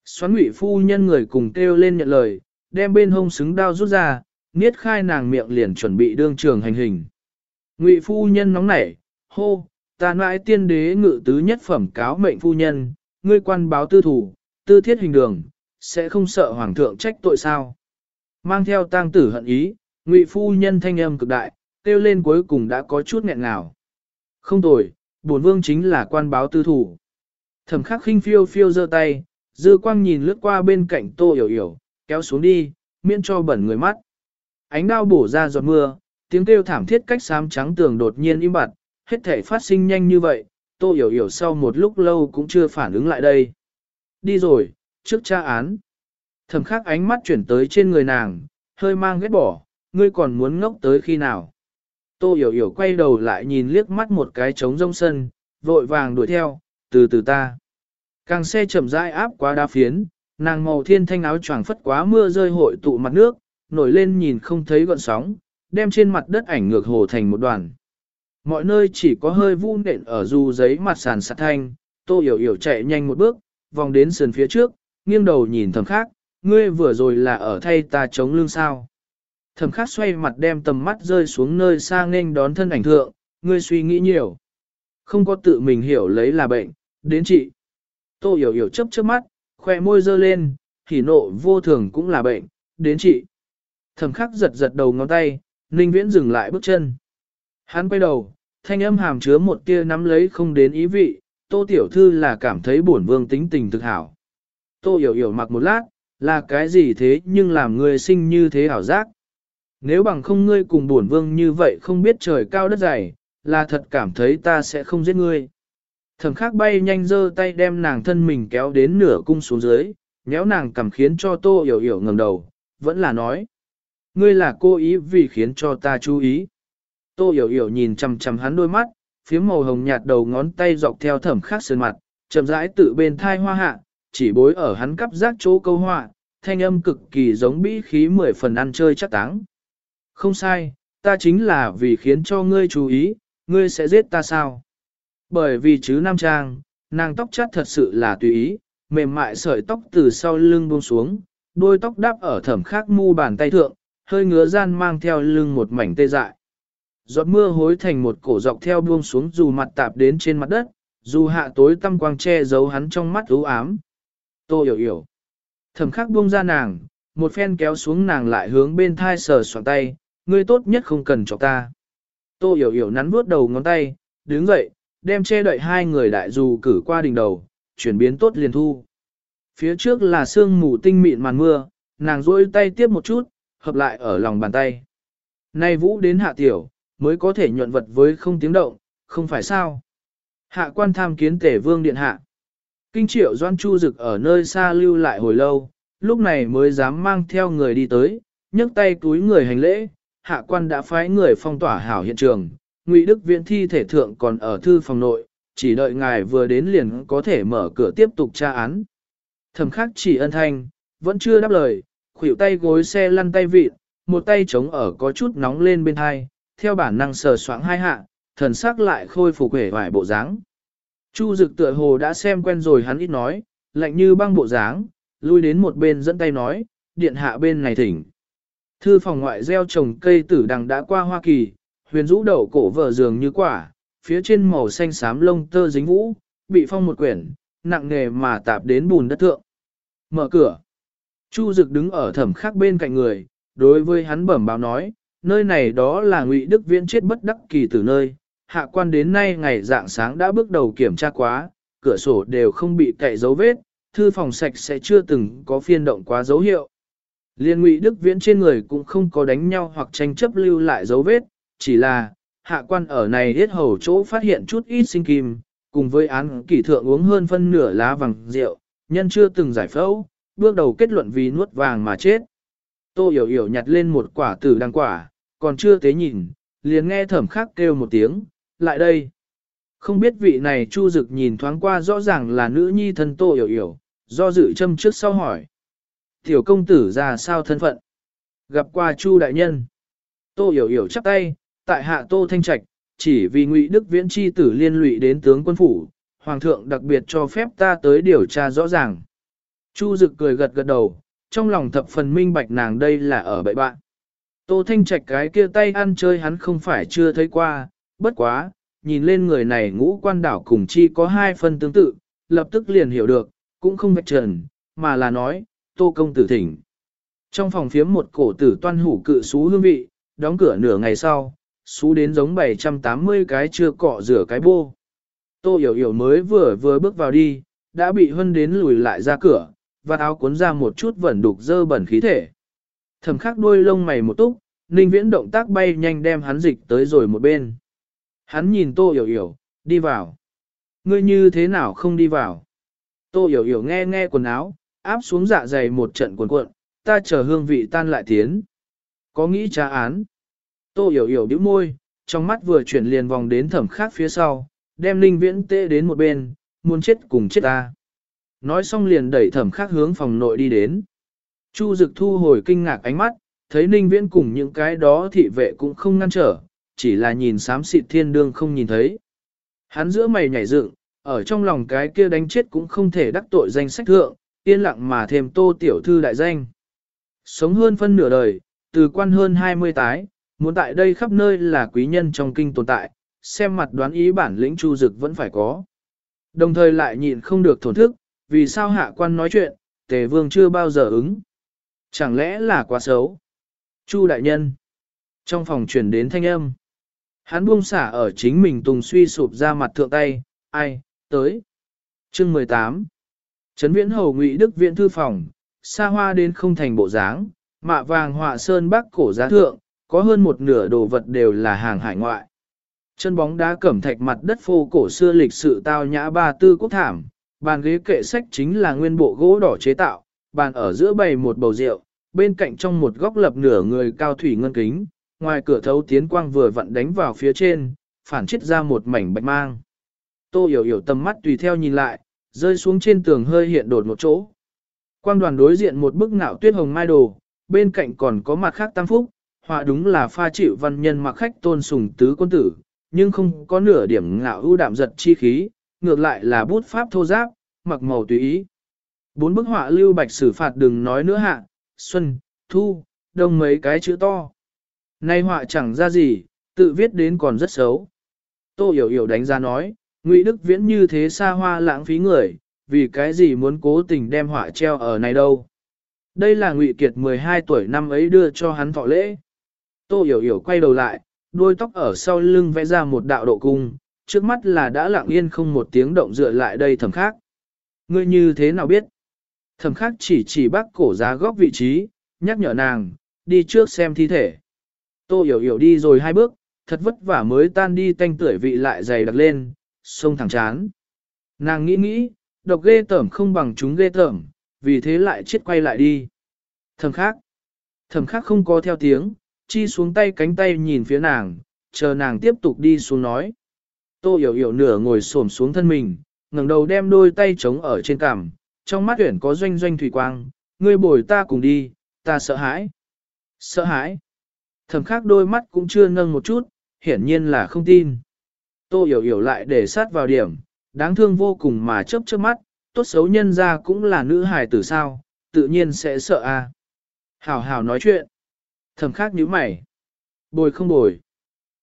Xoắn ngụy phu nhân người cùng kêu lên nhận lời, đem bên hông xứng đao rút ra, niết khai nàng miệng liền chuẩn bị đương trường hành hình. Ngụy phu nhân nóng nảy, hô, ta nãi tiên đế ngự tứ nhất phẩm cáo mệnh phu nhân, ngươi quan báo tư thủ, tư thiết hình đường, sẽ không sợ hoàng thượng trách tội sao. Mang theo tang tử hận ý, ngụy phu nhân thanh âm cực đại, kêu lên cuối cùng đã có chút nghẹn ngào. Không tồi, bổn vương chính là quan báo tư thủ. Thẩm khắc khinh phiêu phiêu giơ tay, dư quang nhìn lướt qua bên cạnh tô hiểu hiểu, kéo xuống đi, miễn cho bẩn người mắt. Ánh đao bổ ra giọt mưa, tiếng kêu thảm thiết cách xám trắng tường đột nhiên im bặt, hết thể phát sinh nhanh như vậy, tô hiểu hiểu sau một lúc lâu cũng chưa phản ứng lại đây. Đi rồi, trước tra án. Thẩm khắc ánh mắt chuyển tới trên người nàng, hơi mang ghét bỏ, ngươi còn muốn ngốc tới khi nào. Tô hiểu hiểu quay đầu lại nhìn liếc mắt một cái trống rông sân, vội vàng đuổi theo, từ từ ta. Càng xe chậm rãi áp quá đá phiến, nàng màu thiên thanh áo choàng phất quá mưa rơi hội tụ mặt nước, nổi lên nhìn không thấy gọn sóng, đem trên mặt đất ảnh ngược hồ thành một đoàn. Mọi nơi chỉ có hơi vu nện ở dù giấy mặt sàn sạt thanh, tô hiểu hiểu chạy nhanh một bước, vòng đến sườn phía trước, nghiêng đầu nhìn thầm khác, ngươi vừa rồi là ở thay ta chống lưng sao. thầm khắc xoay mặt đem tầm mắt rơi xuống nơi xa nghênh đón thân ảnh thượng, ngươi suy nghĩ nhiều. Không có tự mình hiểu lấy là bệnh, đến chị. Tô hiểu hiểu chấp chớp mắt, khoe môi dơ lên, thì nộ vô thường cũng là bệnh, đến chị. thầm khắc giật giật đầu ngón tay, ninh viễn dừng lại bước chân. Hắn quay đầu, thanh âm hàm chứa một tia nắm lấy không đến ý vị, tô tiểu thư là cảm thấy bổn vương tính tình thực hảo. Tô hiểu hiểu mặc một lát, là cái gì thế nhưng làm người sinh như thế hảo giác. Nếu bằng không ngươi cùng bổn vương như vậy không biết trời cao đất dày, là thật cảm thấy ta sẽ không giết ngươi. Thẩm khắc bay nhanh giơ tay đem nàng thân mình kéo đến nửa cung xuống dưới, nhéo nàng cầm khiến cho tô hiểu hiểu ngầm đầu, vẫn là nói. Ngươi là cô ý vì khiến cho ta chú ý. Tô hiểu hiểu nhìn chằm chằm hắn đôi mắt, phía màu hồng nhạt đầu ngón tay dọc theo thẩm khắc sơn mặt, chậm rãi tự bên thai hoa hạ, chỉ bối ở hắn cắp giác chỗ câu họa, thanh âm cực kỳ giống bĩ khí mười phần ăn chơi chắc táng. Không sai, ta chính là vì khiến cho ngươi chú ý, ngươi sẽ giết ta sao? Bởi vì chứ Nam Trang, nàng tóc chát thật sự là tùy ý, mềm mại sợi tóc từ sau lưng buông xuống, đôi tóc đáp ở thẩm khắc mu bàn tay thượng, hơi ngứa gian mang theo lưng một mảnh tê dại. Giọt mưa hối thành một cổ dọc theo buông xuống dù mặt tạp đến trên mặt đất, dù hạ tối tăm quang che giấu hắn trong mắt u ám. Tô hiểu hiểu. Thẩm khắc buông ra nàng, một phen kéo xuống nàng lại hướng bên thai sờ soạn tay, ngươi tốt nhất không cần cho ta. Tô hiểu hiểu nắn vuốt đầu ngón tay, đứng dậy, đem che đậy hai người đại dù cử qua đỉnh đầu, chuyển biến tốt liền thu. Phía trước là sương mù tinh mịn màn mưa, nàng duỗi tay tiếp một chút, hợp lại ở lòng bàn tay. Nay vũ đến hạ tiểu, mới có thể nhuận vật với không tiếng động, không phải sao. Hạ quan tham kiến tể vương điện hạ. Kinh triệu doan chu dực ở nơi xa lưu lại hồi lâu, lúc này mới dám mang theo người đi tới, nhấc tay túi người hành lễ, hạ quan đã phái người phong tỏa hảo hiện trường, Ngụy Đức Viễn thi thể thượng còn ở thư phòng nội, chỉ đợi ngài vừa đến liền có thể mở cửa tiếp tục tra án. Thẩm khắc chỉ ân thanh, vẫn chưa đáp lời, khuỷu tay gối xe lăn tay vịt, một tay chống ở có chút nóng lên bên hai, theo bản năng sờ soạng hai hạ, thần sắc lại khôi phục vẻ vải bộ dáng. Chu dực tựa hồ đã xem quen rồi hắn ít nói, lạnh như băng bộ dáng, lui đến một bên dẫn tay nói, điện hạ bên này thỉnh. Thư phòng ngoại gieo trồng cây tử đằng đã qua Hoa Kỳ, huyền rũ đầu cổ vở giường như quả, phía trên màu xanh xám lông tơ dính vũ, bị phong một quyển, nặng nề mà tạp đến bùn đất thượng. Mở cửa. Chu Dực đứng ở thẩm khắc bên cạnh người, đối với hắn bẩm báo nói, nơi này đó là ngụy Đức Viễn chết bất đắc kỳ từ nơi, hạ quan đến nay ngày dạng sáng đã bước đầu kiểm tra quá, cửa sổ đều không bị cậy dấu vết, thư phòng sạch sẽ chưa từng có phiên động quá dấu hiệu. Liên ngụy Đức Viễn trên người cũng không có đánh nhau hoặc tranh chấp lưu lại dấu vết, chỉ là, hạ quan ở này hết hầu chỗ phát hiện chút ít sinh kim, cùng với án kỷ thượng uống hơn phân nửa lá vàng rượu, nhân chưa từng giải phẫu, bước đầu kết luận vì nuốt vàng mà chết. Tô hiểu hiểu nhặt lên một quả tử đăng quả, còn chưa tế nhìn, liền nghe thẩm khắc kêu một tiếng, lại đây. Không biết vị này Chu Dực nhìn thoáng qua rõ ràng là nữ nhi thân Tô hiểu hiểu, do dự châm trước sau hỏi. Tiểu công tử ra sao thân phận? Gặp qua Chu đại nhân. Tô hiểu hiểu chắp tay, tại hạ Tô Thanh Trạch, chỉ vì Ngụy Đức Viễn chi tử liên lụy đến tướng quân phủ, hoàng thượng đặc biệt cho phép ta tới điều tra rõ ràng. Chu Dực cười gật gật đầu, trong lòng thập phần minh bạch nàng đây là ở bậy bạn. Tô Thanh Trạch cái kia tay ăn chơi hắn không phải chưa thấy qua, bất quá, nhìn lên người này ngũ quan đảo cùng chi có hai phần tương tự, lập tức liền hiểu được, cũng không vạch trần, mà là nói, Tô Công Tử thỉnh. Trong phòng phiếm một cổ tử toan hủ cự xú hương vị, đóng cửa nửa ngày sau, xú đến giống 780 cái chưa cọ rửa cái bô. Tô hiểu hiểu mới vừa vừa bước vào đi, đã bị hân đến lùi lại ra cửa, và áo cuốn ra một chút vẩn đục dơ bẩn khí thể. thẩm khắc đuôi lông mày một túc, ninh viễn động tác bay nhanh đem hắn dịch tới rồi một bên. Hắn nhìn tô hiểu hiểu, đi vào. Ngươi như thế nào không đi vào? Tô hiểu hiểu nghe nghe quần áo, áp xuống dạ dày một trận cuộn cuộn, ta chờ hương vị tan lại tiến. Có nghĩ trả án. Tô hiểu hiểu bĩu môi, trong mắt vừa chuyển liền vòng đến thẩm khắc phía sau, đem ninh viễn tê đến một bên, muốn chết cùng chết ta. Nói xong liền đẩy thẩm khắc hướng phòng nội đi đến. Chu dực thu hồi kinh ngạc ánh mắt, thấy ninh viễn cùng những cái đó thị vệ cũng không ngăn trở, chỉ là nhìn xám xịt thiên đương không nhìn thấy. Hắn giữa mày nhảy dựng, ở trong lòng cái kia đánh chết cũng không thể đắc tội danh sách thượng, yên lặng mà thêm tô tiểu thư đại danh. Sống hơn phân nửa đời, từ quan hơn 20 tái, muốn tại đây khắp nơi là quý nhân trong kinh tồn tại, xem mặt đoán ý bản lĩnh chu dực vẫn phải có. Đồng thời lại nhịn không được thổn thức, vì sao hạ quan nói chuyện, tề vương chưa bao giờ ứng. Chẳng lẽ là quá xấu? Chu đại nhân. Trong phòng chuyển đến thanh âm. Hắn buông xả ở chính mình tùng suy sụp ra mặt thượng tay, ai, tới. Chương 18 Trấn viễn hầu ngụy đức viện thư phòng, xa hoa đến không thành bộ dáng, mạ vàng họa sơn bắc cổ giá thượng, có hơn một nửa đồ vật đều là hàng hải ngoại. Chân bóng đá cẩm thạch mặt đất phô cổ xưa lịch sự tao nhã ba tư quốc thảm, bàn ghế kệ sách chính là nguyên bộ gỗ đỏ chế tạo, bàn ở giữa bày một bầu rượu, bên cạnh trong một góc lập nửa người cao thủy ngân kính, ngoài cửa thấu tiến quang vừa vặn đánh vào phía trên, phản chết ra một mảnh bạch mang. Tô hiểu hiểu tầm mắt tùy theo nhìn lại, rơi xuống trên tường hơi hiện đột một chỗ. Quang đoàn đối diện một bức ngạo tuyết hồng mai đồ, bên cạnh còn có mặt khác tam phúc, họa đúng là pha chịu văn nhân mặc khách tôn sùng tứ quân tử, nhưng không có nửa điểm ngạo ưu đạm giật chi khí, ngược lại là bút pháp thô giáp, mặc màu tùy ý. Bốn bức họa lưu bạch xử phạt đừng nói nữa hạ, xuân, thu, đông mấy cái chữ to. Nay họa chẳng ra gì, tự viết đến còn rất xấu. Tô hiểu hiểu đánh giá nói, Ngụy Đức Viễn như thế xa hoa lãng phí người, vì cái gì muốn cố tình đem họa treo ở này đâu. Đây là Ngụy Kiệt 12 tuổi năm ấy đưa cho hắn thọ lễ. Tô hiểu hiểu quay đầu lại, đôi tóc ở sau lưng vẽ ra một đạo độ cung, trước mắt là đã lặng yên không một tiếng động dựa lại đây thầm khác. Ngươi như thế nào biết? Thầm khác chỉ chỉ bác cổ giá góc vị trí, nhắc nhở nàng, đi trước xem thi thể. Tô hiểu hiểu đi rồi hai bước, thật vất vả mới tan đi tanh tưởi vị lại dày đặc lên, sông thẳng chán. Nàng nghĩ nghĩ, độc ghê tởm không bằng chúng ghê tởm, vì thế lại chết quay lại đi. Thầm khác. Thầm khác không có theo tiếng, chi xuống tay cánh tay nhìn phía nàng, chờ nàng tiếp tục đi xuống nói. Tô hiểu hiểu nửa ngồi xổm xuống thân mình, ngẩng đầu đem đôi tay chống ở trên cằm, trong mắt tuyển có doanh doanh thủy quang, ngươi bồi ta cùng đi, ta sợ hãi. Sợ hãi. Thầm khác đôi mắt cũng chưa nâng một chút, hiển nhiên là không tin. Tô hiểu hiểu lại để sát vào điểm, đáng thương vô cùng mà chớp chớp mắt, tốt xấu nhân ra cũng là nữ hài tử sao, tự nhiên sẽ sợ a. À. Hảo hảo nói chuyện. Thầm khác nhíu mày. Bồi không bồi.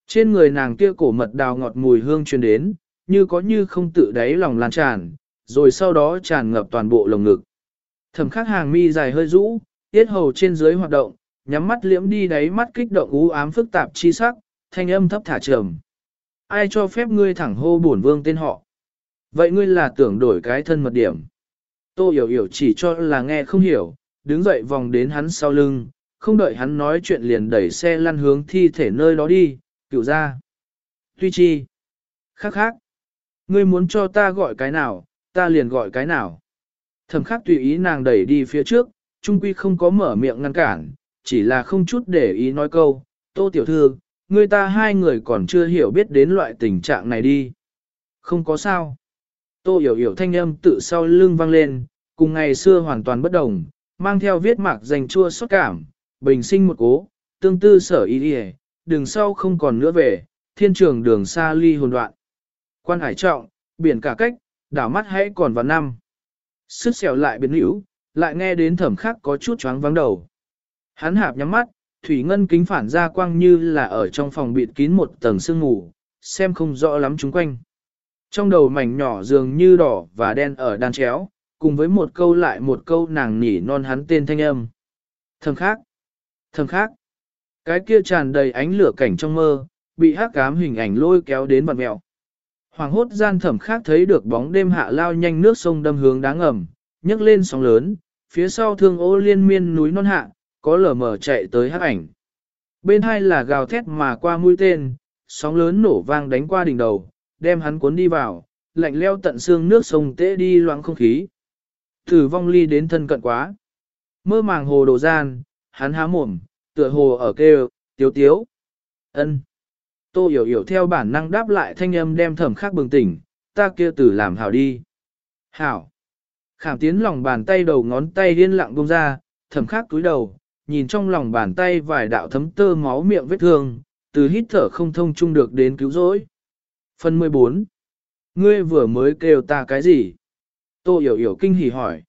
Trên người nàng kia cổ mật đào ngọt mùi hương truyền đến, như có như không tự đáy lòng lan tràn, rồi sau đó tràn ngập toàn bộ lồng ngực. Thẩm khắc hàng mi dài hơi rũ, tiết hầu trên dưới hoạt động, nhắm mắt liễm đi đáy mắt kích động ú ám phức tạp chi sắc, thanh âm thấp thả trầm. Ai cho phép ngươi thẳng hô bổn vương tên họ? Vậy ngươi là tưởng đổi cái thân mật điểm. Tô hiểu hiểu chỉ cho là nghe không hiểu, đứng dậy vòng đến hắn sau lưng, không đợi hắn nói chuyện liền đẩy xe lăn hướng thi thể nơi đó đi, cựu ra. Tuy chi? Khác khác. Ngươi muốn cho ta gọi cái nào, ta liền gọi cái nào. Thầm khắc tùy ý nàng đẩy đi phía trước, trung quy không có mở miệng ngăn cản, chỉ là không chút để ý nói câu, tô tiểu thư, người ta hai người còn chưa hiểu biết đến loại tình trạng này đi. Không có sao. Tô hiểu hiểu thanh âm tự sau lưng vang lên, cùng ngày xưa hoàn toàn bất đồng, mang theo viết mạc dành chua xót cảm, bình sinh một cố, tương tư sở ý đi đường sau không còn nữa về, thiên trường đường xa ly hồn đoạn. Quan hải trọng, biển cả cách, đảo mắt hãy còn vào năm. Sức xẻo lại biến hữu, lại nghe đến thẩm khắc có chút choáng vắng đầu. Hắn hạp nhắm mắt, thủy ngân kính phản ra quang như là ở trong phòng bịt kín một tầng sương mù, xem không rõ lắm chúng quanh. Trong đầu mảnh nhỏ dường như đỏ và đen ở đan chéo, cùng với một câu lại một câu nàng nhỉ non hắn tên thanh âm. Thầm khác, thầm khác, cái kia tràn đầy ánh lửa cảnh trong mơ, bị hắc cám hình ảnh lôi kéo đến bật mẹo. Hoàng hốt gian thẩm khác thấy được bóng đêm hạ lao nhanh nước sông đâm hướng đáng ngầm, nhấc lên sóng lớn, phía sau thương ô liên miên núi non hạ, có lở mở chạy tới hắc ảnh. Bên hai là gào thét mà qua mũi tên, sóng lớn nổ vang đánh qua đỉnh đầu, đem hắn cuốn đi vào, lạnh leo tận xương nước sông tễ đi loãng không khí. Thử vong ly đến thân cận quá. Mơ màng hồ đồ gian, hắn há mồm, tựa hồ ở kêu, tiếu tiếu. ân Tô hiểu hiểu theo bản năng đáp lại thanh âm đem thẩm khắc bừng tỉnh, ta kia tử làm hảo đi. Hảo. Khảm tiến lòng bàn tay đầu ngón tay điên lặng bông ra, thẩm khắc túi đầu, nhìn trong lòng bàn tay vài đạo thấm tơ máu miệng vết thương, từ hít thở không thông chung được đến cứu rỗi. Phần 14. Ngươi vừa mới kêu ta cái gì? Tô hiểu hiểu kinh hỉ hỏi.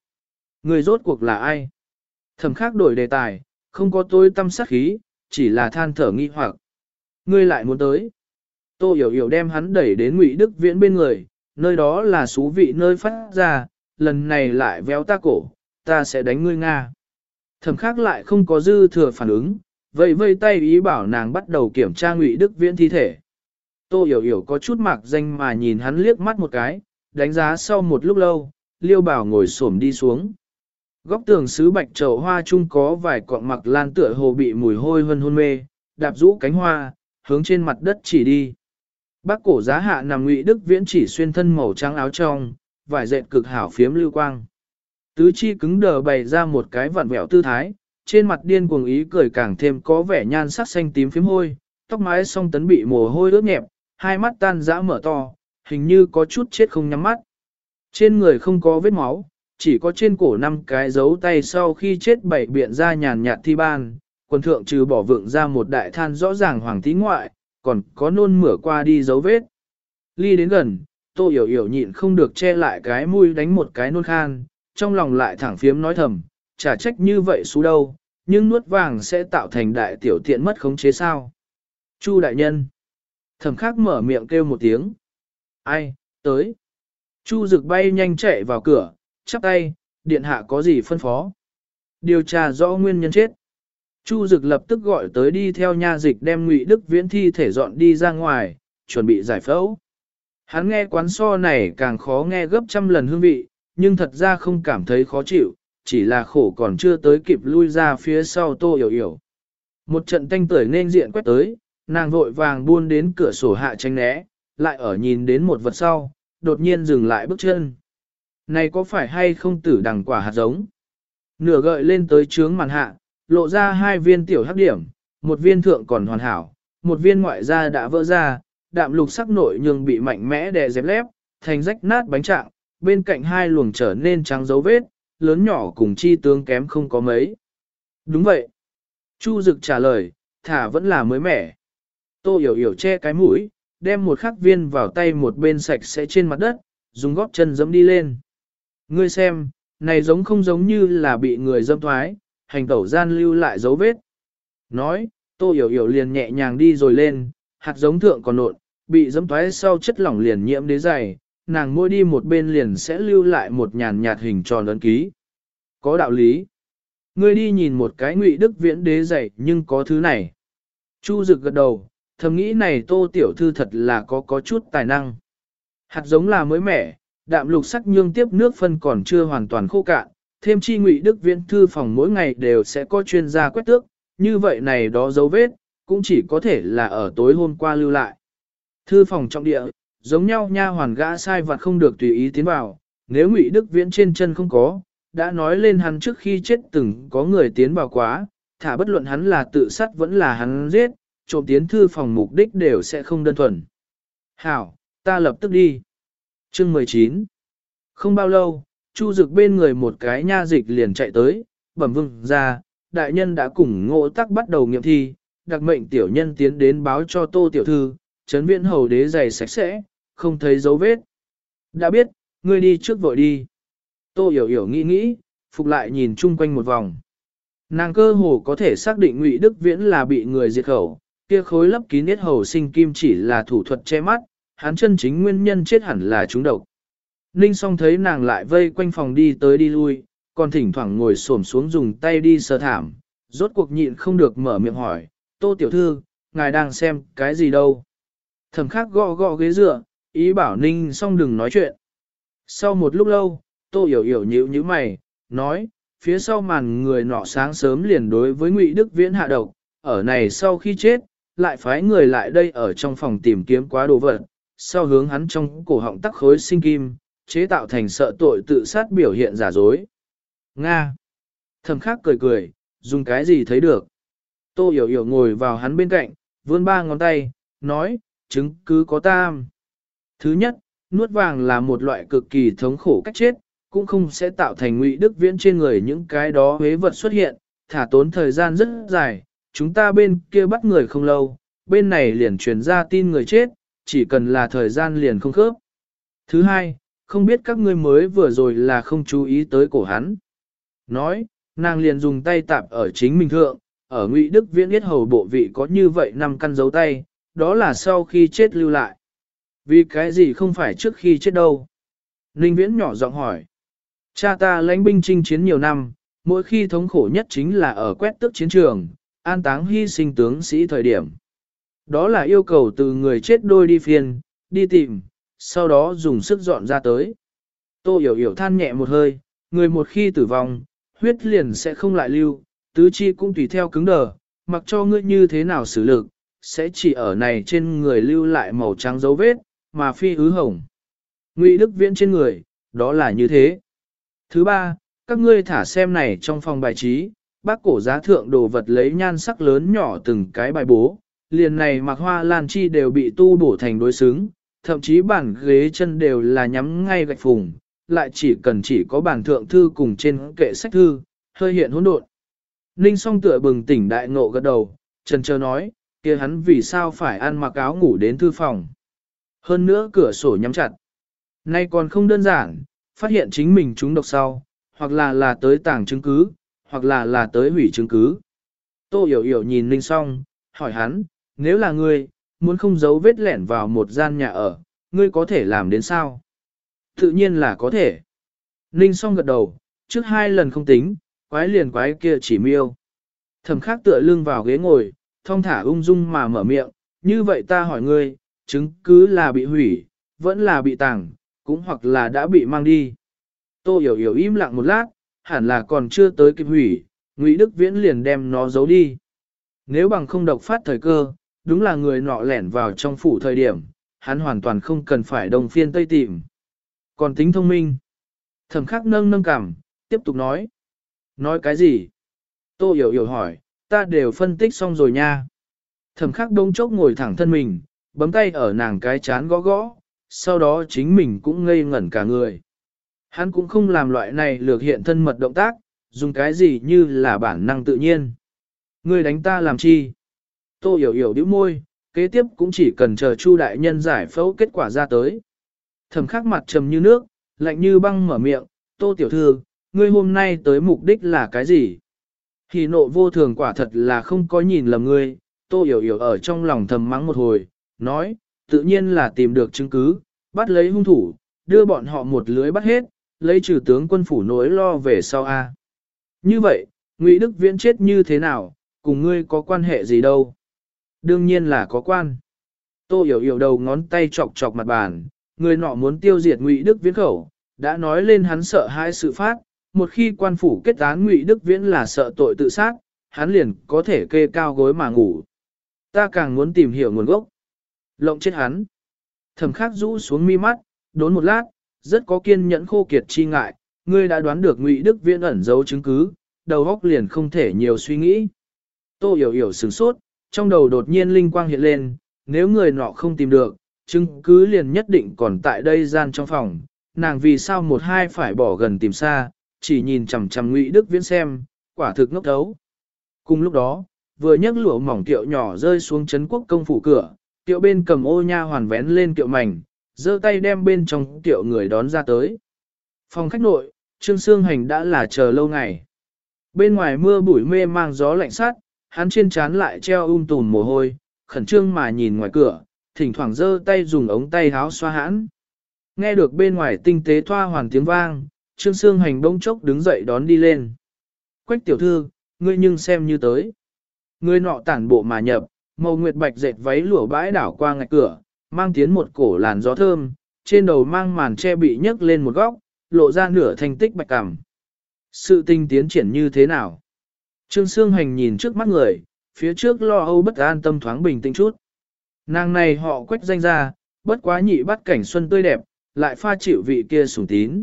Ngươi rốt cuộc là ai? Thẩm khắc đổi đề tài, không có tôi tâm sát khí, chỉ là than thở nghi hoặc. Ngươi lại muốn tới. Tô Hiểu Hiểu đem hắn đẩy đến Ngụy Đức Viễn bên người, nơi đó là xú vị nơi phát ra, lần này lại véo ta cổ, ta sẽ đánh ngươi Nga. Thẩm khác lại không có dư thừa phản ứng, vậy vây tay ý bảo nàng bắt đầu kiểm tra Ngụy Đức Viễn thi thể. Tô Hiểu Hiểu có chút mạc danh mà nhìn hắn liếc mắt một cái, đánh giá sau một lúc lâu, Liêu Bảo ngồi xổm đi xuống. Góc tường sứ bạch trầu hoa chung có vài cọng mặc lan tựa hồ bị mùi hôi hơn hôn mê, đạp rũ cánh hoa, hướng trên mặt đất chỉ đi. Bác cổ giá hạ nằm ngụy đức viễn chỉ xuyên thân màu trắng áo trong, vải dệt cực hảo phiếm lưu quang. Tứ chi cứng đờ bày ra một cái vặn vẹo tư thái, trên mặt điên cuồng ý cười càng thêm có vẻ nhan sắc xanh tím phím hôi, tóc mái song tấn bị mồ hôi ướt nhẹp, hai mắt tan dã mở to, hình như có chút chết không nhắm mắt. Trên người không có vết máu, chỉ có trên cổ năm cái dấu tay sau khi chết bảy biện ra nhàn nhạt thi ban, quần thượng trừ bỏ vượng ra một đại than rõ ràng hoàng tí ngoại, còn có nôn mửa qua đi dấu vết. Ly đến gần, tô hiểu hiểu nhịn không được che lại cái mũi đánh một cái nôn khan, trong lòng lại thẳng phiếm nói thầm, chả trách như vậy xú đâu, nhưng nuốt vàng sẽ tạo thành đại tiểu tiện mất khống chế sao. Chu đại nhân. Thẩm khắc mở miệng kêu một tiếng. Ai, tới. Chu rực bay nhanh chạy vào cửa, chắp tay, điện hạ có gì phân phó. Điều tra rõ nguyên nhân chết. Chu Dực lập tức gọi tới đi theo nha dịch đem Ngụy Đức Viễn thi thể dọn đi ra ngoài, chuẩn bị giải phẫu. Hắn nghe quán so này càng khó nghe gấp trăm lần hương vị, nhưng thật ra không cảm thấy khó chịu, chỉ là khổ còn chưa tới kịp lui ra phía sau tô hiểu hiểu. Một trận tanh tưởi nên diện quét tới, nàng vội vàng buôn đến cửa sổ hạ tránh né, lại ở nhìn đến một vật sau, đột nhiên dừng lại bước chân. Này có phải hay không tử đằng quả hạt giống? Nửa gợi lên tới trướng màn hạ, lộ ra hai viên tiểu hắc điểm, một viên thượng còn hoàn hảo, một viên ngoại ra đã vỡ ra, đạm lục sắc nội nhưng bị mạnh mẽ đè dẹp lép, thành rách nát bánh trạng, bên cạnh hai luồng trở nên trắng dấu vết, lớn nhỏ cùng chi tướng kém không có mấy. Đúng vậy. Chu Dực trả lời, thả vẫn là mới mẻ. Tô hiểu hiểu che cái mũi, đem một khắc viên vào tay một bên sạch sẽ trên mặt đất, dùng góp chân giẫm đi lên. Ngươi xem, này giống không giống như là bị người dâm thoái, hành tẩu gian lưu lại dấu vết. Nói, tô hiểu hiểu liền nhẹ nhàng đi rồi lên, hạt giống thượng còn nộn, bị dâm thoái sau chất lỏng liền nhiễm đế dày, nàng môi đi một bên liền sẽ lưu lại một nhàn nhạt hình tròn ấn ký. Có đạo lý. Ngươi đi nhìn một cái ngụy đức viễn đế dày nhưng có thứ này. Chu rực gật đầu, thầm nghĩ này tô tiểu thư thật là có có chút tài năng. Hạt giống là mới mẻ, đạm lục sắc nhương tiếp nước phân còn chưa hoàn toàn khô cạn, thêm chi ngụy đức viễn thư phòng mỗi ngày đều sẽ có chuyên gia quét tước, như vậy này đó dấu vết, cũng chỉ có thể là ở tối hôm qua lưu lại. Thư phòng trọng địa, giống nhau nha hoàn gã sai vặt không được tùy ý tiến vào, nếu ngụy đức viễn trên chân không có, đã nói lên hắn trước khi chết từng có người tiến vào quá, thả bất luận hắn là tự sát vẫn là hắn giết, trộm tiến thư phòng mục đích đều sẽ không đơn thuần. Hảo, ta lập tức đi. Chương 19 Không bao lâu, Chu Dực bên người một cái nha dịch liền chạy tới, bẩm vương ra, đại nhân đã cùng ngộ tắc bắt đầu nghiệm thi, đặc mệnh tiểu nhân tiến đến báo cho tô tiểu thư, chấn viễn hầu đế giày sạch sẽ, không thấy dấu vết. Đã biết, ngươi đi trước vội đi. Tô hiểu hiểu nghĩ nghĩ, phục lại nhìn chung quanh một vòng. Nàng cơ hồ có thể xác định ngụy Đức Viễn là bị người diệt khẩu, kia khối lấp kín nết hầu sinh kim chỉ là thủ thuật che mắt, hắn chân chính nguyên nhân chết hẳn là trúng độc. Ninh song thấy nàng lại vây quanh phòng đi tới đi lui, còn thỉnh thoảng ngồi xổm xuống dùng tay đi sờ thảm, rốt cuộc nhịn không được mở miệng hỏi, tô tiểu thư, ngài đang xem cái gì đâu. Thẩm khắc gõ gõ ghế dựa, ý bảo Ninh song đừng nói chuyện. Sau một lúc lâu, tô hiểu hiểu nhíu như mày, nói, phía sau màn người nọ sáng sớm liền đối với Ngụy Đức Viễn hạ độc, ở này sau khi chết, lại phái người lại đây ở trong phòng tìm kiếm quá đồ vật, sau hướng hắn trong cổ họng tắc khối sinh kim, chế tạo thành sợ tội tự sát biểu hiện giả dối. Nga. Thầm khắc cười cười, dùng cái gì thấy được. Tô hiểu hiểu ngồi vào hắn bên cạnh, vươn ba ngón tay, nói, chứng cứ có tam. Thứ nhất, nuốt vàng là một loại cực kỳ thống khổ cách chết, cũng không sẽ tạo thành ngụy đức viễn trên người những cái đó huế vật xuất hiện, thả tốn thời gian rất dài, chúng ta bên kia bắt người không lâu, bên này liền truyền ra tin người chết, chỉ cần là thời gian liền không khớp. Thứ hai, không biết các ngươi mới vừa rồi là không chú ý tới cổ hắn. Nói, Nàng liền dùng tay tạp ở chính mình thượng, ở Ngụy Đức Viễn biết hầu bộ vị có như vậy năm căn dấu tay, đó là sau khi chết lưu lại. Vì cái gì không phải trước khi chết đâu? Ninh Viễn nhỏ giọng hỏi. Cha ta lãnh binh chinh chiến nhiều năm, mỗi khi thống khổ nhất chính là ở quét tước chiến trường, an táng hy sinh tướng sĩ thời điểm. Đó là yêu cầu từ người chết đôi đi phiền, đi tìm, sau đó dùng sức dọn ra tới. Tô hiểu hiểu than nhẹ một hơi, người một khi tử vong, huyết liền sẽ không lại lưu, tứ chi cũng tùy theo cứng đờ, mặc cho ngươi như thế nào xử lực, sẽ chỉ ở này trên người lưu lại màu trắng dấu vết, mà phi ứ hồng. Ngụy Đức Viễn trên người, đó là như thế. Thứ ba, các ngươi thả xem này trong phòng bài trí, bác cổ giá thượng đồ vật lấy nhan sắc lớn nhỏ từng cái bài bố, liền này mặc hoa lan chi đều bị tu bổ thành đối xứng, thậm chí bản ghế chân đều là nhắm ngay gạch phùng, lại chỉ cần chỉ có bản thượng thư cùng trên kệ sách thư, hơi hiện hỗn độn. Ninh song tựa bừng tỉnh đại ngộ gật đầu, trần trơ nói, kia hắn vì sao phải ăn mặc áo ngủ đến thư phòng. Hơn nữa cửa sổ nhắm chặt. Nay còn không đơn giản, phát hiện chính mình trúng độc sau, hoặc là là tới tàng chứng cứ, hoặc là là tới hủy chứng cứ. Tô hiểu hiểu nhìn Ninh song, hỏi hắn, nếu là ngươi, muốn không giấu vết lẻn vào một gian nhà ở, ngươi có thể làm đến sao? Tự nhiên là có thể. Ninh song gật đầu, trước hai lần không tính, quái liền quái kia chỉ miêu. Thẩm khác tựa lưng vào ghế ngồi, thong thả ung dung mà mở miệng, như vậy ta hỏi ngươi, chứng cứ là bị hủy, vẫn là bị tàng, cũng hoặc là đã bị mang đi. Tô hiểu hiểu im lặng một lát, hẳn là còn chưa tới kịp hủy, Ngụy Đức Viễn liền đem nó giấu đi. Nếu bằng không độc phát thời cơ, đúng là người nọ lẻn vào trong phủ thời điểm, hắn hoàn toàn không cần phải đồng phiên tây tìm. Còn tính thông minh. Thẩm khắc nâng nâng cảm, tiếp tục nói. Nói cái gì? Tô hiểu hiểu hỏi, ta đều phân tích xong rồi nha. Thẩm khắc đông chốc ngồi thẳng thân mình, bấm tay ở nàng cái chán gõ gõ, sau đó chính mình cũng ngây ngẩn cả người. Hắn cũng không làm loại này lược hiện thân mật động tác, dùng cái gì như là bản năng tự nhiên. Ngươi đánh ta làm chi? Tô hiểu hiểu đĩu môi, kế tiếp cũng chỉ cần chờ Chu đại nhân giải phẫu kết quả ra tới. Thẩm khắc mặt trầm như nước, lạnh như băng mở miệng, Tô tiểu thư, ngươi hôm nay tới mục đích là cái gì? Hỉ nộ vô thường quả thật là không có nhìn lầm ngươi, Tô hiểu hiểu ở trong lòng thầm mắng một hồi, nói, tự nhiên là tìm được chứng cứ, bắt lấy hung thủ, đưa bọn họ một lưới bắt hết, lấy trừ tướng quân phủ nối lo về sau A. Như vậy, Ngụy Đức Viễn chết như thế nào, cùng ngươi có quan hệ gì đâu? Đương nhiên là có quan. Tô hiểu hiểu đầu ngón tay chọc chọc mặt bàn, người nọ muốn tiêu diệt Ngụy Đức Viễn khẩu, đã nói lên hắn sợ hai sự phát, một khi quan phủ kết án Ngụy Đức Viễn là sợ tội tự sát, hắn liền có thể kê cao gối mà ngủ. Ta càng muốn tìm hiểu nguồn gốc. Lộng chết hắn. Thẩm khắc rũ xuống mi mắt, đốn một lát, rất có kiên nhẫn khô kiệt chi ngại, ngươi đã đoán được Ngụy Đức Viễn ẩn giấu chứng cứ, đầu óc liền không thể nhiều suy nghĩ. Tô hiểu hiểu sửng sốt, trong đầu đột nhiên linh quang hiện lên, nếu người nọ không tìm được, chứng cứ liền nhất định còn tại đây gian trong phòng, nàng vì sao một hai phải bỏ gần tìm xa, chỉ nhìn chằm chằm Ngụy Đức Viễn xem, quả thực ngốc đấu. Cùng lúc đó, vừa nhấc lụa mỏng tiệu nhỏ rơi xuống chấn quốc công phủ cửa, tiệu bên cầm ô nha hoàn vén lên tiệu mảnh, giơ tay đem bên trong tiệu người đón ra tới. Phòng khách nội, Trương Sương Hành đã là chờ lâu ngày. Bên ngoài mưa bụi mê mang gió lạnh sát, hắn trên trán lại treo um tùm mồ hôi, khẩn trương mà nhìn ngoài cửa, thỉnh thoảng giơ tay dùng ống tay háo xoa hãn. Nghe được bên ngoài tinh tế thoa hoàn tiếng vang, Trương Sương Hành bỗng chốc đứng dậy đón đi lên. Quách tiểu thư, ngươi nhưng xem như tới. Ngươi nọ tản bộ mà nhập, màu nguyệt bạch dệt váy lụa bãi đảo qua ngạch cửa, mang tiến một cổ làn gió thơm, trên đầu mang màn che bị nhấc lên một góc, lộ ra nửa thành tích bạch cằm. Sự tinh tiến triển như thế nào? Trương Sương Hành nhìn trước mắt người, phía trước lo âu bất an tâm thoáng bình tĩnh chút. Nàng này họ quách danh ra, bất quá nhị bắt cảnh xuân tươi đẹp, lại pha chịu vị kia sủng tín.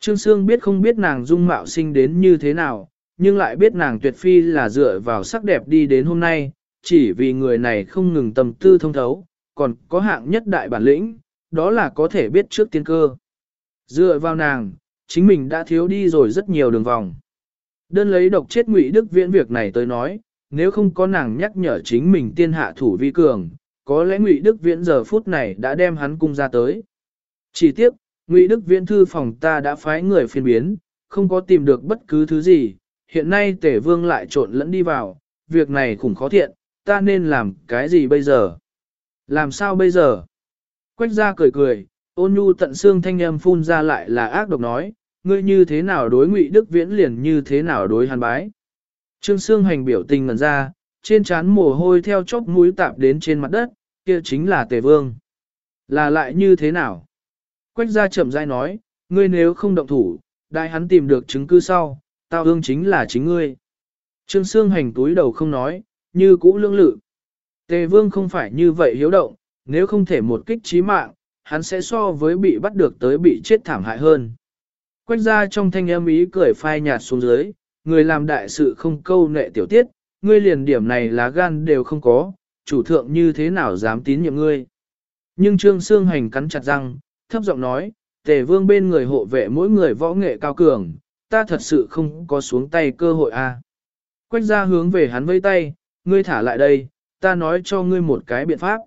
Trương Sương biết không biết nàng dung mạo sinh đến như thế nào, nhưng lại biết nàng tuyệt phi là dựa vào sắc đẹp đi đến hôm nay, chỉ vì người này không ngừng tâm tư thông thấu, còn có hạng nhất đại bản lĩnh, đó là có thể biết trước tiên cơ. Dựa vào nàng, chính mình đã thiếu đi rồi rất nhiều đường vòng. Đơn lấy độc chết ngụy Đức Viễn việc này tới nói, nếu không có nàng nhắc nhở chính mình tiên hạ thủ vi cường, có lẽ ngụy Đức Viễn giờ phút này đã đem hắn cung ra tới. Chỉ tiếc, ngụy Đức Viễn thư phòng ta đã phái người phiên biến, không có tìm được bất cứ thứ gì, hiện nay tể vương lại trộn lẫn đi vào, việc này khủng khó thiện, ta nên làm cái gì bây giờ? Làm sao bây giờ? Quách gia cười cười, ôn nhu tận xương thanh âm phun ra lại là ác độc nói, ngươi như thế nào đối ngụy Đức Viễn liền như thế nào đối hàn bái. Trương Sương Hành biểu tình ngần ra, trên trán mồ hôi theo chốc mũi tạp đến trên mặt đất, kia chính là tề vương. Là lại như thế nào? Quách gia chậm rãi nói, ngươi nếu không động thủ, đại hắn tìm được chứng cứ sau, tao ương chính là chính ngươi. Trương Sương Hành túi đầu không nói, như cũ lương lự. Tề vương không phải như vậy hiếu động, nếu không thể một kích trí mạng, hắn sẽ so với bị bắt được tới bị chết thảm hại hơn. Quách ra trong thanh âm ý cười phai nhạt xuống dưới, người làm đại sự không câu nệ tiểu tiết, ngươi liền điểm này lá gan đều không có, chủ thượng như thế nào dám tín nhiệm ngươi. Nhưng Trương Sương Hành cắn chặt răng, thấp giọng nói, tề vương bên người hộ vệ mỗi người võ nghệ cao cường, ta thật sự không có xuống tay cơ hội a. À. Quách ra hướng về hắn vây tay, ngươi thả lại đây, ta nói cho ngươi một cái biện pháp.